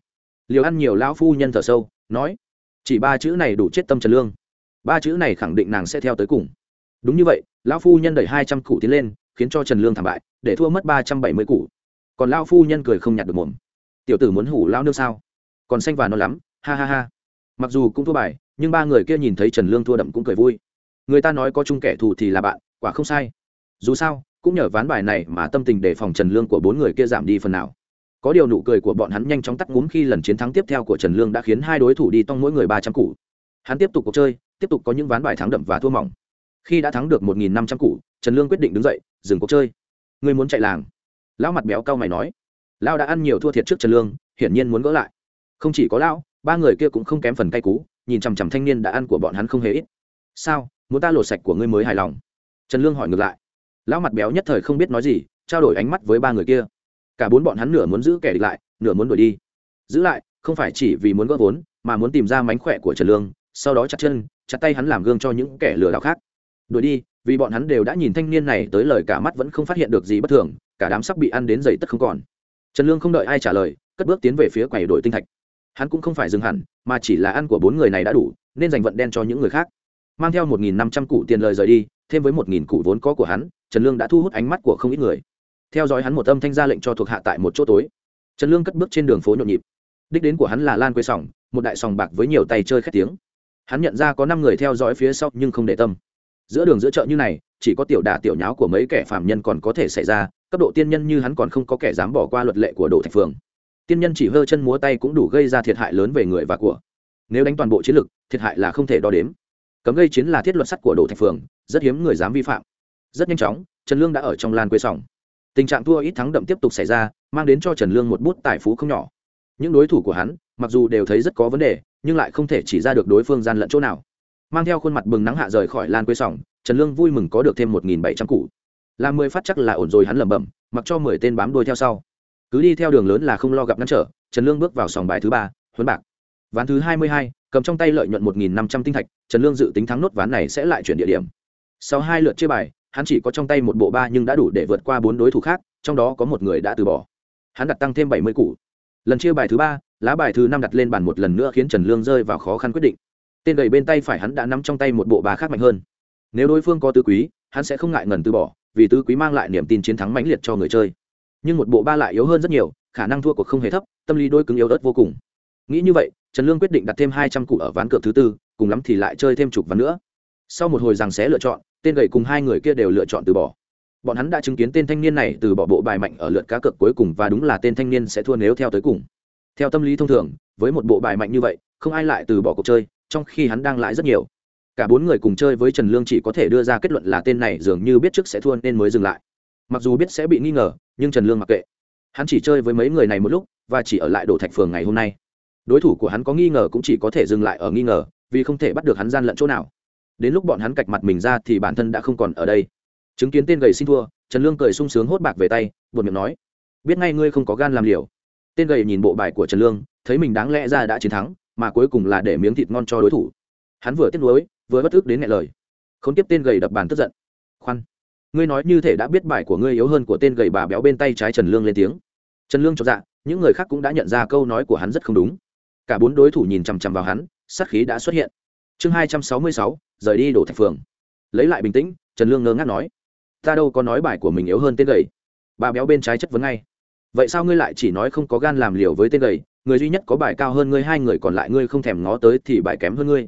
Liều ăn nhiều lão phu nhân thở sâu, nói, chỉ ba chữ này đủ chết tâm trần lương. Ba chữ này khẳng định nàng sẽ theo tới cùng. Đúng như vậy lão phu nhân đẩy hai trăm củ tiến lên, khiến cho trần lương thảm bại, để thua mất ba trăm bảy mươi củ còn lão phu nhân cười không nhặt được mồm. Tiểu tử muốn hủ lão nương sao? Còn xanh và nó lắm, ha ha ha. Mặc dù cũng thua bài, nhưng ba người kia nhìn thấy trần lương thua đậm cũng cười vui. Người ta nói có chung kẻ thù thì là bạn, quả không sai. Dù sao, cũng nhờ ván bài này mà tâm tình đề phòng trần lương của bốn người kia giảm đi phần nào. Có điều nụ cười của bọn hắn nhanh chóng tắt ngúm khi lần chiến thắng tiếp theo của trần lương đã khiến hai đối thủ đi tong mỗi người ba trăm củ hắn tiếp tục cuộc chơi, tiếp tục có những ván bài thắng đậm và thua mỏng khi đã thắng được một nghìn năm trăm củ trần lương quyết định đứng dậy, dừng cuộc chơi. Ngươi muốn chạy làng? Lão mặt béo cao mày nói. Lão đã ăn nhiều thua thiệt trước trần lương, hiển nhiên muốn gỡ lại. Không chỉ có lão, ba người kia cũng không kém phần cay cú, nhìn chằm chằm thanh niên đã ăn của bọn hắn không hề ít. Sao? Muốn ta lột sạch của ngươi mới hài lòng? Trần lương hỏi ngược lại. Lão mặt béo nhất thời không biết nói gì, trao đổi ánh mắt với ba người kia. Cả bốn bọn hắn nửa muốn giữ kẻ địch lại, nửa muốn đuổi đi. Giữ lại, không phải chỉ vì muốn gỡ vốn, mà muốn tìm ra mánh khỏe của trần lương, sau đó chặt chân, chặt tay hắn làm gương cho những kẻ lừa đảo khác đuổi đi, vì bọn hắn đều đã nhìn thanh niên này tới lời cả mắt vẫn không phát hiện được gì bất thường, cả đám sắp bị ăn đến giày tất không còn. Trần lương không đợi ai trả lời, cất bước tiến về phía quầy đổi tinh thạch. Hắn cũng không phải dừng hẳn, mà chỉ là ăn của bốn người này đã đủ, nên dành vận đen cho những người khác. Mang theo một nghìn năm trăm cụ tiền lời rời đi, thêm với một nghìn cụ vốn có của hắn, trần lương đã thu hút ánh mắt của không ít người. Theo dõi hắn một âm thanh ra lệnh cho thuộc hạ tại một chỗ tối. Trần lương cất bước trên đường phố nhộn nhịp. Đích đến của hắn là lan quê sòng, một đại sòng bạc với nhiều tay chơi khét tiếng. Hắn nhận ra có năm người theo dõi phía sau nhưng không để tâm giữa đường giữa chợ như này, chỉ có tiểu đà tiểu nháo của mấy kẻ phạm nhân còn có thể xảy ra, cấp độ tiên nhân như hắn còn không có kẻ dám bỏ qua luật lệ của đồ thạch phường tiên nhân chỉ hơ chân múa tay cũng đủ gây ra thiệt hại lớn về người và của. Nếu đánh toàn bộ chiến lực thiệt hại là không thể đo đếm. Cấm gây chiến là thiết luật sắt của đồ thạch phường rất hiếm người dám vi phạm. Rất nhanh chóng, trần lương đã ở trong lan quê sòng. Tình trạng thua ít thắng đậm tiếp tục xảy ra, mang đến cho trần lương một bút tài phú không nhỏ. Những đối thủ của hắn, mặc dù đều thấy rất có vấn đề, nhưng lại không thể chỉ ra được đối phương gian lận chỗ nào mang theo khuôn mặt bừng nắng hạ rời khỏi lan quê sòng, trần lương vui mừng có được thêm một nghìn bảy trăm cụ. Làm mười phát chắc là ổn rồi, hắn lẩm bẩm, mặc cho mười tên bám đuôi theo sau. Cứ đi theo đường lớn là không lo gặp ngăn trở, trần lương bước vào sòng bài thứ ba, huấn bạc. Ván thứ hai mươi hai, cầm trong tay lợi nhuận một nghìn năm trăm tinh thạch, trần lương dự tính thắng nốt ván này sẽ lại chuyển địa điểm. Sau hai lượt chơi bài, hắn chỉ có trong tay một bộ ba nhưng đã đủ để vượt qua bốn đối thủ khác, trong đó có một người đã từ bỏ. Hắn đặt tăng thêm bảy mươi củ lần chia bài thứ ba, lá bài thứ năm đặt lên bàn một lần nữa khiến trần lương rơi vào khó khăn quyết định tên gầy bên tay phải hắn đã nắm trong tay một bộ bà khác mạnh hơn. Nếu đối phương có tứ quý, hắn sẽ không ngại ngần từ bỏ, vì tứ quý mang lại niềm tin chiến thắng mãnh liệt cho người chơi. Nhưng một bộ ba lại yếu hơn rất nhiều, khả năng thua cuộc không hề thấp, tâm lý đôi cứng yếu ớt vô cùng. Nghĩ như vậy, trần lương quyết định đặt thêm hai trăm cụ ở ván cược thứ tư, cùng lắm thì lại chơi thêm chục ván nữa. Sau một hồi rằng sẽ lựa chọn, tên gầy cùng hai người kia đều lựa chọn từ bỏ. Bọn hắn đã chứng kiến tên thanh niên này từ bỏ bộ bài mạnh ở lượt cá cược cuối cùng và đúng là tên thanh niên sẽ thua nếu theo tới cùng. Theo tâm lý thông thường, với một bộ bài mạnh như vậy, không ai lại từ bỏ cuộc chơi trong khi hắn đang lãi rất nhiều. Cả bốn người cùng chơi với trần lương chỉ có thể đưa ra kết luận là tên này dường như biết trước sẽ thua nên mới dừng lại. Mặc dù biết sẽ bị nghi ngờ, nhưng trần lương mặc kệ. Hắn chỉ chơi với mấy người này một lúc, và chỉ ở lại đổ thạch phường ngày hôm nay. Đối thủ của hắn có nghi ngờ cũng chỉ có thể dừng lại ở nghi ngờ, vì không thể bắt được hắn gian lận chỗ nào. Đến lúc bọn hắn cạch mặt mình ra thì bản thân đã không còn ở đây. Chứng kiến tên gầy xin thua, trần lương cười sung sướng hốt bạc về tay buồn miệng nói, biết ngay ngươi không có gan làm liều. Tên gầy nhìn bộ bài của trần lương, thấy mình đáng lẽ ra đã chiến thắng mà cuối cùng là để miếng thịt ngon cho đối thủ. Hắn vừa tiếc nuối, vừa bất ức đến ngại lời. Không tiếp tên gầy đập bàn tức giận. Khoan. Ngươi nói như thể đã biết bài của ngươi yếu hơn của tên gầy bà béo bên tay trái trần lương lên tiếng. Trần lương cho dạ những người khác cũng đã nhận ra câu nói của hắn rất không đúng. Cả bốn đối thủ nhìn chằm chằm vào hắn, sát khí đã xuất hiện. Chương hai trăm sáu mươi sáu, rời đi đổ thạch phường. Lấy lại bình tĩnh, trần lương ngơ ngác nói. Ta đâu có nói bài của mình yếu hơn tên gầy. Bà béo bên trái chất vấn ngay. Vậy sao ngươi lại chỉ nói không có gan làm liều với tên gầy? Người duy nhất có bài cao hơn ngươi, hai người còn lại ngươi không thèm ngó tới thì bài kém hơn ngươi.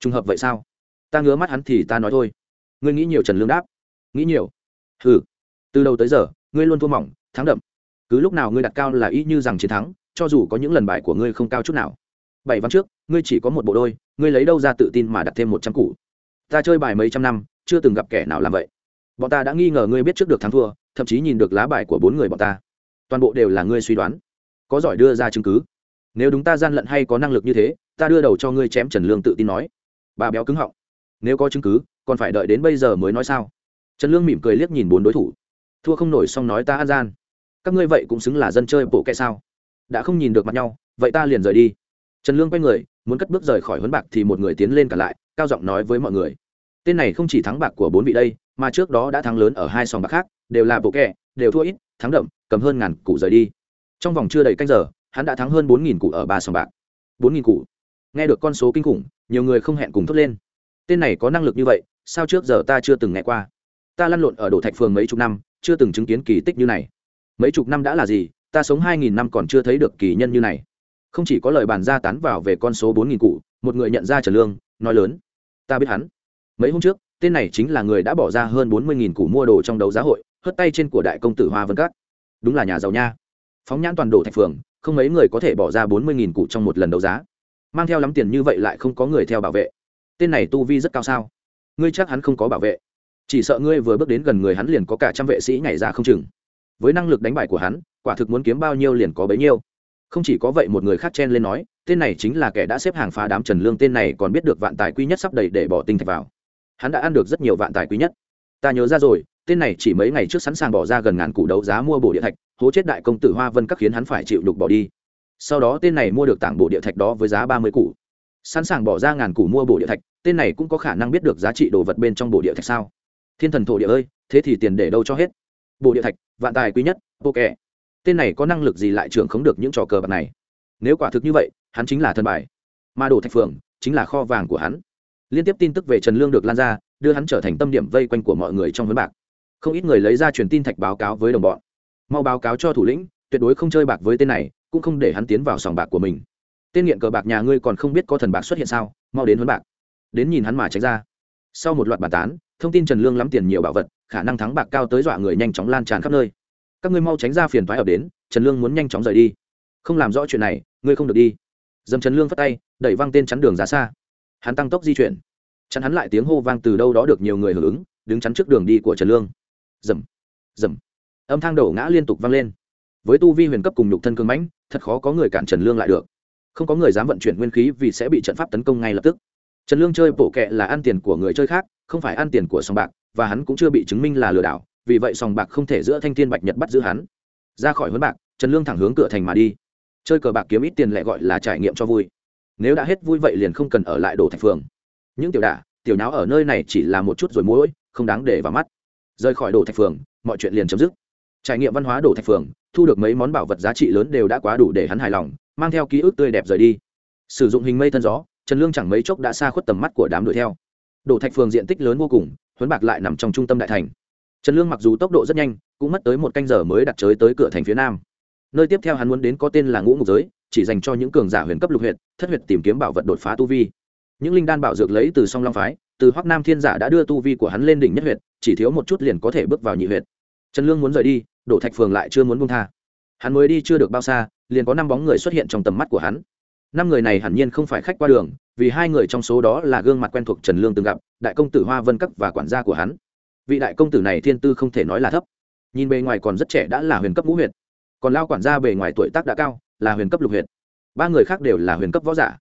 Trùng hợp vậy sao? Ta ngứa mắt hắn thì ta nói thôi. Ngươi nghĩ nhiều trần lương đáp. Nghĩ nhiều. Ừ từ đầu tới giờ, ngươi luôn thua mỏng, thắng đậm. Cứ lúc nào ngươi đặt cao là ý như rằng chiến thắng, cho dù có những lần bài của ngươi không cao chút nào. Bảy ván trước, ngươi chỉ có một bộ đôi, ngươi lấy đâu ra tự tin mà đặt thêm một trăm củ? Ta chơi bài mấy trăm năm, chưa từng gặp kẻ nào làm vậy. Bọn ta đã nghi ngờ ngươi biết trước được thắng thua, thậm chí nhìn được lá bài của bốn người bọn ta. Toàn bộ đều là ngươi suy đoán. Có giỏi đưa ra chứng cứ nếu đúng ta gian lận hay có năng lực như thế, ta đưa đầu cho ngươi chém trần lương tự tin nói. Bà béo cứng họng. Nếu có chứng cứ, còn phải đợi đến bây giờ mới nói sao? Trần lương mỉm cười liếc nhìn bốn đối thủ. Thua không nổi xong nói ta an gian. Các ngươi vậy cũng xứng là dân chơi bộ kẹ sao? Đã không nhìn được mặt nhau, vậy ta liền rời đi. Trần lương quay người, muốn cất bước rời khỏi huấn bạc thì một người tiến lên cả lại, cao giọng nói với mọi người. Tên này không chỉ thắng bạc của bốn vị đây, mà trước đó đã thắng lớn ở hai sòng bạc khác, đều là bộ kẹ, đều thua ít, thắng đậm, cầm hơn ngàn cụ rời đi. Trong vòng chưa đầy canh giờ hắn đã thắng hơn bốn nghìn cụ ở ba sòng bạc. Bốn nghìn cụ. Nghe được con số kinh khủng, nhiều người không hẹn cùng thốt lên. Tên này có năng lực như vậy, sao trước giờ ta chưa từng nghe qua? Ta lăn lộn ở đồ thạch phường mấy chục năm, chưa từng chứng kiến kỳ tích như này. Mấy chục năm đã là gì, ta sống hai nghìn năm còn chưa thấy được kỳ nhân như này. Không chỉ có lời bàn ra tán vào về con số bốn nghìn cụ, một người nhận ra trần lương, nói lớn. Ta biết hắn. Mấy hôm trước, tên này chính là người đã bỏ ra hơn bốn mươi nghìn cụ mua đồ trong đấu giá hội, hất tay trên của đại công tử hoa vân cát đúng là nhà giàu nha. Phóng nhãn toàn đồ thạch phường không mấy người có thể bỏ ra bốn mươi nghìn cụ trong một lần đấu giá. Mang theo lắm tiền như vậy lại không có người theo bảo vệ. Tên này tu vi rất cao sao? Ngươi chắc hắn không có bảo vệ. Chỉ sợ ngươi vừa bước đến gần người hắn liền có cả trăm vệ sĩ nhảy ra không chừng. Với năng lực đánh bại của hắn, quả thực muốn kiếm bao nhiêu liền có bấy nhiêu. Không chỉ có vậy một người khác chen lên nói, tên này chính là kẻ đã xếp hàng phá đám trần lương, tên này còn biết được vạn tài quý nhất sắp đầy để bỏ tinh thạch vào. Hắn đã ăn được rất nhiều vạn tài quý nhất. Ta nhớ ra rồi, tên này chỉ mấy ngày trước sẵn sàng bỏ ra gần ngàn cụ đấu giá mua bổ địa thạch hố chết đại công tử hoa vân các khiến hắn phải chịu đục bỏ đi. Sau đó tên này mua được tảng bộ địa thạch đó với giá ba mươi củ, sẵn sàng bỏ ra ngàn củ mua bộ địa thạch tên này cũng có khả năng biết được giá trị đồ vật bên trong bộ địa thạch sao? Thiên thần thổ địa ơi thế thì tiền để đâu cho hết? Bộ địa thạch vạn tài quý nhất bộ tên này có năng lực gì lại trưởng khống được những trò cờ bạc này? Nếu quả thực như vậy hắn chính là thân bài. Mà đồ thạch phường chính là kho vàng của hắn. Liên tiếp tin tức về trần lương được lan ra đưa hắn trở thành tâm điểm vây quanh của mọi người trong vấn bạc. Không ít người lấy ra truyền tin thạch báo cáo với đồng bọn mau báo cáo cho thủ lĩnh, tuyệt đối không chơi bạc với tên này, cũng không để hắn tiến vào sòng bạc của mình. Tên nghiện cờ bạc nhà ngươi còn không biết có thần bạc xuất hiện sao, mau đến huấn bạc. Đến nhìn hắn mà tránh ra. Sau một loạt bàn tán, thông tin trần lương lắm tiền nhiều bảo vật, khả năng thắng bạc cao tới dọa người nhanh chóng lan tràn khắp nơi. Các ngươi mau tránh ra phiền thoái ập đến, trần lương muốn nhanh chóng rời đi. Không làm rõ chuyện này, ngươi không được đi. Dầm trần lương phát tay, đẩy văng tên chắn đường ra xa. Hắn tăng tốc di chuyển. Chắn hắn lại tiếng hô vang từ đâu đó được nhiều người hưởng ứng, đứng chắn trước đường đi của trần lương. Dầm. Dầm âm thang đổ ngã liên tục vang lên. Với tu vi huyền cấp cùng nhục thân cương mãnh thật khó có người cản trần lương lại được. Không có người dám vận chuyển nguyên khí vì sẽ bị trận pháp tấn công ngay lập tức. Trần lương chơi bổ kệ là ăn tiền của người chơi khác không phải ăn tiền của sòng bạc và hắn cũng chưa bị chứng minh là lừa đảo vì vậy sòng bạc không thể giữa thanh thiên bạch nhật bắt giữ hắn. Ra khỏi huấn bạc trần lương thẳng hướng cửa thành mà đi. Chơi cờ bạc kiếm ít tiền lại gọi là trải nghiệm cho vui. Nếu đã hết vui vậy liền không cần ở lại đồ thạch phường. Những tiểu đả tiểu nháo ở nơi này chỉ là một chút rồi mũi, không đáng để vào mắt. Rời khỏi đồ thạch phường mọi chuyện liền chấm dứt trải nghiệm văn hóa Đổ thạch phường, thu được mấy món bảo vật giá trị lớn đều đã quá đủ để hắn hài lòng, mang theo ký ức tươi đẹp rời đi. Sử dụng hình mây thân gió, trần lương chẳng mấy chốc đã xa khuất tầm mắt của đám đuổi theo. Đổ thạch phường diện tích lớn vô cùng, huấn bạc lại nằm trong trung tâm đại thành. Trần lương mặc dù tốc độ rất nhanh, cũng mất tới một canh giờ mới đặt chới tới cửa thành phía nam. Nơi tiếp theo hắn muốn đến có tên là ngũ ngục giới, chỉ dành cho những cường giả huyền cấp lục huyện thất huyện tìm kiếm bảo vật đột phá tu vi. Những linh đan bảo dược lấy từ song long phái, từ hoắc nam thiên giả đã đưa tu vi của hắn lên đỉnh nhất huyện chỉ thiếu một chút liền có thể bước vào nhị huyện trần lương muốn rời đi đổ thạch phường lại chưa muốn buông tha. Hắn mới đi chưa được bao xa, liền có năm bóng người xuất hiện trong tầm mắt của hắn. Năm người này hẳn nhiên không phải khách qua đường, vì hai người trong số đó là gương mặt quen thuộc trần lương từng gặp, đại công tử hoa vân cấp và quản gia của hắn. Vị đại công tử này thiên tư không thể nói là thấp. Nhìn bề ngoài còn rất trẻ đã là huyền cấp ngũ huyệt. Còn lao quản gia bề ngoài tuổi tác đã cao, là huyền cấp lục huyệt. Ba người khác đều là huyền cấp võ giả.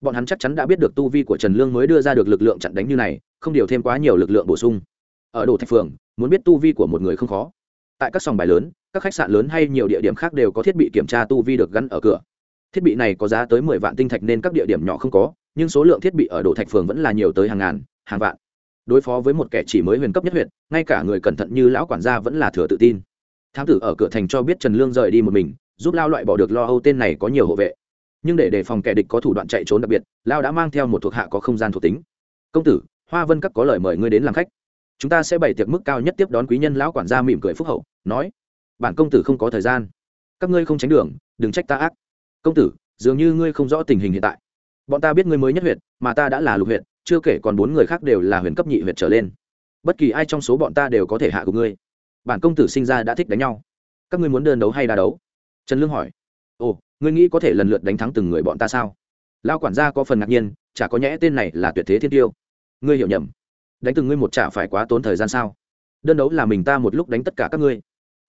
Bọn hắn chắc chắn đã biết được tu vi của trần lương mới đưa ra được lực lượng chặn đánh như này, không điều thêm quá nhiều lực lượng bổ sung ở đồ thạch phường, muốn biết tu vi của một người không khó. Tại các sòng bài lớn, các khách sạn lớn hay nhiều địa điểm khác đều có thiết bị kiểm tra tu vi được gắn ở cửa. Thiết bị này có giá tới mười vạn tinh thạch nên các địa điểm nhỏ không có, nhưng số lượng thiết bị ở đồ thạch phường vẫn là nhiều tới hàng ngàn, hàng vạn. Đối phó với một kẻ chỉ mới huyền cấp nhất huyện ngay cả người cẩn thận như lão quản gia vẫn là thừa tự tin. Thám tử ở cửa thành cho biết trần lương rời đi một mình, giúp lao loại bỏ được lo âu tên này có nhiều hộ vệ. Nhưng để đề phòng kẻ địch có thủ đoạn chạy trốn đặc biệt, lao đã mang theo một thuộc hạ có không gian thuộc tính. Công tử, hoa vân các có lời mời ngươi đến làm khách chúng ta sẽ bày tiệc mức cao nhất tiếp đón quý nhân lão quản gia mỉm cười phúc hậu, nói, bản công tử không có thời gian. Các ngươi không tránh đường, đừng trách ta ác. Công tử, dường như ngươi không rõ tình hình hiện tại. Bọn ta biết ngươi mới nhất huyện mà ta đã là lục huyện chưa kể còn bốn người khác đều là huyền cấp nhị huyện trở lên. Bất kỳ ai trong số bọn ta đều có thể hạ của ngươi. Bản công tử sinh ra đã thích đánh nhau. Các ngươi muốn đơn đấu hay đa đấu? Trần lương hỏi. Ồ, ngươi nghĩ có thể lần lượt đánh thắng từng người bọn ta sao? Lao quản gia có phần ngạc nhiên, chả có nhẽ tên này là tuyệt thế thiên tiêu. Ngươi hiểu nhầm đánh từng ngươi một chả phải quá tốn thời gian sao? Đơn đấu là mình ta một lúc đánh tất cả các ngươi.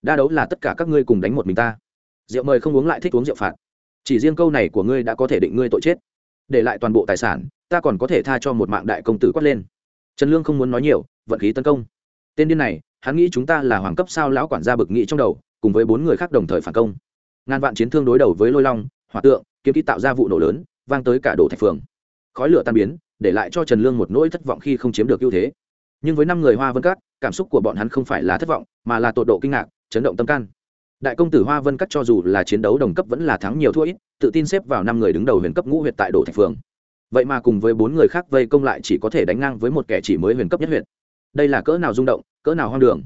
Đa đấu là tất cả các ngươi cùng đánh một mình ta. Rượu mời không uống lại thích uống rượu phạt. Chỉ riêng câu này của ngươi đã có thể định ngươi tội chết. Để lại toàn bộ tài sản, ta còn có thể tha cho một mạng đại công tử quát lên. Trần lương không muốn nói nhiều, vận khí tấn công. Tên điên này, hắn nghĩ chúng ta là hoàng cấp sao lão quản gia bực nghị trong đầu, cùng với bốn người khác đồng thời phản công. Ngàn vạn chiến thương đối đầu với lôi long, hỏa tượng, kiếm kỹ tạo ra vụ nổ lớn, vang tới cả đổ thạch phường. Khói lửa tan biến để lại cho trần lương một nỗi thất vọng khi không chiếm được ưu thế. Nhưng với năm người hoa vân cát, cảm xúc của bọn hắn không phải là thất vọng, mà là tột độ kinh ngạc, chấn động tâm can. Đại công tử hoa vân cát cho dù là chiến đấu đồng cấp vẫn là thắng nhiều thua ít, tự tin xếp vào năm người đứng đầu huyền cấp ngũ huyệt tại đổ thạch phường. Vậy mà cùng với bốn người khác vây công lại chỉ có thể đánh ngang với một kẻ chỉ mới huyền cấp nhất huyện đây là cỡ nào rung động, cỡ nào hoang đường.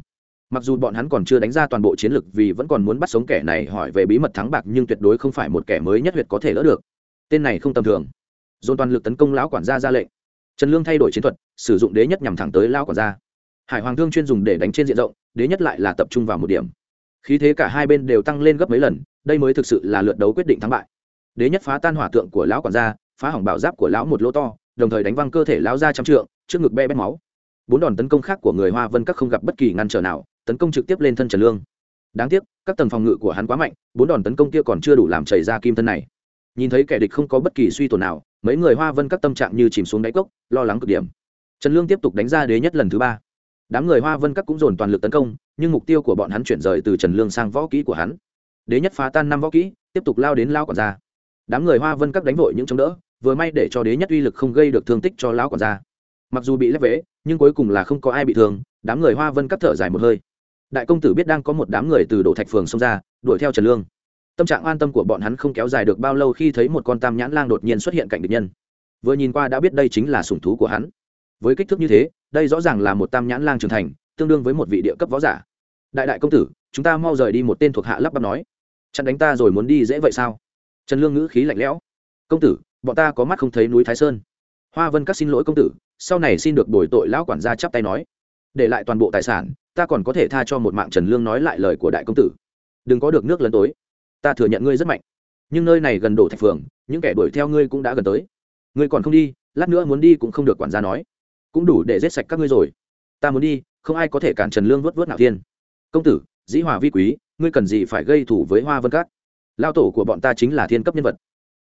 Mặc dù bọn hắn còn chưa đánh ra toàn bộ chiến lực vì vẫn còn muốn bắt sống kẻ này hỏi về bí mật thắng bạc nhưng tuyệt đối không phải một kẻ mới nhất huyệt có thể lỡ được. Tên này không tầm thường dồn toàn lực tấn công lão quản gia ra lệnh. Trần lương thay đổi chiến thuật, sử dụng đế nhất nhằm thẳng tới lão quản gia. Hải hoàng thương chuyên dùng để đánh trên diện rộng, đế nhất lại là tập trung vào một điểm. Khí thế cả hai bên đều tăng lên gấp mấy lần, đây mới thực sự là lượt đấu quyết định thắng bại. Đế nhất phá tan hỏa tượng của lão quản gia, phá hỏng bảo giáp của lão một lỗ to, đồng thời đánh văng cơ thể lão ra trăm trượng, trước ngực be bét máu. Bốn đòn tấn công khác của người hoa vân các không gặp bất kỳ ngăn trở nào, tấn công trực tiếp lên thân trần lương. Đáng tiếc, các tầng phòng ngự của hắn quá mạnh, bốn đòn tấn công kia còn chưa đủ làm chảy ra kim thân này. Nhìn thấy kẻ địch không có bất kỳ suy tổn nào mấy người hoa vân các tâm trạng như chìm xuống đáy cốc, lo lắng cực điểm. Trần lương tiếp tục đánh ra đế nhất lần thứ ba. Đám người hoa vân các cũng dồn toàn lực tấn công, nhưng mục tiêu của bọn hắn chuyển rời từ trần lương sang võ kỹ của hắn. Đế nhất phá tan năm võ kỹ, tiếp tục lao đến lao quản gia. Đám người hoa vân các đánh vội những chống đỡ, vừa may để cho đế nhất uy lực không gây được thương tích cho lão quản gia. Mặc dù bị lép vế, nhưng cuối cùng là không có ai bị thương, đám người hoa vân các thở dài một hơi. Đại công tử biết đang có một đám người từ đổ thạch phường xông ra, đuổi theo trần lương tâm trạng an tâm của bọn hắn không kéo dài được bao lâu khi thấy một con tam nhãn lang đột nhiên xuất hiện cạnh địch nhân. Vừa nhìn qua đã biết đây chính là sủng thú của hắn. Với kích thước như thế, đây rõ ràng là một tam nhãn lang trưởng thành, tương đương với một vị địa cấp võ giả. Đại đại công tử, chúng ta mau rời đi một tên thuộc hạ lắp bắp nói. Chặn đánh ta rồi muốn đi dễ vậy sao? Trần lương ngữ khí lạnh lẽo. Công tử, bọn ta có mắt không thấy núi thái sơn. Hoa vân các xin lỗi công tử, sau này xin được đổi tội lão quản gia chắp tay nói. Để lại toàn bộ tài sản, ta còn có thể tha cho một mạng trần lương nói lại lời của đại công tử. Đừng có được nước lấn tối ta thừa nhận ngươi rất mạnh. Nhưng nơi này gần đổ thạch phường, những kẻ đuổi theo ngươi cũng đã gần tới. Ngươi còn không đi, lát nữa muốn đi cũng không được quản gia nói. Cũng đủ để giết sạch các ngươi rồi. Ta muốn đi, không ai có thể cản trần lương vớt vớt nào thiên. Công tử, dĩ hòa vi quý, ngươi cần gì phải gây thủ với hoa vân cát lao tổ của bọn ta chính là thiên cấp nhân vật.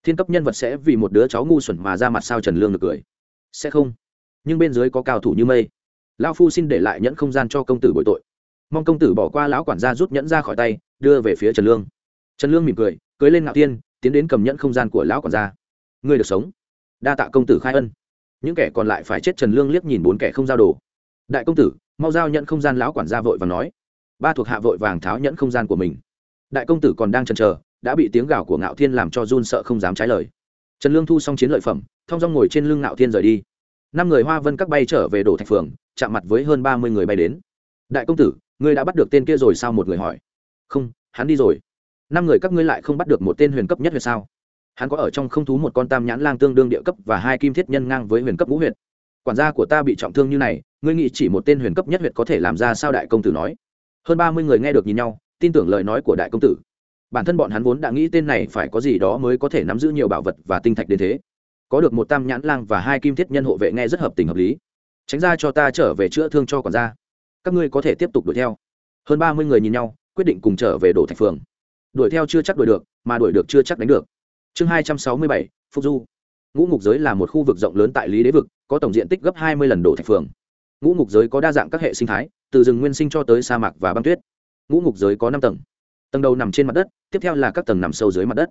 Thiên cấp nhân vật sẽ vì một đứa cháu ngu xuẩn mà ra mặt sao trần lương được cười. Sẽ không. Nhưng bên dưới có cao thủ như mây. Lao phu xin để lại nhẫn không gian cho công tử bội tội. Mong công tử bỏ qua lão quản gia rút nhẫn ra khỏi tay, đưa về phía trần lương trần lương mỉm cười, cưới lên ngạo tiên, tiến đến cầm nhẫn không gian của lão quản gia. Ngươi được sống. Đa tạ công tử khai ân. Những kẻ còn lại phải chết, trần lương liếc nhìn bốn kẻ không giao đồ. Đại công tử, mau giao nhận không gian lão quản gia vội và nói. Ba thuộc hạ vội vàng tháo nhẫn không gian của mình. Đại công tử còn đang chần chờ, đã bị tiếng gào của ngạo thiên làm cho run sợ không dám trái lời. Trần lương thu xong chiến lợi phẩm, thong dong ngồi trên lưng ngạo thiên rời đi. Năm người hoa vân các bay trở về đổ thạch phường, chạm mặt với hơn ba mươi người bay đến. Đại công tử, ngươi đã bắt được tên kia rồi sao? Một người hỏi. Không, hắn đi rồi năm người các ngươi lại không bắt được một tên huyền cấp nhất huyệt sao? Hắn có ở trong không thú một con tam nhãn lang tương đương địa cấp và hai kim thiết nhân ngang với huyền cấp ngũ huyệt. Quản gia của ta bị trọng thương như này, ngươi nghĩ chỉ một tên huyền cấp nhất huyệt có thể làm ra sao đại công tử nói? Hơn ba mươi người nghe được nhìn nhau, tin tưởng lời nói của đại công tử. Bản thân bọn hắn vốn đã nghĩ tên này phải có gì đó mới có thể nắm giữ nhiều bảo vật và tinh thạch đến thế. Có được một tam nhãn lang và hai kim thiết nhân hộ vệ nghe rất hợp tình hợp lý. Tránh ra cho ta trở về chữa thương cho quản gia. Các ngươi có thể tiếp tục đuổi theo. Hơn ba mươi người nhìn nhau, quyết định cùng trở về đổ thạch phường đuổi theo chưa chắc đuổi được, mà đuổi được chưa chắc đánh được. Chương hai trăm sáu mươi bảy phúc du. Ngũ ngục giới là một khu vực rộng lớn tại lý đế vực, có tổng diện tích gấp hai mươi lần đổ thạch phường. Ngũ ngục giới có đa dạng các hệ sinh thái, từ rừng nguyên sinh cho tới sa mạc và băng tuyết. Ngũ ngục giới có năm tầng. Tầng đầu nằm trên mặt đất, tiếp theo là các tầng nằm sâu dưới mặt đất.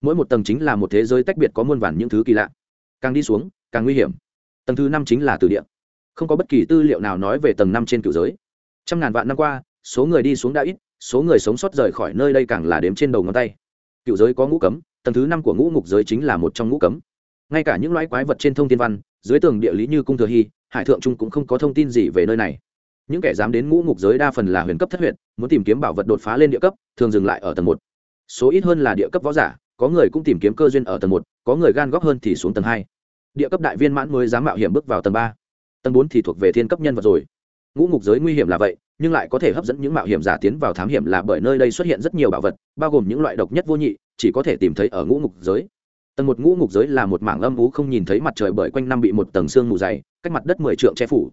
Mỗi một tầng chính là một thế giới tách biệt có muôn vàn những thứ kỳ lạ. Càng đi xuống, càng nguy hiểm. Tầng thứ năm chính là từ địa. Không có bất kỳ tư liệu nào nói về tầng năm trên cựu giới. Trăm ngàn vạn năm qua, số người đi xuống đã ít số người sống sót rời khỏi nơi đây càng là đếm trên đầu ngón tay. Cựu giới có ngũ cấm, tầng thứ năm của ngũ ngục giới chính là một trong ngũ cấm. Ngay cả những loại quái vật trên thông tin văn, dưới tường địa lý như cung thừa hy, hải thượng trung cũng không có thông tin gì về nơi này. Những kẻ dám đến ngũ ngục giới đa phần là huyền cấp thất huyện muốn tìm kiếm bảo vật đột phá lên địa cấp, thường dừng lại ở tầng một. Số ít hơn là địa cấp võ giả, có người cũng tìm kiếm cơ duyên ở tầng một, có người gan góc hơn thì xuống tầng hai. Địa cấp đại viên mãn mới dám mạo hiểm bước vào tầng ba. Tầng bốn thì thuộc về thiên cấp nhân vật rồi. Ngũ ngục giới nguy hiểm là vậy nhưng lại có thể hấp dẫn những mạo hiểm giả tiến vào thám hiểm là bởi nơi đây xuất hiện rất nhiều bảo vật, bao gồm những loại độc nhất vô nhị, chỉ có thể tìm thấy ở ngũ ngục giới. Tầng một ngũ ngục giới là một mảng âm u không nhìn thấy mặt trời bởi quanh năm bị một tầng sương mù dày, cách mặt đất mười trượng che phủ.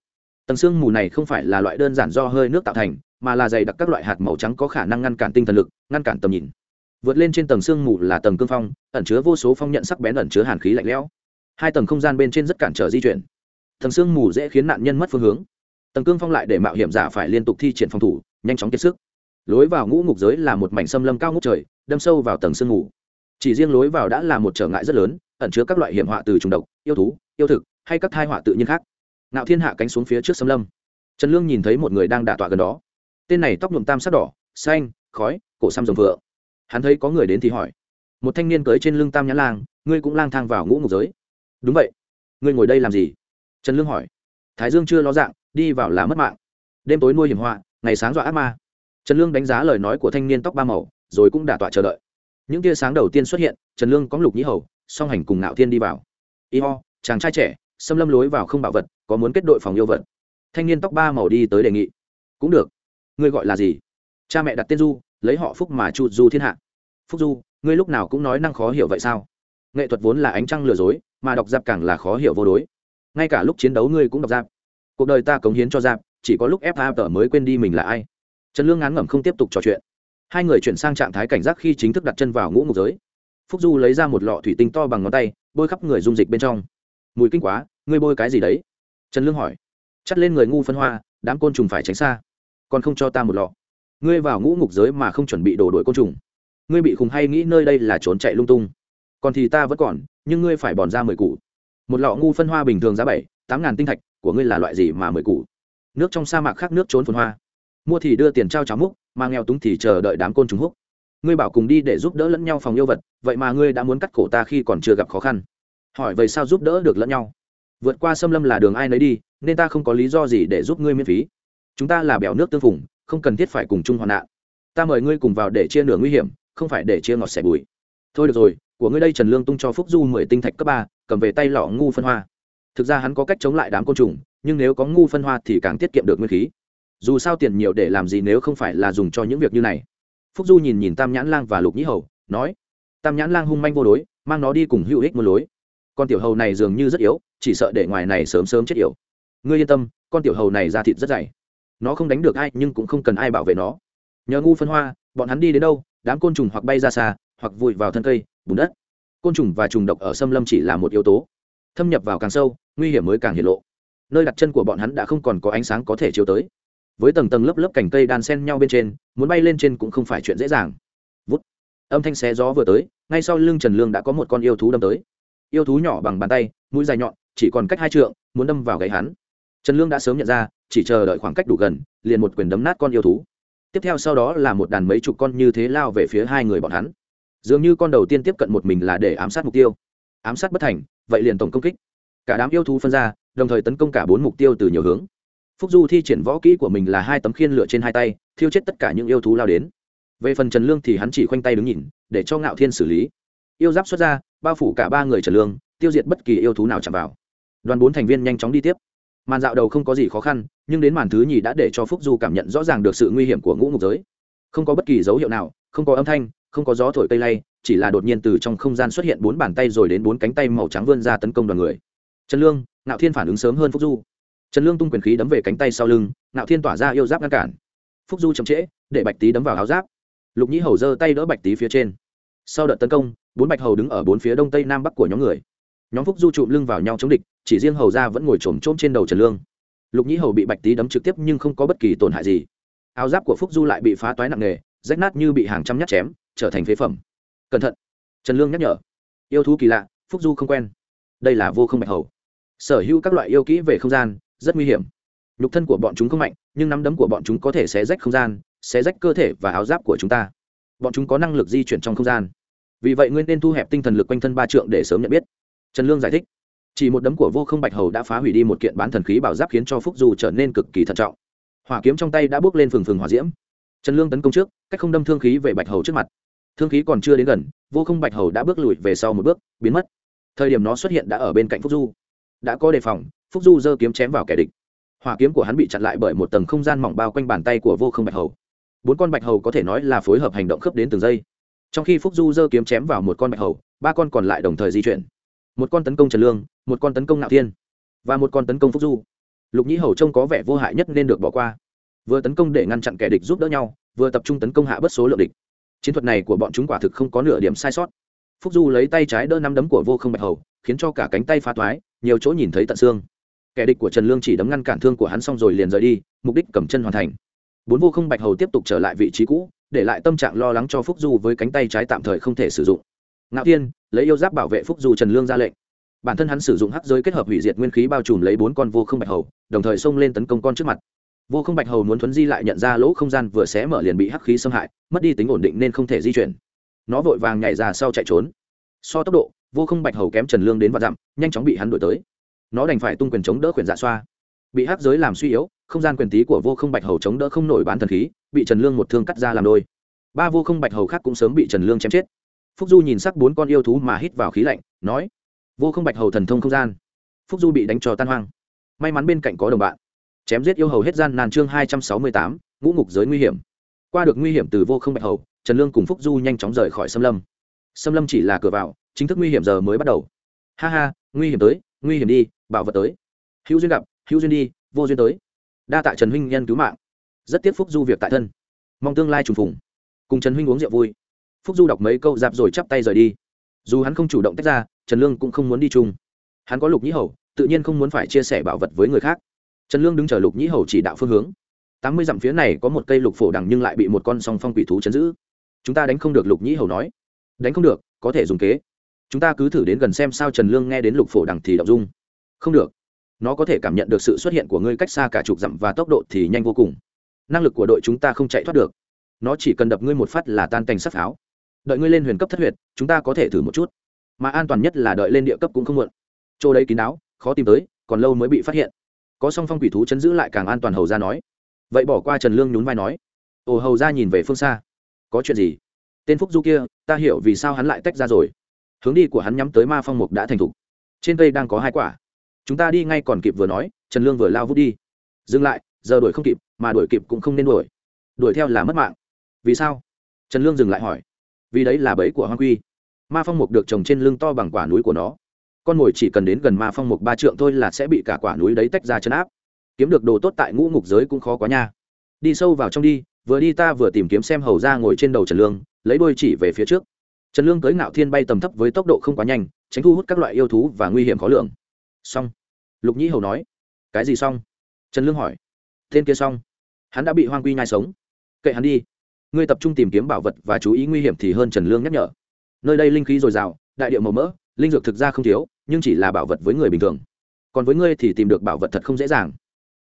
Tầng sương mù này không phải là loại đơn giản do hơi nước tạo thành, mà là dày đặc các loại hạt màu trắng có khả năng ngăn cản tinh thần lực, ngăn cản tầm nhìn. Vượt lên trên tầng sương mù là tầng cương phong, ẩn chứa vô số phong nhận sắc bén ẩn chứa hàn khí lạnh lẽo. Hai tầng không gian bên trên rất cản trở di chuyển. Tầng sương mù dễ khiến nạn nhân mất phương hướng tầng cương phong lại để mạo hiểm giả phải liên tục thi triển phòng thủ, nhanh chóng kiệt sức. Lối vào ngũ ngục giới là một mảnh xâm lâm cao ngút trời, đâm sâu vào tầng sương ngủ chỉ riêng lối vào đã là một trở ngại rất lớn, ẩn chứa các loại hiểm họa từ trùng độc, yêu thú, yêu thực, hay các thai họa tự nhiên khác. Nạo thiên hạ cánh xuống phía trước xâm lâm. Trần lương nhìn thấy một người đang đạ tọa gần đó. Tên này tóc nhuộm tam sắc đỏ, xanh, khói, cổ xăm rồng vựa. Hắn thấy có người đến thì hỏi. Một thanh niên cưới trên lưng tam nhã lang, ngươi cũng lang thang vào ngũ ngục giới. Đúng vậy. Ngươi ngồi đây làm gì? Trần lương hỏi. Thái dương chưa lo dạng đi vào là mất mạng. Đêm tối nuôi hiểm họa, ngày sáng dọa ác ma. Trần lương đánh giá lời nói của thanh niên tóc ba màu, rồi cũng đả tọa chờ đợi. Những tia sáng đầu tiên xuất hiện, trần lương có lục nhĩ hầu, song hành cùng ngạo thiên đi vào. Y ho, chàng trai trẻ, xâm lâm lối vào không bảo vật, có muốn kết đội phòng yêu vật. Thanh niên tóc ba màu đi tới đề nghị. Cũng được. Ngươi gọi là gì? Cha mẹ đặt tên du, lấy họ phúc mà chu du thiên hạ. Phúc du, ngươi lúc nào cũng nói năng khó hiểu vậy sao? Nghệ thuật vốn là ánh trăng lừa dối, mà đọc giáp càng là khó hiểu vô đối. Ngay cả lúc chiến đấu ngươi cũng đọc giáp cuộc đời ta cống hiến cho giáp, chỉ có lúc fa tờ mới quên đi mình là ai. Trần lương ngán ngẩm không tiếp tục trò chuyện. Hai người chuyển sang trạng thái cảnh giác khi chính thức đặt chân vào ngũ ngục giới. Phúc du lấy ra một lọ thủy tinh to bằng ngón tay, bôi khắp người dung dịch bên trong. Mùi kinh quá, ngươi bôi cái gì đấy? Trần lương hỏi. Chắt lên người ngu phân hoa, đám côn trùng phải tránh xa. Còn không cho ta một lọ. Ngươi vào ngũ ngục giới mà không chuẩn bị đổ đuổi côn trùng. Ngươi bị khùng hay nghĩ nơi đây là trốn chạy lung tung. Còn thì ta vẫn còn, nhưng ngươi phải bòn ra mười củ. Một lọ ngu phân hoa bình thường giá bảy, tám ngàn tinh thạch của ngươi là loại gì mà mười củ? Nước trong sa mạc khác nước trốn phân hoa. Mua thì đưa tiền trao cháo múc, mà nghèo túng thì chờ đợi đám côn trùng húc. Ngươi bảo cùng đi để giúp đỡ lẫn nhau phòng yêu vật, vậy mà ngươi đã muốn cắt cổ ta khi còn chưa gặp khó khăn. Hỏi vậy sao giúp đỡ được lẫn nhau? Vượt qua xâm lâm là đường ai nấy đi, nên ta không có lý do gì để giúp ngươi miễn phí. Chúng ta là bèo nước tương phùng, không cần thiết phải cùng chung hoạn nạn. Ta mời ngươi cùng vào để chia nửa nguy hiểm, không phải để chia ngọt sẻ bùi. Thôi được rồi, của ngươi đây trần lương tung cho phúc du mười tinh thạch cấp ba, cầm về tay lọ ngu phân hoa thực ra hắn có cách chống lại đám côn trùng, nhưng nếu có ngu phân hoa thì càng tiết kiệm được nguyên khí. Dù sao tiền nhiều để làm gì nếu không phải là dùng cho những việc như này. Phúc du nhìn nhìn tam nhãn lang và lục nhĩ hầu, nói, tam nhãn lang hung manh vô đối, mang nó đi cùng hữu ích một lối. Con tiểu hầu này dường như rất yếu, chỉ sợ để ngoài này sớm sớm chết yểu. Ngươi yên tâm, con tiểu hầu này ra thịt rất dày. Nó không đánh được ai, nhưng cũng không cần ai bảo vệ nó. Nhờ ngu phân hoa, bọn hắn đi đến đâu, đám côn trùng hoặc bay ra xa, hoặc vùi vào thân cây, bùn đất. Côn trùng và trùng độc ở xâm lâm chỉ là một yếu tố. Thâm nhập vào càng sâu nguy hiểm mới càng hiện lộ. Nơi đặt chân của bọn hắn đã không còn có ánh sáng có thể chiếu tới. Với tầng tầng lớp lớp cành cây đan sen nhau bên trên, muốn bay lên trên cũng không phải chuyện dễ dàng. Vút. Âm thanh xé gió vừa tới, ngay sau lưng trần lương đã có một con yêu thú đâm tới. Yêu thú nhỏ bằng bàn tay, mũi dài nhọn, chỉ còn cách hai trượng, muốn đâm vào gáy hắn. Trần lương đã sớm nhận ra, chỉ chờ đợi khoảng cách đủ gần, liền một quyền đấm nát con yêu thú. Tiếp theo sau đó là một đàn mấy chục con như thế lao về phía hai người bọn hắn. Dường như con đầu tiên tiếp cận một mình là để ám sát mục tiêu. Ám sát bất thành, vậy liền tổng công kích cả đám yêu thú phân ra, đồng thời tấn công cả bốn mục tiêu từ nhiều hướng. Phúc du thi triển võ kỹ của mình là hai tấm khiên lửa trên hai tay, thiêu chết tất cả những yêu thú lao đến. Về phần trần lương thì hắn chỉ khoanh tay đứng nhìn, để cho ngạo thiên xử lý. Yêu giáp xuất ra, bao phủ cả ba người trần lương, tiêu diệt bất kỳ yêu thú nào chạm vào. Đoàn bốn thành viên nhanh chóng đi tiếp. Màn dạo đầu không có gì khó khăn, nhưng đến màn thứ nhì đã để cho phúc du cảm nhận rõ ràng được sự nguy hiểm của ngũ ngục giới. Không có bất kỳ dấu hiệu nào, không có âm thanh, không có gió thổi cây lay, chỉ là đột nhiên từ trong không gian xuất hiện bốn bàn tay rồi đến bốn cánh tay màu trắng vươn ra tấn công đoàn người trần lương, ngạo thiên phản ứng sớm hơn phúc du. Trần lương tung quyền khí đấm về cánh tay sau lưng, ngạo thiên tỏa ra yêu giáp ngăn cản. Phúc du chậm trễ, để bạch tý đấm vào áo giáp. Lục nhĩ hầu giơ tay đỡ bạch tý phía trên. Sau đợt tấn công, bốn bạch hầu đứng ở bốn phía đông tây nam bắc của nhóm người. Nhóm phúc du trụm lưng vào nhau chống địch, chỉ riêng hầu ra vẫn ngồi trồm trôm trên đầu trần lương. Lục nhĩ hầu bị bạch tý đấm trực tiếp nhưng không có bất kỳ tổn hại gì. Áo giáp của phúc du lại bị phá toái nặng nề, rách nát như bị hàng trăm nhát chém, trở thành phế phẩm. Cẩn thận! Trần lương nhắc nhở. Yêu thú kỳ lạ, phúc du không quen. Đây là vô không bạch hầu sở hữu các loại yêu kỹ về không gian, rất nguy hiểm. Nhục thân của bọn chúng không mạnh, nhưng nắm đấm của bọn chúng có thể xé rách không gian, xé rách cơ thể và áo giáp của chúng ta. Bọn chúng có năng lực di chuyển trong không gian. Vì vậy ngươi nên thu hẹp tinh thần lực quanh thân ba trượng để sớm nhận biết. Trần lương giải thích. Chỉ một đấm của vô không bạch hầu đã phá hủy đi một kiện bán thần khí bảo giáp khiến cho phúc du trở nên cực kỳ thận trọng. Hỏa kiếm trong tay đã bước lên phừng phừng hỏa diễm. Trần lương tấn công trước, cách không đâm thương khí về bạch hầu trước mặt. Thương khí còn chưa đến gần, vô không bạch hầu đã bước lùi về sau một bước, biến mất. Thời điểm nó xuất hiện đã ở bên cạnh phúc du đã có đề phòng, phúc du giơ kiếm chém vào kẻ địch. Hỏa kiếm của hắn bị chặn lại bởi một tầng không gian mỏng bao quanh bàn tay của vô không bạch hầu. Bốn con bạch hầu có thể nói là phối hợp hành động khớp đến từng giây. Trong khi phúc du giơ kiếm chém vào một con bạch hầu, ba con còn lại đồng thời di chuyển. Một con tấn công trần lương, một con tấn công nạo thiên, và một con tấn công phúc du. Lục nhĩ hầu trông có vẻ vô hại nhất nên được bỏ qua. Vừa tấn công để ngăn chặn kẻ địch giúp đỡ nhau, vừa tập trung tấn công hạ bớt số lượng địch. Chiến thuật này của bọn chúng quả thực không có nửa điểm sai sót phúc du lấy tay trái đỡ năm đấm của vô không bạch hầu, khiến cho cả cánh tay phá toái nhiều chỗ nhìn thấy tận xương. Kẻ địch của trần lương chỉ đấm ngăn cản thương của hắn xong rồi liền rời đi, mục đích cầm chân hoàn thành. Bốn vô không bạch hầu tiếp tục trở lại vị trí cũ, để lại tâm trạng lo lắng cho phúc du với cánh tay trái tạm thời không thể sử dụng. Ngạo thiên, lấy yêu giáp bảo vệ phúc du trần lương ra lệnh. Bản thân hắn sử dụng hắc giới kết hợp hủy diệt nguyên khí bao trùm lấy bốn con vô không bạch hầu, đồng thời xông lên tấn công con trước mặt. Vô không bạch hầu muốn thuấn di lại nhận ra lỗ không gian vừa xé mở liền bị hắc khí xâm hại, mất đi tính ổn định nên không thể di chuyển nó vội vàng nhảy ra sau chạy trốn. So tốc độ, vô không bạch hầu kém trần lương đến và dặm, nhanh chóng bị hắn đuổi tới. Nó đành phải tung quyền chống đỡ quyền dạ xoa. Bị hắc giới làm suy yếu, không gian quyền tí của vô không bạch hầu chống đỡ không nổi bán thần khí, bị trần lương một thương cắt ra làm đôi. Ba vô không bạch hầu khác cũng sớm bị trần lương chém chết. Phúc du nhìn sắc bốn con yêu thú mà hít vào khí lạnh, nói, vô không bạch hầu thần thông không gian. Phúc du bị đánh cho tan hoang. May mắn bên cạnh có đồng bạn. Chém giết yêu hầu hết gian nàn chương hai trăm sáu mươi tám, ngũ ngục giới nguy hiểm. Qua được nguy hiểm từ vô không bạch hầu trần lương cùng phúc du nhanh chóng rời khỏi xâm lâm. Xâm lâm chỉ là cửa vào, chính thức nguy hiểm giờ mới bắt đầu. Ha ha, nguy hiểm tới, nguy hiểm đi, bảo vật tới. Hữu duyên gặp, hữu duyên đi, vô duyên tới. Đa tạ trần huynh nhân cứu mạng. Rất tiếc phúc du việc tại thân. Mong tương lai trùng phùng. Cùng trần huynh uống rượu vui. Phúc du đọc mấy câu dạp rồi chắp tay rời đi. Dù hắn không chủ động tách ra, trần lương cũng không muốn đi chung. Hắn có lục nhĩ hầu, tự nhiên không muốn phải chia sẻ bảo vật với người khác. Trần lương đứng chờ lục nhĩ hầu chỉ đạo phương hướng. Tám mươi dặm phía này có một cây lục phổ đằng nhưng lại bị một con song phong quỷ thú chấn giữ chúng ta đánh không được lục nhĩ hầu nói. Đánh không được, có thể dùng kế. Chúng ta cứ thử đến gần xem sao trần lương nghe đến lục phổ đằng thì đọc dung. Không được. Nó có thể cảm nhận được sự xuất hiện của ngươi cách xa cả chục dặm và tốc độ thì nhanh vô cùng. Năng lực của đội chúng ta không chạy thoát được. Nó chỉ cần đập ngươi một phát là tan cành sắt pháo. Đợi ngươi lên huyền cấp thất huyệt, chúng ta có thể thử một chút. Mà an toàn nhất là đợi lên địa cấp cũng không muộn. Chỗ đấy kín đáo, khó tìm tới, còn lâu mới bị phát hiện. Có song phong quỷ thú chấn giữ lại càng an toàn hầu ra nói. Vậy bỏ qua trần lương nhún vai nói. Ồ, hầu ra nhìn về phương xa có chuyện gì? Tên phúc du kia, ta hiểu vì sao hắn lại tách ra rồi. Hướng đi của hắn nhắm tới ma phong mục đã thành thục. Trên cây đang có hai quả. Chúng ta đi ngay còn kịp vừa nói, trần lương vừa lao vút đi. Dừng lại, giờ đuổi không kịp, mà đuổi kịp cũng không nên đuổi. Đuổi theo là mất mạng. Vì sao? Trần lương dừng lại hỏi. Vì đấy là bẫy của hoang quy. Ma phong mục được trồng trên lưng to bằng quả núi của nó. Con mồi chỉ cần đến gần ma phong mục ba trượng thôi là sẽ bị cả quả núi đấy tách ra chấn áp. Kiếm được đồ tốt tại ngũ ngục giới cũng khó quá nha. Đi sâu vào trong đi vừa đi ta vừa tìm kiếm xem hầu ra ngồi trên đầu trần lương, lấy đôi chỉ về phía trước. Trần lương cưới ngạo thiên bay tầm thấp với tốc độ không quá nhanh, tránh thu hút các loại yêu thú và nguy hiểm khó lường. Xong. Lục nhĩ hầu nói. Cái gì xong? Trần lương hỏi. Tên kia xong. Hắn đã bị hoang quy nhai sống. Kệ hắn đi. Ngươi tập trung tìm kiếm bảo vật và chú ý nguy hiểm thì hơn trần lương nhắc nhở. Nơi đây linh khí dồi dào, đại điệu màu mỡ, linh dược thực ra không thiếu, nhưng chỉ là bảo vật với người bình thường. Còn với ngươi thì tìm được bảo vật thật không dễ dàng.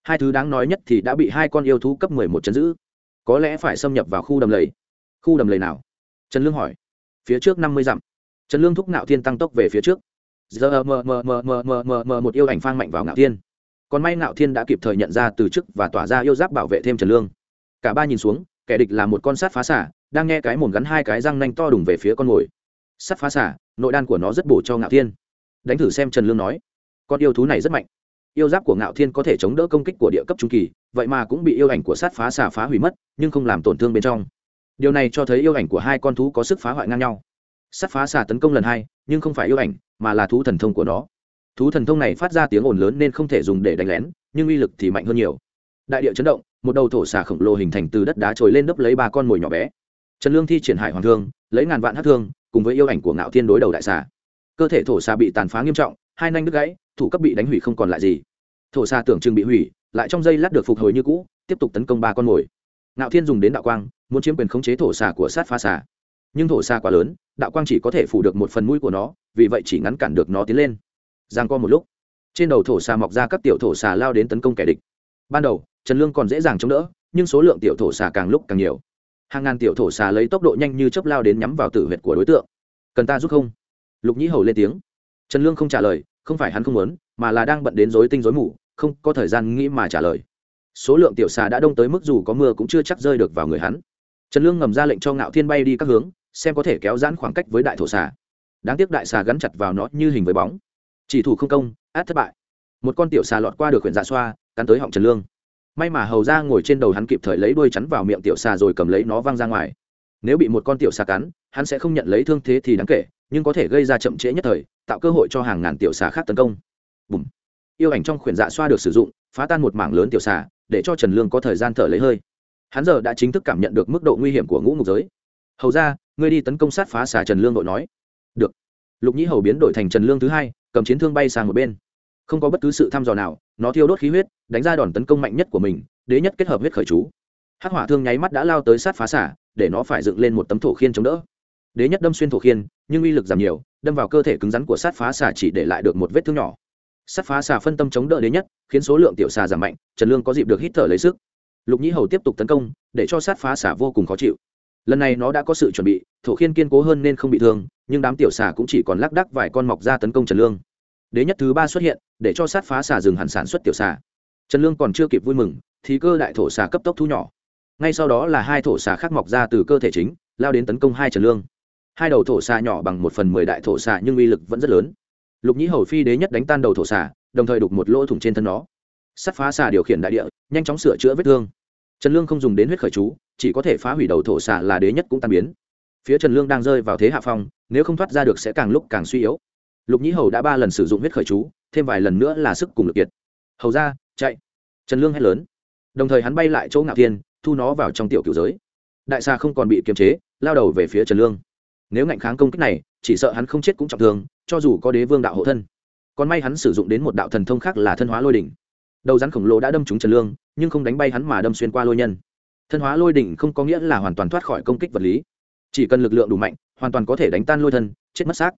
Hai thứ đáng nói nhất thì đã bị hai con yêu thú cấp mười một chấn giữ có lẽ phải xâm nhập vào khu đầm lầy. Khu đầm lầy nào? Trần lương hỏi. Phía trước năm mươi dặm. Trần lương thúc ngạo thiên tăng tốc về phía trước. Giờ, mờ mờ mờ mờ mờ mờ mờ một yêu ảnh phang mạnh vào ngạo thiên. Còn may ngạo thiên đã kịp thời nhận ra từ chức và tỏa ra yêu giáp bảo vệ thêm trần lương. Cả ba nhìn xuống, kẻ địch là một con sát phá xả, đang nghe cái mồm gắn hai cái răng nanh to đùng về phía con mồi sắt phá xả, nội đan của nó rất bổ cho ngạo thiên. Đánh thử xem trần lương nói. Con yêu thú này rất mạnh yêu giáp của ngạo thiên có thể chống đỡ công kích của địa cấp trung kỳ, vậy mà cũng bị yêu ảnh của sát phá xả phá hủy mất, nhưng không làm tổn thương bên trong. Điều này cho thấy yêu ảnh của hai con thú có sức phá hoại ngang nhau. Sát phá xả tấn công lần hai, nhưng không phải yêu ảnh, mà là thú thần thông của nó. Thú thần thông này phát ra tiếng ồn lớn nên không thể dùng để đánh lén, nhưng uy lực thì mạnh hơn nhiều. Đại địa chấn động, một đầu thổ xà khổng lồ hình thành từ đất đá trồi lên đấp lấy ba con mồi nhỏ bé. Trần lương thi triển hải hoàng thương, lấy ngàn vạn hát thương, cùng với yêu ảnh của ngạo thiên đối đầu đại xà. Cơ thể thổ xà bị tàn phá nghiêm trọng hai nanh đứt gãy, thủ cấp bị đánh hủy không còn lại gì. Thổ xa tưởng chừng bị hủy, lại trong giây lát được phục hồi như cũ, tiếp tục tấn công ba con mồi. Ngạo thiên dùng đến đạo quang, muốn chiếm quyền khống chế thổ xà của sát pha xà. Nhưng thổ xà quá lớn, đạo quang chỉ có thể phủ được một phần mũi của nó, vì vậy chỉ ngắn cản được nó tiến lên. Giang co một lúc, trên đầu thổ xà mọc ra các tiểu thổ xà lao đến tấn công kẻ địch. Ban đầu, trần lương còn dễ dàng chống đỡ, nhưng số lượng tiểu thổ xà càng lúc càng nhiều. Hàng ngàn tiểu thổ xà lấy tốc độ nhanh như chớp lao đến nhắm vào tử huyệt của đối tượng. Cần ta giúp không? Lục nhĩ hầu lên tiếng trần lương không trả lời, không phải hắn không muốn, mà là đang bận đến rối tinh rối mù, không có thời gian nghĩ mà trả lời. Số lượng tiểu xà đã đông tới mức dù có mưa cũng chưa chắc rơi được vào người hắn. Trần lương ngầm ra lệnh cho ngạo thiên bay đi các hướng, xem có thể kéo giãn khoảng cách với đại thổ xà. Đáng tiếc đại xà gắn chặt vào nó như hình với bóng. Chỉ thủ không công, át thất bại. Một con tiểu xà lọt qua được huyện dạ xoa, cắn tới họng trần lương. May mà hầu ra ngồi trên đầu hắn kịp thời lấy đuôi chắn vào miệng tiểu xà rồi cầm lấy nó văng ra ngoài. Nếu bị một con tiểu xà cắn, hắn sẽ không nhận lấy thương thế thì đáng kể nhưng có thể gây ra chậm trễ nhất thời, tạo cơ hội cho hàng ngàn tiểu xà khác tấn công. Bùm. yêu ảnh trong khuyển dạ xoa được sử dụng, phá tan một mảng lớn tiểu xà, để cho trần lương có thời gian thở lấy hơi. Hắn giờ đã chính thức cảm nhận được mức độ nguy hiểm của ngũ ngục giới. Hầu ra ngươi đi tấn công sát phá xà trần lương đội nói. Được. Lục nhĩ hầu biến đổi thành trần lương thứ hai, cầm chiến thương bay sang một bên. Không có bất cứ sự thăm dò nào, nó thiêu đốt khí huyết, đánh ra đòn tấn công mạnh nhất của mình, đế nhất kết hợp huyết khởi chú. Hắc hỏa thương nháy mắt đã lao tới sát phá xả để nó phải dựng lên một tấm thổ khiên chống đỡ đế nhất đâm xuyên thổ khiên, nhưng uy lực giảm nhiều, đâm vào cơ thể cứng rắn của sát phá Xà chỉ để lại được một vết thương nhỏ. Sát phá Xà phân tâm chống đỡ đế nhất, khiến số lượng tiểu xà giảm mạnh, trần lương có dịp được hít thở lấy sức. Lục nhĩ hầu tiếp tục tấn công, để cho sát phá Xà vô cùng khó chịu. Lần này nó đã có sự chuẩn bị, thổ khiên kiên cố hơn nên không bị thương, nhưng đám tiểu xà cũng chỉ còn lác đắc vài con mọc ra tấn công trần lương. Đế nhất thứ ba xuất hiện, để cho sát phá xà dừng hẳn sản xuất tiểu xà. Trần lương còn chưa kịp vui mừng, thì cơ đại thổ xà cấp tốc thu nhỏ. Ngay sau đó là hai thổ xà khác mọc ra từ cơ thể chính, lao đến tấn công hai trần lương hai đầu thổ xà nhỏ bằng một phần mười đại thổ xà nhưng uy lực vẫn rất lớn. Lục nhĩ hầu phi đế nhất đánh tan đầu thổ xà, đồng thời đục một lỗ thủng trên thân nó. Sắt phá xà điều khiển đại địa, nhanh chóng sửa chữa vết thương. Trần lương không dùng đến huyết khởi chú, chỉ có thể phá hủy đầu thổ xà là đế nhất cũng tan biến. Phía trần lương đang rơi vào thế hạ phong, nếu không thoát ra được sẽ càng lúc càng suy yếu. Lục nhĩ hầu đã ba lần sử dụng huyết khởi chú, thêm vài lần nữa là sức cùng lực kiệt. Hầu ra, chạy. Trần lương hét lớn. Đồng thời hắn bay lại chỗ ngạo thiên, thu nó vào trong tiểu cựu giới. Đại xà không còn bị kiềm chế, lao đầu về phía trần lương nếu ngạnh kháng công kích này, chỉ sợ hắn không chết cũng trọng thương, cho dù có đế vương đạo hộ thân. Còn may hắn sử dụng đến một đạo thần thông khác là thân hóa lôi đỉnh. Đầu rắn khổng lồ đã đâm trúng trần lương, nhưng không đánh bay hắn mà đâm xuyên qua lôi nhân. Thân hóa lôi đỉnh không có nghĩa là hoàn toàn thoát khỏi công kích vật lý. Chỉ cần lực lượng đủ mạnh, hoàn toàn có thể đánh tan lôi thân, chết mất xác.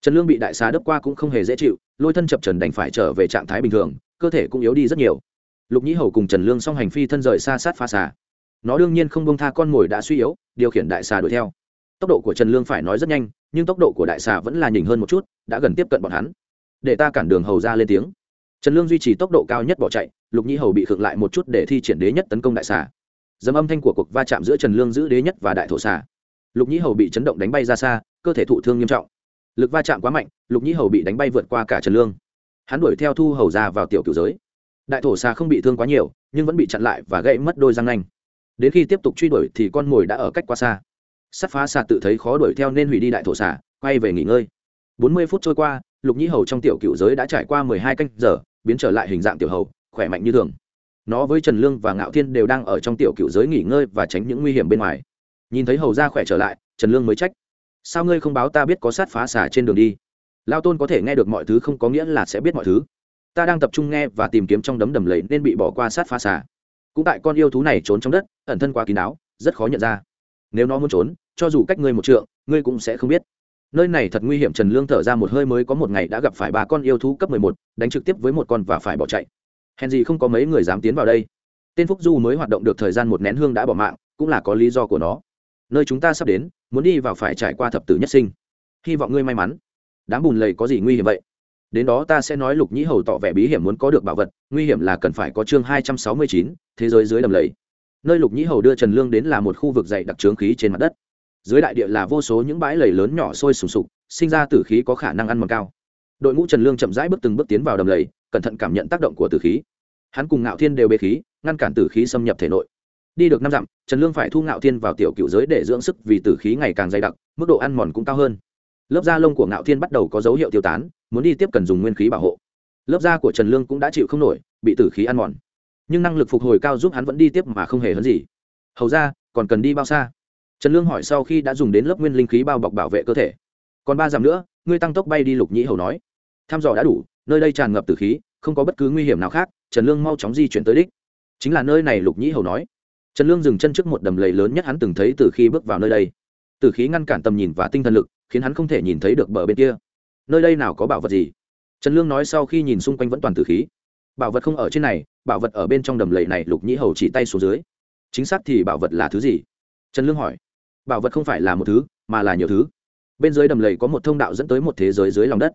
Trần lương bị đại xá đấp qua cũng không hề dễ chịu, lôi thân chập trần đành phải trở về trạng thái bình thường, cơ thể cũng yếu đi rất nhiều. Lục nhĩ hầu cùng trần lương song hành phi thân rời xa sát pha xà. Nó đương nhiên không bông tha con mồi đã suy yếu, điều khiển đại xà đuổi theo tốc độ của trần lương phải nói rất nhanh, nhưng tốc độ của đại xà vẫn là nhỉnh hơn một chút, đã gần tiếp cận bọn hắn. Để ta cản đường hầu ra lên tiếng. Trần lương duy trì tốc độ cao nhất bỏ chạy, lục nhĩ hầu bị khựng lại một chút để thi triển đế nhất tấn công đại xà. Dầm âm thanh của cuộc va chạm giữa trần lương giữ đế nhất và đại thổ xà. Lục nhĩ hầu bị chấn động đánh bay ra xa, cơ thể thụ thương nghiêm trọng. Lực va chạm quá mạnh, lục nhĩ hầu bị đánh bay vượt qua cả trần lương. Hắn đuổi theo thu hầu ra vào tiểu cửu giới. Đại thổ xà không bị thương quá nhiều, nhưng vẫn bị chặn lại và gãy mất đôi răng nanh. Đến khi tiếp tục truy đuổi thì con mồi đã ở cách quá xa sắt phá xà tự thấy khó đuổi theo nên hủy đi đại thổ xà, quay về nghỉ ngơi. Bốn mươi phút trôi qua, lục nhĩ hầu trong tiểu cựu giới đã trải qua mười hai canh giờ, biến trở lại hình dạng tiểu hầu, khỏe mạnh như thường. Nó với trần lương và ngạo thiên đều đang ở trong tiểu cựu giới nghỉ ngơi và tránh những nguy hiểm bên ngoài. Nhìn thấy hầu ra khỏe trở lại, trần lương mới trách. Sao ngươi không báo ta biết có sát phá xà trên đường đi? Lao tôn có thể nghe được mọi thứ không có nghĩa là sẽ biết mọi thứ. Ta đang tập trung nghe và tìm kiếm trong đấm đầm lầy nên bị bỏ qua sát phá xà. cũng tại con yêu thú này trốn trong đất, ẩn thân quá kín áo rất khó nhận ra. Nếu nó muốn trốn cho dù cách ngươi một trượng, ngươi cũng sẽ không biết. Nơi này thật nguy hiểm, trần lương thở ra một hơi mới có một ngày đã gặp phải ba con yêu thú cấp mười một, đánh trực tiếp với một con và phải bỏ chạy. Hèn gì không có mấy người dám tiến vào đây. Tên phúc du mới hoạt động được thời gian một nén hương đã bỏ mạng, cũng là có lý do của nó. Nơi chúng ta sắp đến, muốn đi vào phải trải qua thập tử nhất sinh. Hy vọng ngươi may mắn. Đám bùn lầy có gì nguy hiểm vậy? Đến đó ta sẽ nói lục nhĩ hầu tỏ vẻ bí hiểm muốn có được bảo vật, nguy hiểm là cần phải có chương hai trăm sáu mươi chín, thế giới dưới đầm lầy. Nơi lục nhĩ hầu đưa trần lương đến là một khu vực dày đặc trướng khí trên mặt đất dưới đại địa là vô số những bãi lầy lớn nhỏ sôi sùng sục, sinh ra tử khí có khả năng ăn mòn cao. Đội ngũ trần lương chậm rãi bước từng bước tiến vào đầm lầy, cẩn thận cảm nhận tác động của tử khí. Hắn cùng ngạo thiên đều bê khí, ngăn cản tử khí xâm nhập thể nội. Đi được năm dặm, trần lương phải thu ngạo thiên vào tiểu cựu giới để dưỡng sức vì tử khí ngày càng dày đặc, mức độ ăn mòn cũng cao hơn. Lớp da lông của ngạo thiên bắt đầu có dấu hiệu tiêu tán, muốn đi tiếp cần dùng nguyên khí bảo hộ. Lớp da của trần lương cũng đã chịu không nổi, bị tử khí ăn mòn. Nhưng năng lực phục hồi cao giúp hắn vẫn đi tiếp mà không hề hấn gì. Hầu ra, còn cần đi bao xa? Trần lương hỏi sau khi đã dùng đến lớp nguyên linh khí bao bọc bảo vệ cơ thể. Còn ba dặm nữa, ngươi tăng tốc bay đi lục nhĩ hầu nói. Tham dò đã đủ, nơi đây tràn ngập tử khí, không có bất cứ nguy hiểm nào khác, trần lương mau chóng di chuyển tới đích. Chính là nơi này, lục nhĩ hầu nói. Trần lương dừng chân trước một đầm lầy lớn nhất hắn từng thấy từ khi bước vào nơi đây. Từ khí ngăn cản tầm nhìn và tinh thần lực, khiến hắn không thể nhìn thấy được bờ bên kia. Nơi đây nào có bảo vật gì? Trần lương nói sau khi nhìn xung quanh vẫn toàn từ khí. Bảo vật không ở trên này, bảo vật ở bên trong đầm lầy này, lục nhĩ hầu chỉ tay xuống dưới. Chính xác thì bảo vật là thứ gì? Trần lương hỏi bảo vật không phải là một thứ, mà là nhiều thứ. Bên dưới đầm lầy có một thông đạo dẫn tới một thế giới dưới lòng đất.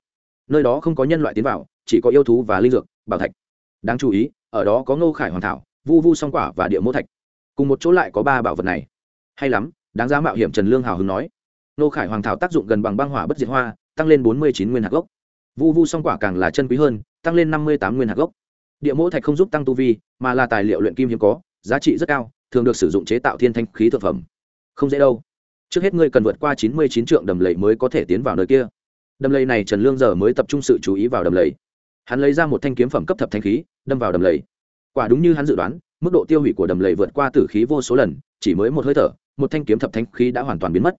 Nơi đó không có nhân loại tiến vào, chỉ có yêu thú và linh dược, bảo thạch. Đáng chú ý, ở đó có ngô khải hoàn thảo, vu vu song quả và địa mô thạch. Cùng một chỗ lại có ba bảo vật này. Hay lắm, đáng giá mạo hiểm trần lương hào hứng nói. Ngô khải hoàng thảo tác dụng gần bằng băng hỏa bất diệt hoa, tăng lên bốn mươi chín nguyên hạt gốc. Vu vu song quả càng là chân quý hơn, tăng lên năm mươi tám nguyên hạt gốc. Địa mẫu thạch không giúp tăng tu vi, mà là tài liệu luyện kim hiếm có, giá trị rất cao, thường được sử dụng chế tạo thiên thanh khí thực phẩm không dễ đâu. Trước hết ngươi cần vượt qua chín mươi chín trượng đầm lầy mới có thể tiến vào nơi kia. Đầm lầy này trần lương giờ mới tập trung sự chú ý vào đầm lầy. Hắn lấy ra một thanh kiếm phẩm cấp thập thanh khí, đâm vào đầm lầy. Quả đúng như hắn dự đoán, mức độ tiêu hủy của đầm lầy vượt qua tử khí vô số lần, chỉ mới một hơi thở, một thanh kiếm thập thanh khí đã hoàn toàn biến mất.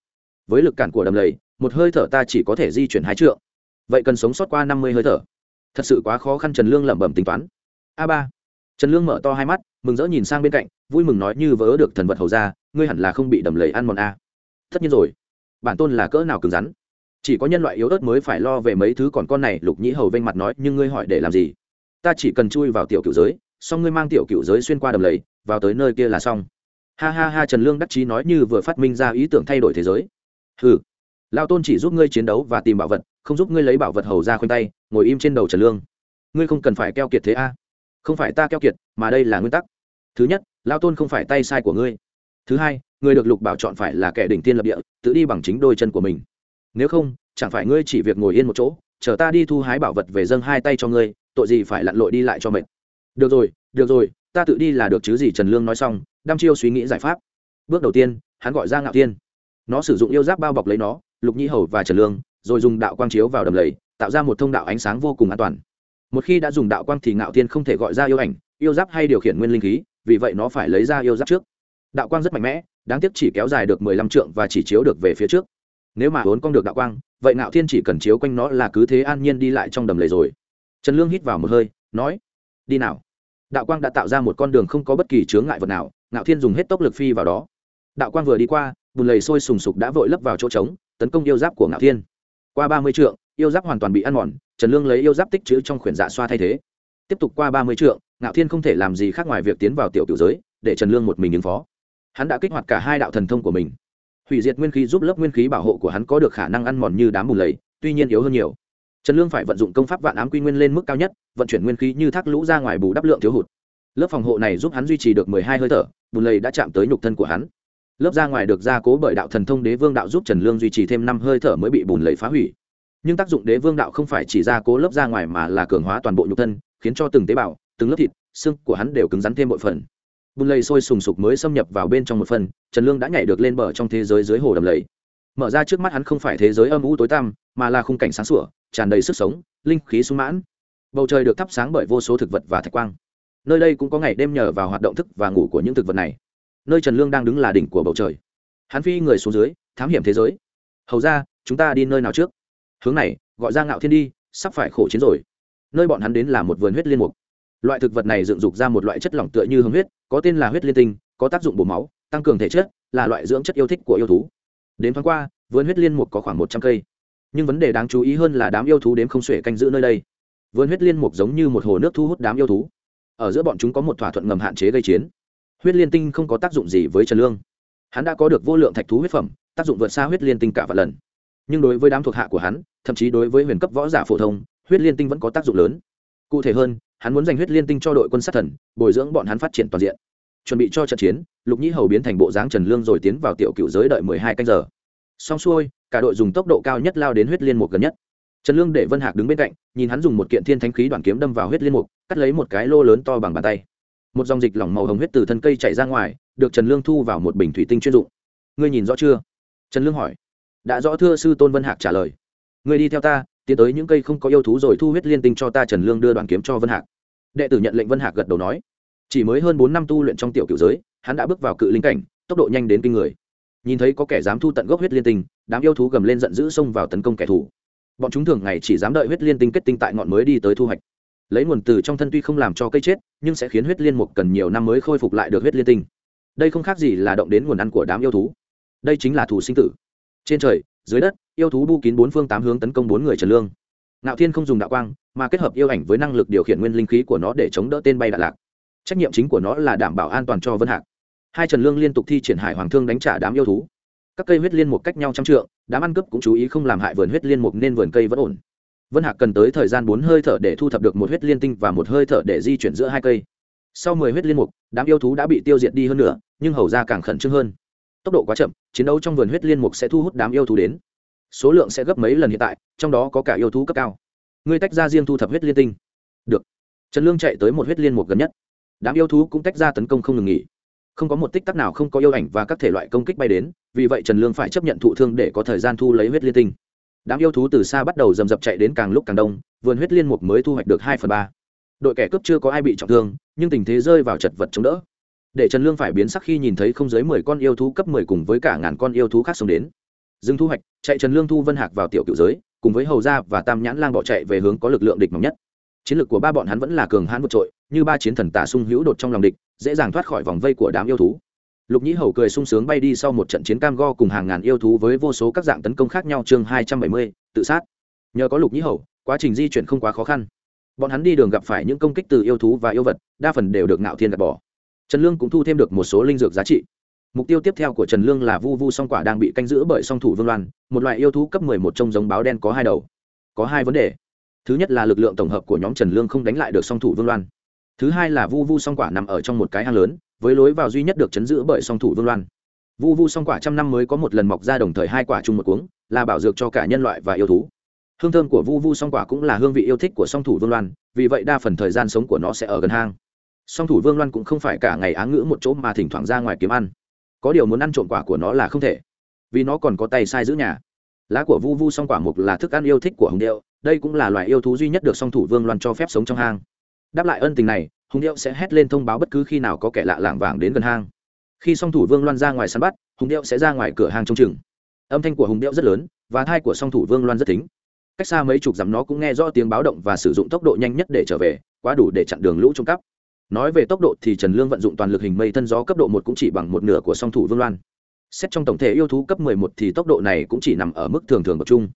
Với lực cản của đầm lầy, một hơi thở ta chỉ có thể di chuyển hai trượng. Vậy cần sống sót qua năm mươi hơi thở. Thật sự quá khó khăn trần lương lẩm bẩm tính toán. A ba trần lương mở to hai mắt, mừng rỡ nhìn sang bên cạnh, vui mừng nói như vớ được thần vật hầu ra, ngươi hẳn là không bị đầm lầy ăn mòn a tất nhiên rồi. Bản tôn là cỡ nào cứng rắn? Chỉ có nhân loại yếu ớt mới phải lo về mấy thứ còn con này, lục nhĩ hầu vênh mặt nói, nhưng ngươi hỏi để làm gì? Ta chỉ cần chui vào tiểu cựu giới, xong ngươi mang tiểu cựu giới xuyên qua đầm lầy, vào tới nơi kia là xong. Ha ha ha, trần lương đắc chí nói như vừa phát minh ra ý tưởng thay đổi thế giới. Ừ lao tôn chỉ giúp ngươi chiến đấu và tìm bảo vật, không giúp ngươi lấy bảo vật hầu ra khoanh tay, ngồi im trên đầu trần lương. Ngươi không cần phải keo kiệt thế a không phải ta keo kiệt mà đây là nguyên tắc. Thứ nhất lao tôn không phải tay sai của ngươi. Thứ hai người được lục bảo chọn phải là kẻ đỉnh tiên lập địa tự đi bằng chính đôi chân của mình. Nếu không chẳng phải ngươi chỉ việc ngồi yên một chỗ chờ ta đi thu hái bảo vật về dâng hai tay cho ngươi tội gì phải lặn lội đi lại cho mệt. Được rồi được rồi ta tự đi là được chứ gì trần lương nói xong đăm chiêu suy nghĩ giải pháp. Bước đầu tiên hắn gọi ra ngạo Tiên, nó sử dụng yêu giáp bao bọc lấy nó lục nhĩ hầu và trần lương rồi dùng đạo quang chiếu vào đầm lầy tạo ra một thông đạo ánh sáng vô cùng an toàn một khi đã dùng đạo quang thì ngạo thiên không thể gọi ra yêu ảnh, yêu giáp hay điều khiển nguyên linh khí, vì vậy nó phải lấy ra yêu giáp trước. Đạo quang rất mạnh mẽ, đáng tiếc chỉ kéo dài được mười lăm trượng và chỉ chiếu được về phía trước. Nếu mà vốn con được đạo quang, vậy ngạo thiên chỉ cần chiếu quanh nó là cứ thế an nhiên đi lại trong đầm lầy rồi. Trần lương hít vào một hơi, nói, đi nào. Đạo quang đã tạo ra một con đường không có bất kỳ chướng ngại vật nào, ngạo thiên dùng hết tốc lực phi vào đó. Đạo quang vừa đi qua, bùn lầy sôi sùng sục đã vội lấp vào chỗ trống, tấn công yêu giáp của ngạo thiên. Qua ba mươi trượng, yêu giáp hoàn toàn bị ăn mòn trần lương lấy yêu giáp tích chữ trong khuyển dạ xoa thay thế. Tiếp tục qua ba mươi trượng, ngạo thiên không thể làm gì khác ngoài việc tiến vào tiểu tiểu giới, để trần lương một mình ứng phó. Hắn đã kích hoạt cả hai đạo thần thông của mình. Hủy diệt nguyên khí giúp lớp nguyên khí bảo hộ của hắn có được khả năng ăn mòn như đám bùn lầy, tuy nhiên yếu hơn nhiều. Trần lương phải vận dụng công pháp vạn ám quy nguyên lên mức cao nhất, vận chuyển nguyên khí như thác lũ ra ngoài bù đắp lượng thiếu hụt. Lớp phòng hộ này giúp hắn duy trì được mười hai hơi thở, bùn lầy đã chạm tới nhục thân của hắn. Lớp ra ngoài được gia cố bởi đạo thần thông đế vương đạo giúp trần lương duy trì thêm năm hơi thở mới bị bùn lầy phá hủy nhưng tác dụng đế vương đạo không phải chỉ gia cố lớp ra ngoài mà là cường hóa toàn bộ nhục thân, khiến cho từng tế bào, từng lớp thịt, xương của hắn đều cứng rắn thêm bội phần. Bùn lầy sôi sùng sục mới xâm nhập vào bên trong một phần, trần lương đã nhảy được lên bờ trong thế giới dưới hồ đầm lầy. Mở ra trước mắt hắn không phải thế giới âm u tối tăm, mà là khung cảnh sáng sủa, tràn đầy sức sống, linh khí sung mãn. Bầu trời được thắp sáng bởi vô số thực vật và thạch quang. Nơi đây cũng có ngày đêm nhờ vào hoạt động thức và ngủ của những thực vật này. Nơi trần lương đang đứng là đỉnh của bầu trời. Hắn phi người xuống dưới, thám hiểm thế giới. Hầu ra chúng ta đi nơi nào trước? Hướng này, gọi ra ngạo thiên đi, sắp phải khổ chiến rồi. Nơi bọn hắn đến là một vườn huyết liên mục. Loại thực vật này dựng dục ra một loại chất lỏng tựa như hương huyết, có tên là huyết liên tinh, có tác dụng bổ máu, tăng cường thể chất, là loại dưỡng chất yêu thích của yêu thú. Đến tháng qua, vườn huyết liên mục có khoảng một trăm cây. Nhưng vấn đề đáng chú ý hơn là đám yêu thú đếm không xuể canh giữ nơi đây. Vườn huyết liên mục giống như một hồ nước thu hút đám yêu thú. Ở giữa bọn chúng có một thỏa thuận ngầm hạn chế gây chiến. Huyết liên tinh không có tác dụng gì với trần lương. Hắn đã có được vô lượng thạch thú huyết phẩm, tác dụng vượt xa huyết liên tinh cả vài lần nhưng đối với đám thuộc hạ của hắn, thậm chí đối với huyền cấp võ giả phổ thông, huyết liên tinh vẫn có tác dụng lớn. Cụ thể hơn, hắn muốn dành huyết liên tinh cho đội quân sát thần, bồi dưỡng bọn hắn phát triển toàn diện. Chuẩn bị cho trận chiến, lục nhĩ hầu biến thành bộ dáng trần lương rồi tiến vào tiểu cựu giới đợi mười hai canh giờ. Xong xuôi, cả đội dùng tốc độ cao nhất lao đến huyết liên mục gần nhất. Trần lương để vân hạc đứng bên cạnh, nhìn hắn dùng một kiện thiên thánh khí đoàn kiếm đâm vào huyết liên mục, cắt lấy một cái lô lớn to bằng bàn tay. Một dòng dịch lỏng màu hồng huyết từ thân cây chảy ra ngoài, được trần lương thu vào một bình thủy tinh chuyên dụng. Ngươi nhìn rõ chưa? Trần lương hỏi đã rõ thưa sư tôn vân hạc trả lời người đi theo ta tiến tới những cây không có yêu thú rồi thu huyết liên tinh cho ta trần lương đưa đoàn kiếm cho vân hạc đệ tử nhận lệnh vân hạc gật đầu nói chỉ mới hơn bốn năm tu luyện trong tiểu cựu giới hắn đã bước vào cự linh cảnh tốc độ nhanh đến kinh người nhìn thấy có kẻ dám thu tận gốc huyết liên tinh đám yêu thú gầm lên giận dữ xông vào tấn công kẻ thù bọn chúng thường ngày chỉ dám đợi huyết liên tinh kết tinh tại ngọn mới đi tới thu hoạch lấy nguồn từ trong thân tuy không làm cho cây chết nhưng sẽ khiến huyết liên mục cần nhiều năm mới khôi phục lại được huyết liên tinh đây không khác gì là động đến nguồn ăn của đám yêu thú đây chính là thủ sinh tử trên trời, dưới đất, yêu thú bu kín bốn phương tám hướng tấn công bốn người trần lương. Ngạo thiên không dùng đạo quang, mà kết hợp yêu ảnh với năng lực điều khiển nguyên linh khí của nó để chống đỡ tên bay đạn lạc. Trách nhiệm chính của nó là đảm bảo an toàn cho vân hạc. Hai trần lương liên tục thi triển hải hoàng thương đánh trả đám yêu thú. Các cây huyết liên mục cách nhau trăm trượng, đám ăn cướp cũng chú ý không làm hại vườn huyết liên mục nên vườn cây vẫn ổn. Vân hạc cần tới thời gian bốn hơi thở để thu thập được một huyết liên tinh và một hơi thở để di chuyển giữa hai cây. Sau mười huyết liên mục, đám yêu thú đã bị tiêu diệt đi hơn nữa nhưng hầu ra càng khẩn trương hơn tốc độ quá chậm, chiến đấu trong vườn huyết liên mục sẽ thu hút đám yêu thú đến. Số lượng sẽ gấp mấy lần hiện tại, trong đó có cả yêu thú cấp cao. Ngươi tách ra riêng thu thập huyết liên tinh. Được. Trần lương chạy tới một huyết liên mục gần nhất. Đám yêu thú cũng tách ra tấn công không ngừng nghỉ. Không có một tích tắc nào không có yêu ảnh và các thể loại công kích bay đến, vì vậy trần lương phải chấp nhận thụ thương để có thời gian thu lấy huyết liên tinh. Đám yêu thú từ xa bắt đầu dầm dập chạy đến càng lúc càng đông, vườn huyết liên mục mới thu hoạch được hai phần ba. Đội kẻ cướp chưa có ai bị trọng thương, nhưng tình thế rơi vào chật vật chống đỡ để trần lương phải biến sắc khi nhìn thấy không dưới mười con yêu thú cấp mười cùng với cả ngàn con yêu thú khác xông đến. Dừng thu hoạch, chạy trần lương thu vân hạc vào tiểu cựu giới, cùng với hầu gia và tam nhãn lang bỏ chạy về hướng có lực lượng địch mỏng nhất. Chiến lược của ba bọn hắn vẫn là cường hãn vượt trội, như ba chiến thần tả sung hữu đột trong lòng địch, dễ dàng thoát khỏi vòng vây của đám yêu thú. Lục nhĩ hầu cười sung sướng bay đi sau một trận chiến cam go cùng hàng ngàn yêu thú với vô số các dạng tấn công khác nhau chương hai trăm bảy mươi, tự sát. Nhờ có lục nhĩ hầu, quá trình di chuyển không quá khó khăn. Bọn hắn đi đường gặp phải những công kích từ yêu thú và yêu vật, đa phần đều được ngạo thiên gạt bỏ trần lương cũng thu thêm được một số linh dược giá trị. Mục tiêu tiếp theo của trần lương là vu vu song quả đang bị canh giữ bởi song thủ vương loan, một loại yêu thú cấp mười một trong giống báo đen có hai đầu. Có hai vấn đề. Thứ nhất là lực lượng tổng hợp của nhóm trần lương không đánh lại được song thủ vương loan. Thứ hai là vu vu song quả nằm ở trong một cái hang lớn, với lối vào duy nhất được chấn giữ bởi song thủ vương loan. Vu vu song quả trăm năm mới có một lần mọc ra đồng thời hai quả chung một cuống, là bảo dược cho cả nhân loại và yêu thú. Hương thơm của vu vu song quả cũng là hương vị yêu thích của song thủ vương loan, vì vậy đa phần thời gian sống của nó sẽ ở gần hang song thủ vương loan cũng không phải cả ngày áng ngữ một chỗ mà thỉnh thoảng ra ngoài kiếm ăn. Có điều muốn ăn trộm quả của nó là không thể, vì nó còn có tay sai giữ nhà. Lá của vu vu song quả mục là thức ăn yêu thích của hùng điệu, đây cũng là loài yêu thú duy nhất được song thủ vương loan cho phép sống trong hang. Đáp lại ân tình này, hùng điệu sẽ hét lên thông báo bất cứ khi nào có kẻ lạ lảng vàng đến gần hang. Khi song thủ vương loan ra ngoài săn bắt, hùng điệu sẽ ra ngoài cửa hang trông chừng. Âm thanh của hùng điệu rất lớn, và thai của song thủ vương loan rất tính cách xa mấy chục dặm nó cũng nghe rõ tiếng báo động và sử dụng tốc độ nhanh nhất để trở về, quá đủ để chặn đường lũ trộm cắp nói về tốc độ thì trần lương vận dụng toàn lực hình mây thân gió cấp độ một cũng chỉ bằng một nửa của song thủ vương loan. Xét trong tổng thể yêu thú cấp 11 thì tốc độ này cũng chỉ nằm ở mức thường thường bậc trung.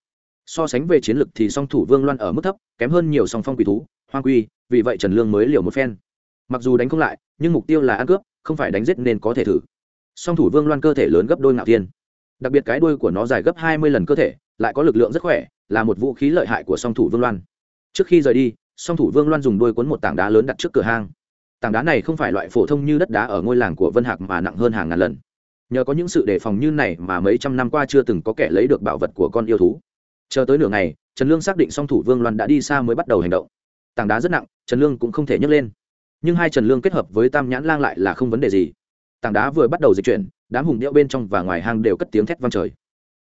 So sánh về chiến lực thì song thủ vương loan ở mức thấp, kém hơn nhiều song phong quỷ thú, hoang quy, vì vậy trần lương mới liều một phen. Mặc dù đánh không lại, nhưng mục tiêu là ăn cướp, không phải đánh giết nên có thể thử. Song thủ vương loan cơ thể lớn gấp đôi ngạo thiên. Đặc biệt cái đuôi của nó dài gấp hai mươi lần cơ thể, lại có lực lượng rất khỏe, là một vũ khí lợi hại của song thủ vương loan. Trước khi rời đi, song thủ vương loan dùng đuôi cuốn một tảng đá lớn đặt trước cửa hang tảng đá này không phải loại phổ thông như đất đá ở ngôi làng của vân hạc mà nặng hơn hàng ngàn lần. Nhờ có những sự đề phòng như này mà mấy trăm năm qua chưa từng có kẻ lấy được bảo vật của con yêu thú. Chờ tới nửa ngày, trần lương xác định song thủ vương loan đã đi xa mới bắt đầu hành động. Tảng đá rất nặng, trần lương cũng không thể nhấc lên. Nhưng hai trần lương kết hợp với tam nhãn lang lại là không vấn đề gì. Tảng đá vừa bắt đầu dịch chuyển, đám hùng điệu bên trong và ngoài hang đều cất tiếng thét vang trời.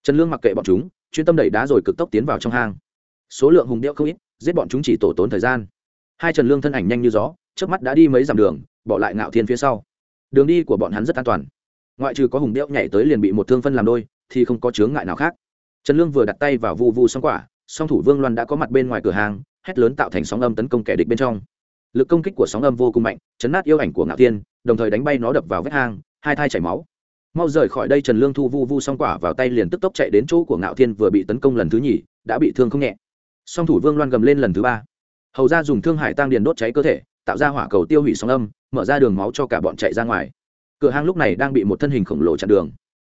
Trần lương mặc kệ bọn chúng, chuyên tâm đẩy đá rồi cực tốc tiến vào trong hang. Số lượng hùng điệu không ít, giết bọn chúng chỉ tổ tốn thời gian hai trần lương thân ảnh nhanh như gió trước mắt đã đi mấy dặm đường, bỏ lại ngạo thiên phía sau. Đường đi của bọn hắn rất an toàn. Ngoại trừ có hùng điệu nhảy tới liền bị một thương phân làm đôi, thì không có chướng ngại nào khác. Trần lương vừa đặt tay vào vu vu xong quả, song thủ vương loan đã có mặt bên ngoài cửa hàng, hét lớn tạo thành sóng âm tấn công kẻ địch bên trong. Lực công kích của sóng âm vô cùng mạnh, chấn nát yêu ảnh của ngạo thiên, đồng thời đánh bay nó đập vào vết hang, hai thai chảy máu. Mau rời khỏi đây, trần lương thu vu vu xong quả vào tay liền tức tốc chạy đến chỗ của ngạo thiên vừa bị tấn công lần thứ nhì, đã bị thương không nhẹ. Song thủ vương loan gầm lên lần thứ ba hầu ra dùng thương hải tăng điền đốt cháy cơ thể, tạo ra hỏa cầu tiêu hủy sóng âm, mở ra đường máu cho cả bọn chạy ra ngoài. Cửa hang lúc này đang bị một thân hình khổng lồ chặn đường.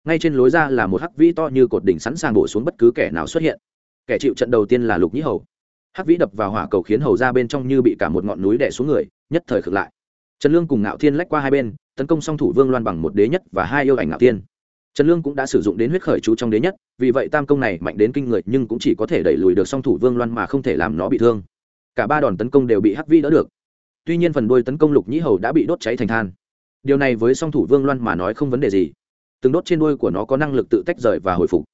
Ngay trên lối ra là một hắc vĩ to như cột đỉnh sẵn sàng bổ xuống bất cứ kẻ nào xuất hiện. Kẻ chịu trận đầu tiên là lục nhĩ hầu. Hắc vĩ đập vào hỏa cầu khiến hầu ra bên trong như bị cả một ngọn núi đè xuống người, nhất thời khực lại. Trần lương cùng ngạo thiên lách qua hai bên, tấn công song thủ vương loan bằng một đế nhất và hai yêu ảnh ngạo thiên. Trần lương cũng đã sử dụng đến huyết khởi chú trong đế nhất, vì vậy tam công này mạnh đến kinh người nhưng cũng chỉ có thể đẩy lùi được song thủ vương loan mà không thể làm nó bị thương cả ba đòn tấn công đều bị hắc Vi đỡ được. Tuy nhiên phần đuôi tấn công lục nhĩ hầu đã bị đốt cháy thành than. Điều này với song thủ vương loan mà nói không vấn đề gì. Từng đốt trên đuôi của nó có năng lực tự tách rời và hồi phục.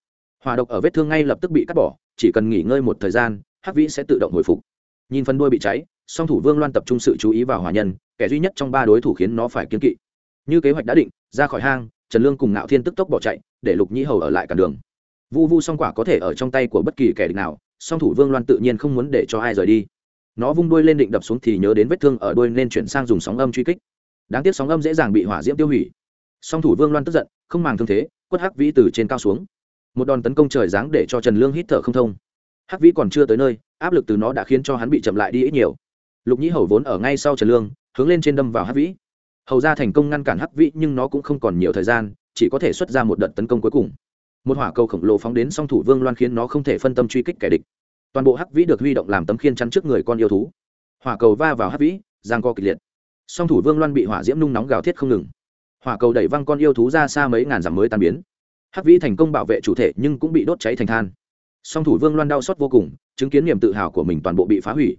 Hòa độc ở vết thương ngay lập tức bị cắt bỏ, chỉ cần nghỉ ngơi một thời gian, hắc vĩ sẽ tự động hồi phục. Nhìn phần đuôi bị cháy, song thủ vương loan tập trung sự chú ý vào hòa nhân, kẻ duy nhất trong ba đối thủ khiến nó phải kiên kỵ. Như kế hoạch đã định, ra khỏi hang, trần lương cùng ngạo thiên tức tốc bỏ chạy, để lục nhĩ hầu ở lại cản đường. Vu vu song quả có thể ở trong tay của bất kỳ kẻ địch nào, song thủ vương loan tự nhiên không muốn để cho ai rời đi nó vung đuôi lên định đập xuống thì nhớ đến vết thương ở đuôi nên chuyển sang dùng sóng âm truy kích. Đáng tiếc sóng âm dễ dàng bị hỏa diễm tiêu hủy. Song thủ vương loan tức giận, không màng thương thế, quất hắc vĩ từ trên cao xuống. Một đòn tấn công trời giáng để cho trần lương hít thở không thông. Hắc vĩ còn chưa tới nơi, áp lực từ nó đã khiến cho hắn bị chậm lại đi ít nhiều. Lục nhĩ hầu vốn ở ngay sau trần lương, hướng lên trên đâm vào hắc vĩ. Hầu ra thành công ngăn cản hắc vĩ nhưng nó cũng không còn nhiều thời gian, chỉ có thể xuất ra một đợt tấn công cuối cùng. Một hỏa cầu khổng lồ phóng đến song thủ vương loan khiến nó không thể phân tâm truy kích kẻ địch toàn bộ hắc vĩ được huy động làm tấm khiên chắn trước người con yêu thú. Hỏa cầu va vào hắc vĩ, giang co kịch liệt. Song thủ vương loan bị hỏa diễm nung nóng gào thiết không ngừng. Hỏa cầu đẩy văng con yêu thú ra xa mấy ngàn dặm mới tan biến. Hắc vĩ thành công bảo vệ chủ thể nhưng cũng bị đốt cháy thành than. Song thủ vương loan đau xót vô cùng, chứng kiến niềm tự hào của mình toàn bộ bị phá hủy.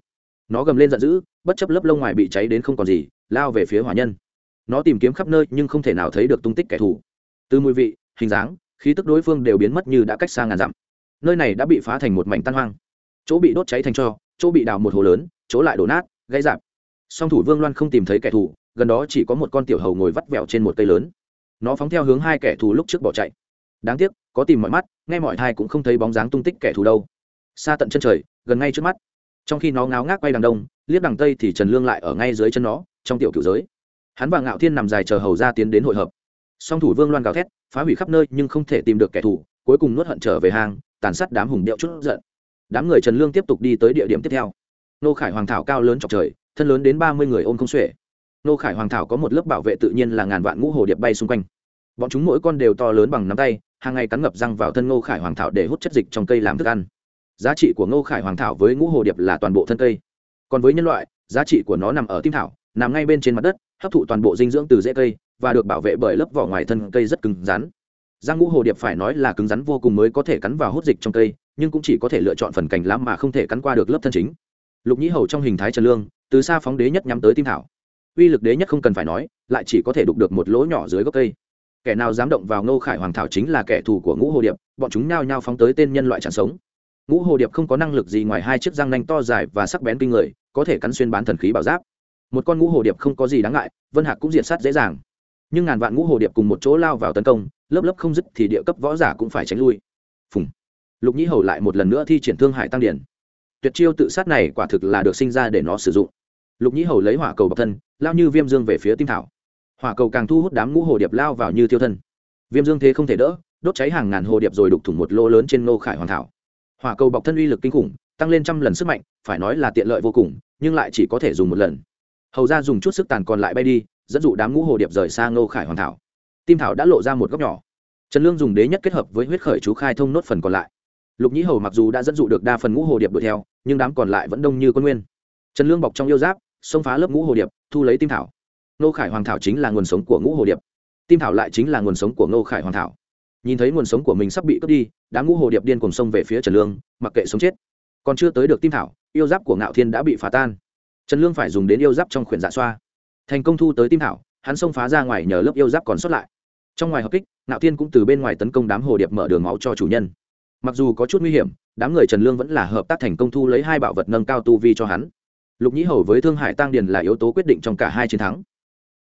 Nó gầm lên giận dữ, bất chấp lớp lông ngoài bị cháy đến không còn gì, lao về phía hỏa nhân. Nó tìm kiếm khắp nơi nhưng không thể nào thấy được tung tích kẻ thù. Từ mùi vị, hình dáng, khí tức đối phương đều biến mất như đã cách xa ngàn dặm. Nơi này đã bị phá thành một mảnh tan hoang chỗ bị đốt cháy thành cho, chỗ bị đào một hồ lớn, chỗ lại đổ nát, gãy rạp. Song thủ vương loan không tìm thấy kẻ thù, gần đó chỉ có một con tiểu hầu ngồi vắt vẹo trên một cây lớn. Nó phóng theo hướng hai kẻ thù lúc trước bỏ chạy. Đáng tiếc, có tìm mọi mắt, nghe mọi thai cũng không thấy bóng dáng tung tích kẻ thù đâu. Xa tận chân trời, gần ngay trước mắt. Trong khi nó ngáo ngác quay đằng đông, liếc đằng tây thì trần lương lại ở ngay dưới chân nó, trong tiểu cựu giới. Hắn và ngạo thiên nằm dài chờ hầu ra tiến đến hội hợp. Song thủ vương loan gào thét, phá hủy khắp nơi nhưng không thể tìm được kẻ thù, cuối cùng nuốt hận trở về hang, tàn sát đám hùng điệu chút giận đám người trần lương tiếp tục đi tới địa điểm tiếp theo. Nô khải hoàng thảo cao lớn chọc trời, thân lớn đến ba mươi người ôm không xuể. Nô khải hoàng thảo có một lớp bảo vệ tự nhiên là ngàn vạn ngũ hồ điệp bay xung quanh. Bọn chúng mỗi con đều to lớn bằng nắm tay, hàng ngày cắn ngập răng vào thân ngô khải hoàng thảo để hút chất dịch trong cây làm thức ăn. Giá trị của ngô khải hoàng thảo với ngũ hồ điệp là toàn bộ thân cây. Còn với nhân loại, giá trị của nó nằm ở tim thảo, nằm ngay bên trên mặt đất, hấp thụ toàn bộ dinh dưỡng từ rễ cây và được bảo vệ bởi lớp vỏ ngoài thân cây rất cứng rắn. Răng ngũ hồ điệp phải nói là cứng rắn vô cùng mới có thể cắn vào hút dịch trong cây nhưng cũng chỉ có thể lựa chọn phần cành lá mà không thể cắn qua được lớp thân chính. Lục nhĩ hầu trong hình thái trần lương, từ xa phóng đế nhất nhắm tới tim thảo. Uy lực đế nhất không cần phải nói, lại chỉ có thể đục được một lỗ nhỏ dưới gốc cây. Kẻ nào dám động vào ngô khải hoàng thảo chính là kẻ thù của ngũ hồ điệp, bọn chúng nhao nhao phóng tới tên nhân loại chẳng sống. Ngũ hồ điệp không có năng lực gì ngoài hai chiếc răng nanh to dài và sắc bén kinh người, có thể cắn xuyên bán thần khí bảo giáp. Một con ngũ hồ điệp không có gì đáng ngại, vân hạc cũng diệt sát dễ dàng. Nhưng ngàn vạn ngũ hồ điệp cùng một chỗ lao vào tấn công, lớp lớp không dứt thì địa cấp võ giả cũng phải tránh lui. Phùng lục nhĩ hầu lại một lần nữa thi triển thương hải tăng điển. Tuyệt chiêu tự sát này quả thực là được sinh ra để nó sử dụng. Lục nhĩ hầu lấy hỏa cầu bọc thân, lao như viêm dương về phía tim thảo. Hỏa cầu càng thu hút đám ngũ hồ điệp lao vào như tiêu thân. Viêm dương thế không thể đỡ, đốt cháy hàng ngàn hồ điệp rồi đục thủng một lô lớn trên nô khải hoàng thảo. Hỏa cầu bọc thân uy lực kinh khủng, tăng lên trăm lần sức mạnh, phải nói là tiện lợi vô cùng, nhưng lại chỉ có thể dùng một lần. Hầu ra dùng chút sức tàn còn lại bay đi, dẫn dụ đám ngũ hồ điệp rời xa Nô khải hoàng thảo. Tim thảo đã lộ ra một góc nhỏ. Trần lương dùng đế nhất kết hợp với huyết khởi chú khai thông nốt phần còn lại lục nhĩ hầu mặc dù đã dẫn dụ được đa phần ngũ hồ điệp đuổi theo, nhưng đám còn lại vẫn đông như quân nguyên. Trần lương bọc trong yêu giáp, xông phá lớp ngũ hồ điệp, thu lấy tim thảo. Ngô khải hoàng thảo chính là nguồn sống của ngũ hồ điệp. Tim thảo lại chính là nguồn sống của ngô khải hoàng thảo. Nhìn thấy nguồn sống của mình sắp bị cướp đi, đám ngũ hồ điệp điên cùng sông về phía trần lương, mặc kệ sống chết. Còn chưa tới được tim thảo, yêu giáp của ngạo thiên đã bị phá tan. Trần lương phải dùng đến yêu giáp trong khuyển dạ xoa. Thành công thu tới tim thảo, hắn xông phá ra ngoài nhờ lớp yêu giáp còn sót lại. Trong ngoài hợp kích, ngạo thiên cũng từ bên ngoài tấn công đám hồ điệp mở đường máu cho chủ nhân mặc dù có chút nguy hiểm, đám người trần lương vẫn là hợp tác thành công thu lấy hai bảo vật nâng cao tu vi cho hắn. Lục nhĩ hầu với thương hải tăng điền là yếu tố quyết định trong cả hai chiến thắng.